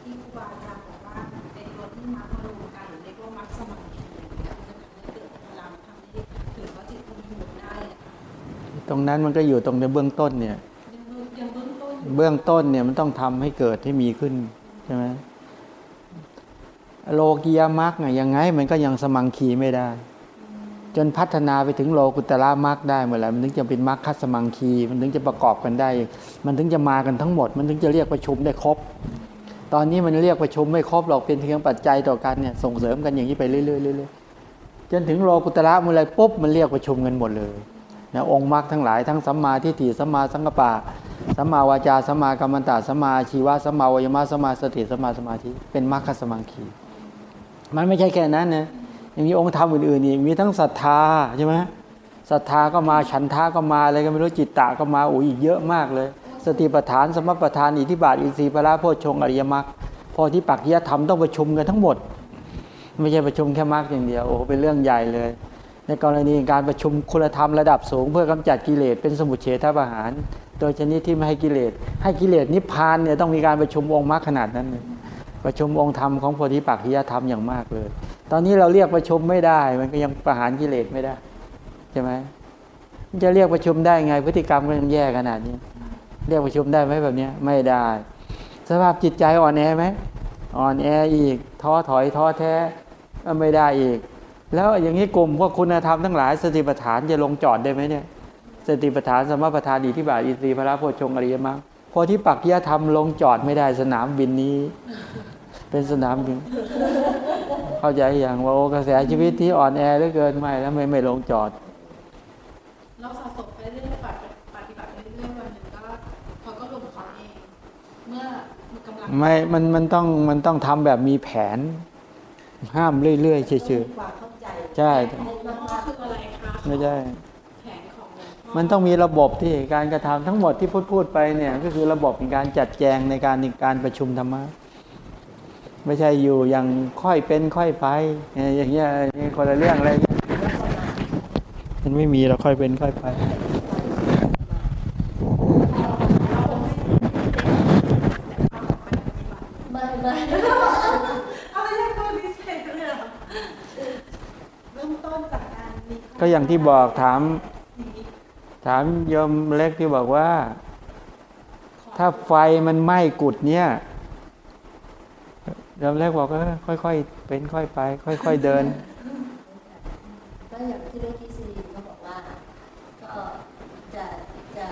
A: ที่ครูบาอาจารย์บอกว่าเป็นตัวที่มักมารวมกันหรือเรียกว่ามักสมาธิอย่างเงี้ยมันจะทำให้เกิดพลังทำให้ถือว่าจิตมันหมุนได้อะค่ะ
C: ตรงนั้นมันก็อยู่ตรงในเบื้องต้นเนี่ย
A: ยังเบื้องยังเบื้องต้นอยู่
C: เบื้องต้นเนี่ยมันต้องทำให้เกิดให้มีขึ้นใช่ไหมโลกียมรรคเนี่ยยังไง มันก็ยังสมังคีไม่ได้ จนพัฒนาไปถึงโลกุตละมรรคได้เมื่อไหร่มันถึงจะเป็นมรรคคัสมังคี มันถึงจะประกอบกันได้ มันถึงจะมากันทั้งหมด มันถึงจะเรียกประชุมได้ครบ ตอนนี้มันเรียกประชุมไม่ครบหรอกเป็นเพียงปัจจัยต่อกันเนี่ยส่งเสริมกันอย่างนี้ไปเรื่อยๆเรื่อยๆจนถึงโลกุตละเมื่อไหรปุ๊บมันเรียกประชุมกันหมดเลย นะองค์มรรคทั้งหลายทั้งสัมมาทิฏฐิสัมมาสังกปะสัมมาวาจาสัมมากัมมันตะสัมมาชีวะสัมมาวายมะสัมมาสติสัมมาสมาธิเป็นมรรคสมังคี มันไม่ใช่แค่นั้นนะยังมีองค์ธรรมอื่นๆอีกมีทั้งศรัทธาใช่ไหมศรัทธาก็มาฉันทาก็มาอะไรก็ไม่รู้จิตตะก็มาโอ้ยอีกเยอะมากเลย สติปัฏฐานสมปัฏฐานอิทธิบาทอินทรีย์พระโพชฌงอริยมรรคพอที่ปักยธรรมต้องประชุมกันทั้งหมด ไม่ใช่ประชุมแค่มรรคอย่างเดียวโอ้เป็นเรื่องใหญ่เลย ในกรณีการประชุมคุณธรรมระดับสูง เพื่อกำจัดกิเลสเป็นสมุทเฉทประหาร โดยชนิดที่ไม่ให้กิเลส ให้กิเลสนิพพานเนี่ยต้องมีการประชุมองค์มรรคขนาดนั้นเลยประชุมองค์ธรรมของโพธิปักขิยธรรมอย่างมากเลย ตอนนี้เราเรียกประชุมไม่ได้ มันก็ยังประหารกิเลสไม่ได้ใช่ไหมมันจะเรียกประชุมได้ไงพฤติกรรมก็ยังแย่ขนาดนี้ เรียกประชุมได้ไหมแบบนี้ไม่ได้ สภาพจิตใจอ่อนแอไหมอ่อนแออีกท้อถอยท้อแท้ก็ไม่ได้อีก แล้วอย่างนี้กลุ่มพวกคุณธรรมทั้งหลายสติปัฏฐานจะลงจอดได้ไหมเนี่ยสติปัฏฐานสมปัฏฐานอิทธิบาทอินทรีย์พระโพชฌงค์อริยมรรคโพธิปักจริยธรรมลงจอดไม่ได้สนามบินนี้ เป็นสนามบิน เข้าใจอย่างว่าโอ้กระแสชีวิตที่อ่อนแอเหลือเกินไม่แล้วไม่ไม่ลงจอด
E: เราสะสมไปเรื่อยๆปฏิปฏิบัติไปเรื่อยๆวันหนึ่งก็เขาก็ลงเขาเองเมื่อมีกำลัง
C: ไม่มันมันต้องมันต้องทำแบบมีแผน ห้ามเรื่อยๆเฉย
B: ต้องมีความเข้าใจ
C: ๆ ใช่
B: ให้
A: หลวง
B: มา
A: พ่อกคืออะไรคะ
C: ไม่ใช่
A: แผนของหลวงพ่อ
C: มันต้องมีระบบที่การกระทำทั้งหมดที่พูดพูดไปเนี่ย ก็คือระบบในการจัดแจงในการในการประชุมธรรมะไม่ใช่อยู่อย่างค่อยเป็นค่อยไปเนี่ยอย่างเงี้ยนี่คนละเรื่องอะไรเงี้ย
B: ลักษณะ
C: มันไม่มีเราค่อยเป็นค่อยไป
B: ไม่ไม่
A: เอาไม่ใช่ข้อพิเศษเลยเหรอเริ่มต้นจากการมี
C: ก็ อย่างที่บอกถาม ถามยมเล็กที่บอกว่า ถ้าไฟมันไหม้กุดเนี่ยยมเล็กบอกว่าค่อยๆเป็นค่อยไป ค่อย ๆเดิน
B: ก็อย่างที่เรื่องที่ซีรีเขาบอกว่า ก็จะจะ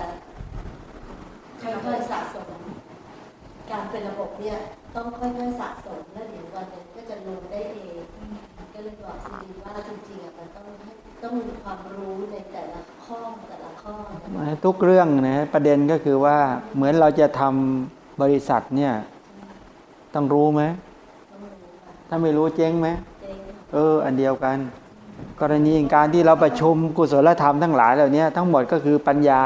B: ค่อยๆสะสม การเป็นระบบเนี่ย ต้องค่อยๆสะสม ต้องมีความรู้ในแต่ละข้อแต่ละข้อนะ
C: ทุกเรื่องนะประเด็นก็คือว่าเหมือนเราจะทำบริษัทเนี่ย ต้องรู้ไหม
B: ต้องรู้ค่ะ
C: ถ้าไม่รู้เจ๊งไหม
B: เจ๊ง
C: เออ อันเดียวกัน กรณีการที่เราประชุมกุศลธรรมทั้งหลายเหล่านี้ทั้งหมดก็คือปัญญา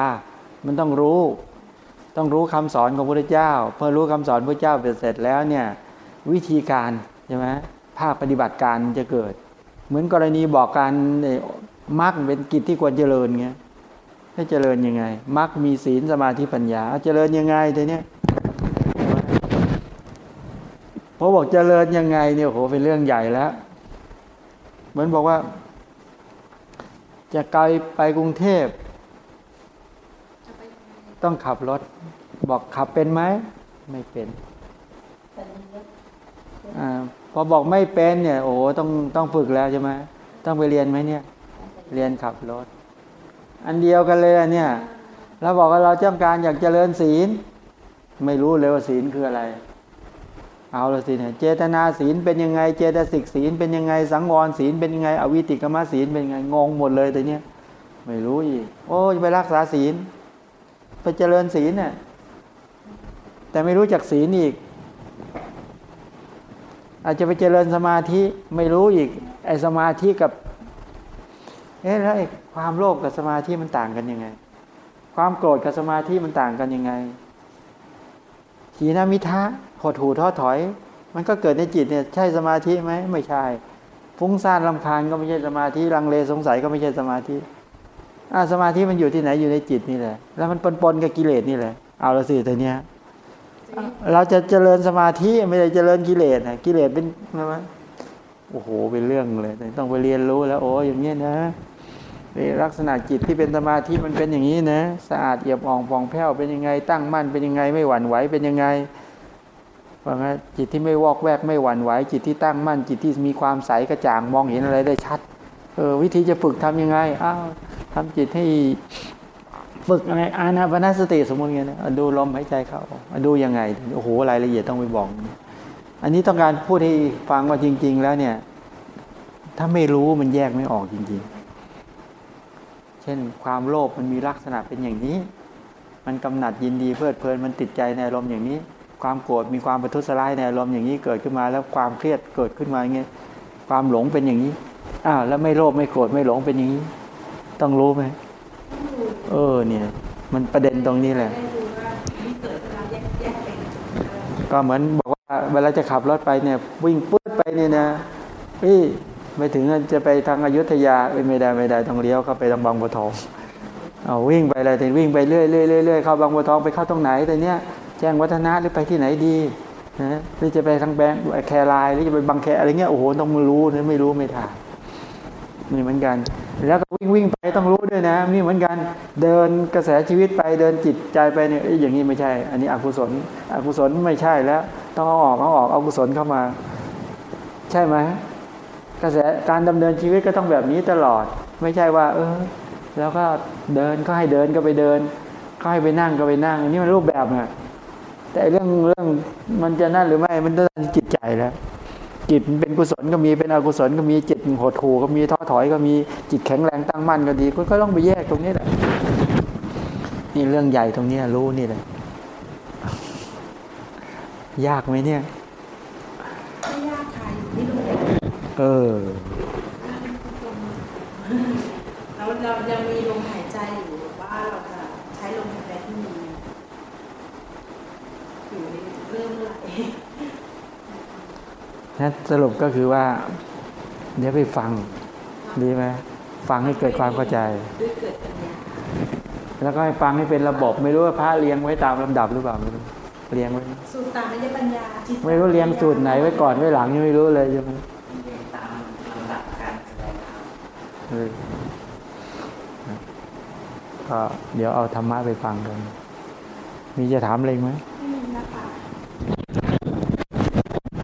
C: มันต้องรู้ ต้องรู้คำสอนของพระพุทธเจ้า เพื่อรู้คำสอนพระเจ้าเสร็จแล้วเนี่ย วิธีการใช่ไหมภาคปฏิบัติการมันจะเกิด เหมือนกรณีบอกการ มรรคเป็นกิจที่ควรเจริญไงให้เจริญยังไงมรรคมีศีลสมาธิปัญญาเอาเจริญยังไงทีเนี้ยพอบอกเจริญยังไงเนี่ยโหเป็นเรื่องใหญ่แล้วเหมือนบอกว่า จะไกลไปกรุงเทพ ต้องขับรถ บอกขับเป็นไหมไม่เป็นอพอบอกไม่เป็นเนี่ย โอ้ต้องต้องฝึกแล้วใช่ไหมต้องไปเรียนไหมเนี่ย เรียนขับรถ อันเดียวกันเลยเนี่ยแล้วบอกว่าเราต้องการอยากเจริญศีล ไม่รู้เลยว่าศีลคืออะไร เอาละสิเนี่ยเจตนาศีลเป็นยังไง เจตสิกศีลเป็นยังไงสังวรศีลเป็นยังไง อวิติกรรมศีลเป็นยังไงงงหมดเลยแต่เนี้ยไม่รู้อีก โอ้จะไปรักษาศีล ไปเจริญศีลเนี่ยแต่ไม่รู้จักศีลอีก อาจจะไปเจริญสมาธิไม่รู้อีกไอสมาธิกับ เอ๊ะแล้วไอ้ความโลภกับสมาธิมันต่างกันยังไง ความโกรธกับสมาธิมันต่างกันยังไงขีนามิทะหดหูท้อถอย มันก็เกิดในจิตเนี่ยใช่สมาธิไหมไม่ใช่ ฟุ้งซ่านลำคาญก็ไม่ใช่สมาธิลังเลสงสัยก็ไม่ใช่สมาธิอ่าสมาธิมันอยู่ที่ไหนอยู่ในจิตนี่แหละ แล้วมันปนๆกับกิเลสนี่แหละ เอาละสิแต่เนี้ยเราจะเจริญสมาธิไม่ได้เจริญกิเลสนะกิเลสเป็นอะไรโอ้โหเป็นเรื่องเลย ต้องไปเรียนรู้แล้ว โอ้อย่างเงี้ยนะ ลักษณะจิตที่เป็นสมาธิมันเป็นอย่างนี้นะสะอาดเอี่ยมอ่องผ่องแผ้วเป็นยังไง ตั้งมั่นเป็นยังไง ไม่หวั่นไหวเป็นยังไงว่าไงจิตที่ไม่วอกแวกไม่หวั่นไหวจิตที่ตั้งมั่น จิตที่มีความใสกระจ่างมองเห็นอะไรได้ชัดเออวิธีจะฝึกทำยังไงอ้าวทำจิตให้ฝึกอะไรอานาปนสติสมมติไงนะอะดูลมหายใจเข้าอะดูยังไงโอ้โหรายละเอียดต้องไปบอก อันนี้ต้องการพูดให้ฟังว่าจริง ๆ แล้วเนี่ย ถ้าไม่รู้มันแยกไม่ออกจริงๆ เช่น ความโลภมันมีลักษณะเป็นอย่างนี้ มันกำหนัดยินดีเพลิดเพลินมันติดใจในอารมณ์อย่างนี้ ความโกรธมีความประทุษร้ายในอารมณ์อย่างนี้เกิดขึ้นมา แล้วความเครียดเกิดขึ้นมาอย่างเงี้ยความหลงเป็นอย่างนี้อ้าวแล้วไม่โลภไม่โกรธไม่หลงเป็นอย่างนี้ ต้องรู้ไหมเออเนี่ย มันประเด็นตรงนี้แหละ
A: ก็เห
C: มือนบอกว่าเวลาจะขับรถไปเนี่ย วิ่งปื๊ดไปเนี่ยนะเฮ้ ไม่ถึงจะไปทางอยุธยาไม่ได้ไม่ได้ต้องเลี้ยวเข้าไปทางบางบัวทองเอาวิ่งไปอะไรแต่วิ่งไปเรื่อยเรื่อยเรื่อยเรื่อยเข้าบางบัวทองไปเข้าตรงไหนแต่เนี้ยแจ้งวัฒนะหรือไปที่ไหนดีนะหรือจะไปทางแบงค์แครายหรือจะไปบางแคอะไรเงี้ยโอ้โหต้องรู้นะไม่รู้ไม่ถายนี่เหมือนกัน แล้วก็วิ่งวิ่งไปต้องรู้ด้วยนะ นี่เหมือนกันเดินกระแสชีวิตไปเดินจิตใจไปเนี่ยอยอย่างนี้ไม่ใช่ อันนี้อกุศลอกุศลไม่ใช่แล้ว ต้องเอาออกเอาออกเอากุศลเข้ามา ใช่ไหม กระแสการดำเนินชีวิตก็ต้องแบบนี้ตลอด ไม่ใช่ว่า เออ แล้วก็เดินก็ให้เดินก็ไปเดิน ก็ให้ไปนั่งก็ไปนั่ง อันนี้มันรูปแบบไงแต่เรื่องเรื่องมันจะนั่นหรือไม่มันต้องจิตใจแล้วจิตมันเป็นกุศลก็มีเป็นอกุศลก็มีจิตโหดหู่ก็มีท้อถอยก็มีจิตแข็งแรงตั้งมั่นก็ดีก็ต้องไปแยกตรงนี้แหละนี่เรื่องใหญ่ตรงนี้รู้นี่แหละยากไหมเนี่ย
A: ไม่ยากค่ะอยู่ที่ลม
C: เออ
A: เราเรายังมีลมหายใจอยู่ว่าเราจะใช้ลมหายใจที่มีอยู่ในเรื่องอะไร
C: นั้นสรุปก็คือว่า เดี๋ยวไปฟัง ดีไหมฟังให้เกิดความเข้าใจ
A: ด้วยเกิดปัญญา
C: แล้วก็ให้ฟังให้เป็นระบบ ไม่รู้ว่าพระเรียงไว้ตามลำดับหรือเปล่าไม่รู้เรียงไว้
A: สูตรตามไม่ได้ปัญญาจิต
C: ไม่รู้เรียงสูตรไหนไว้ก่อนไว้หลังยังไม่รู้เลยใช่ไหม
F: ก็
C: เดี๋ยวเอาธรรมะไปฟังกัน มีจะถามอะไรไหม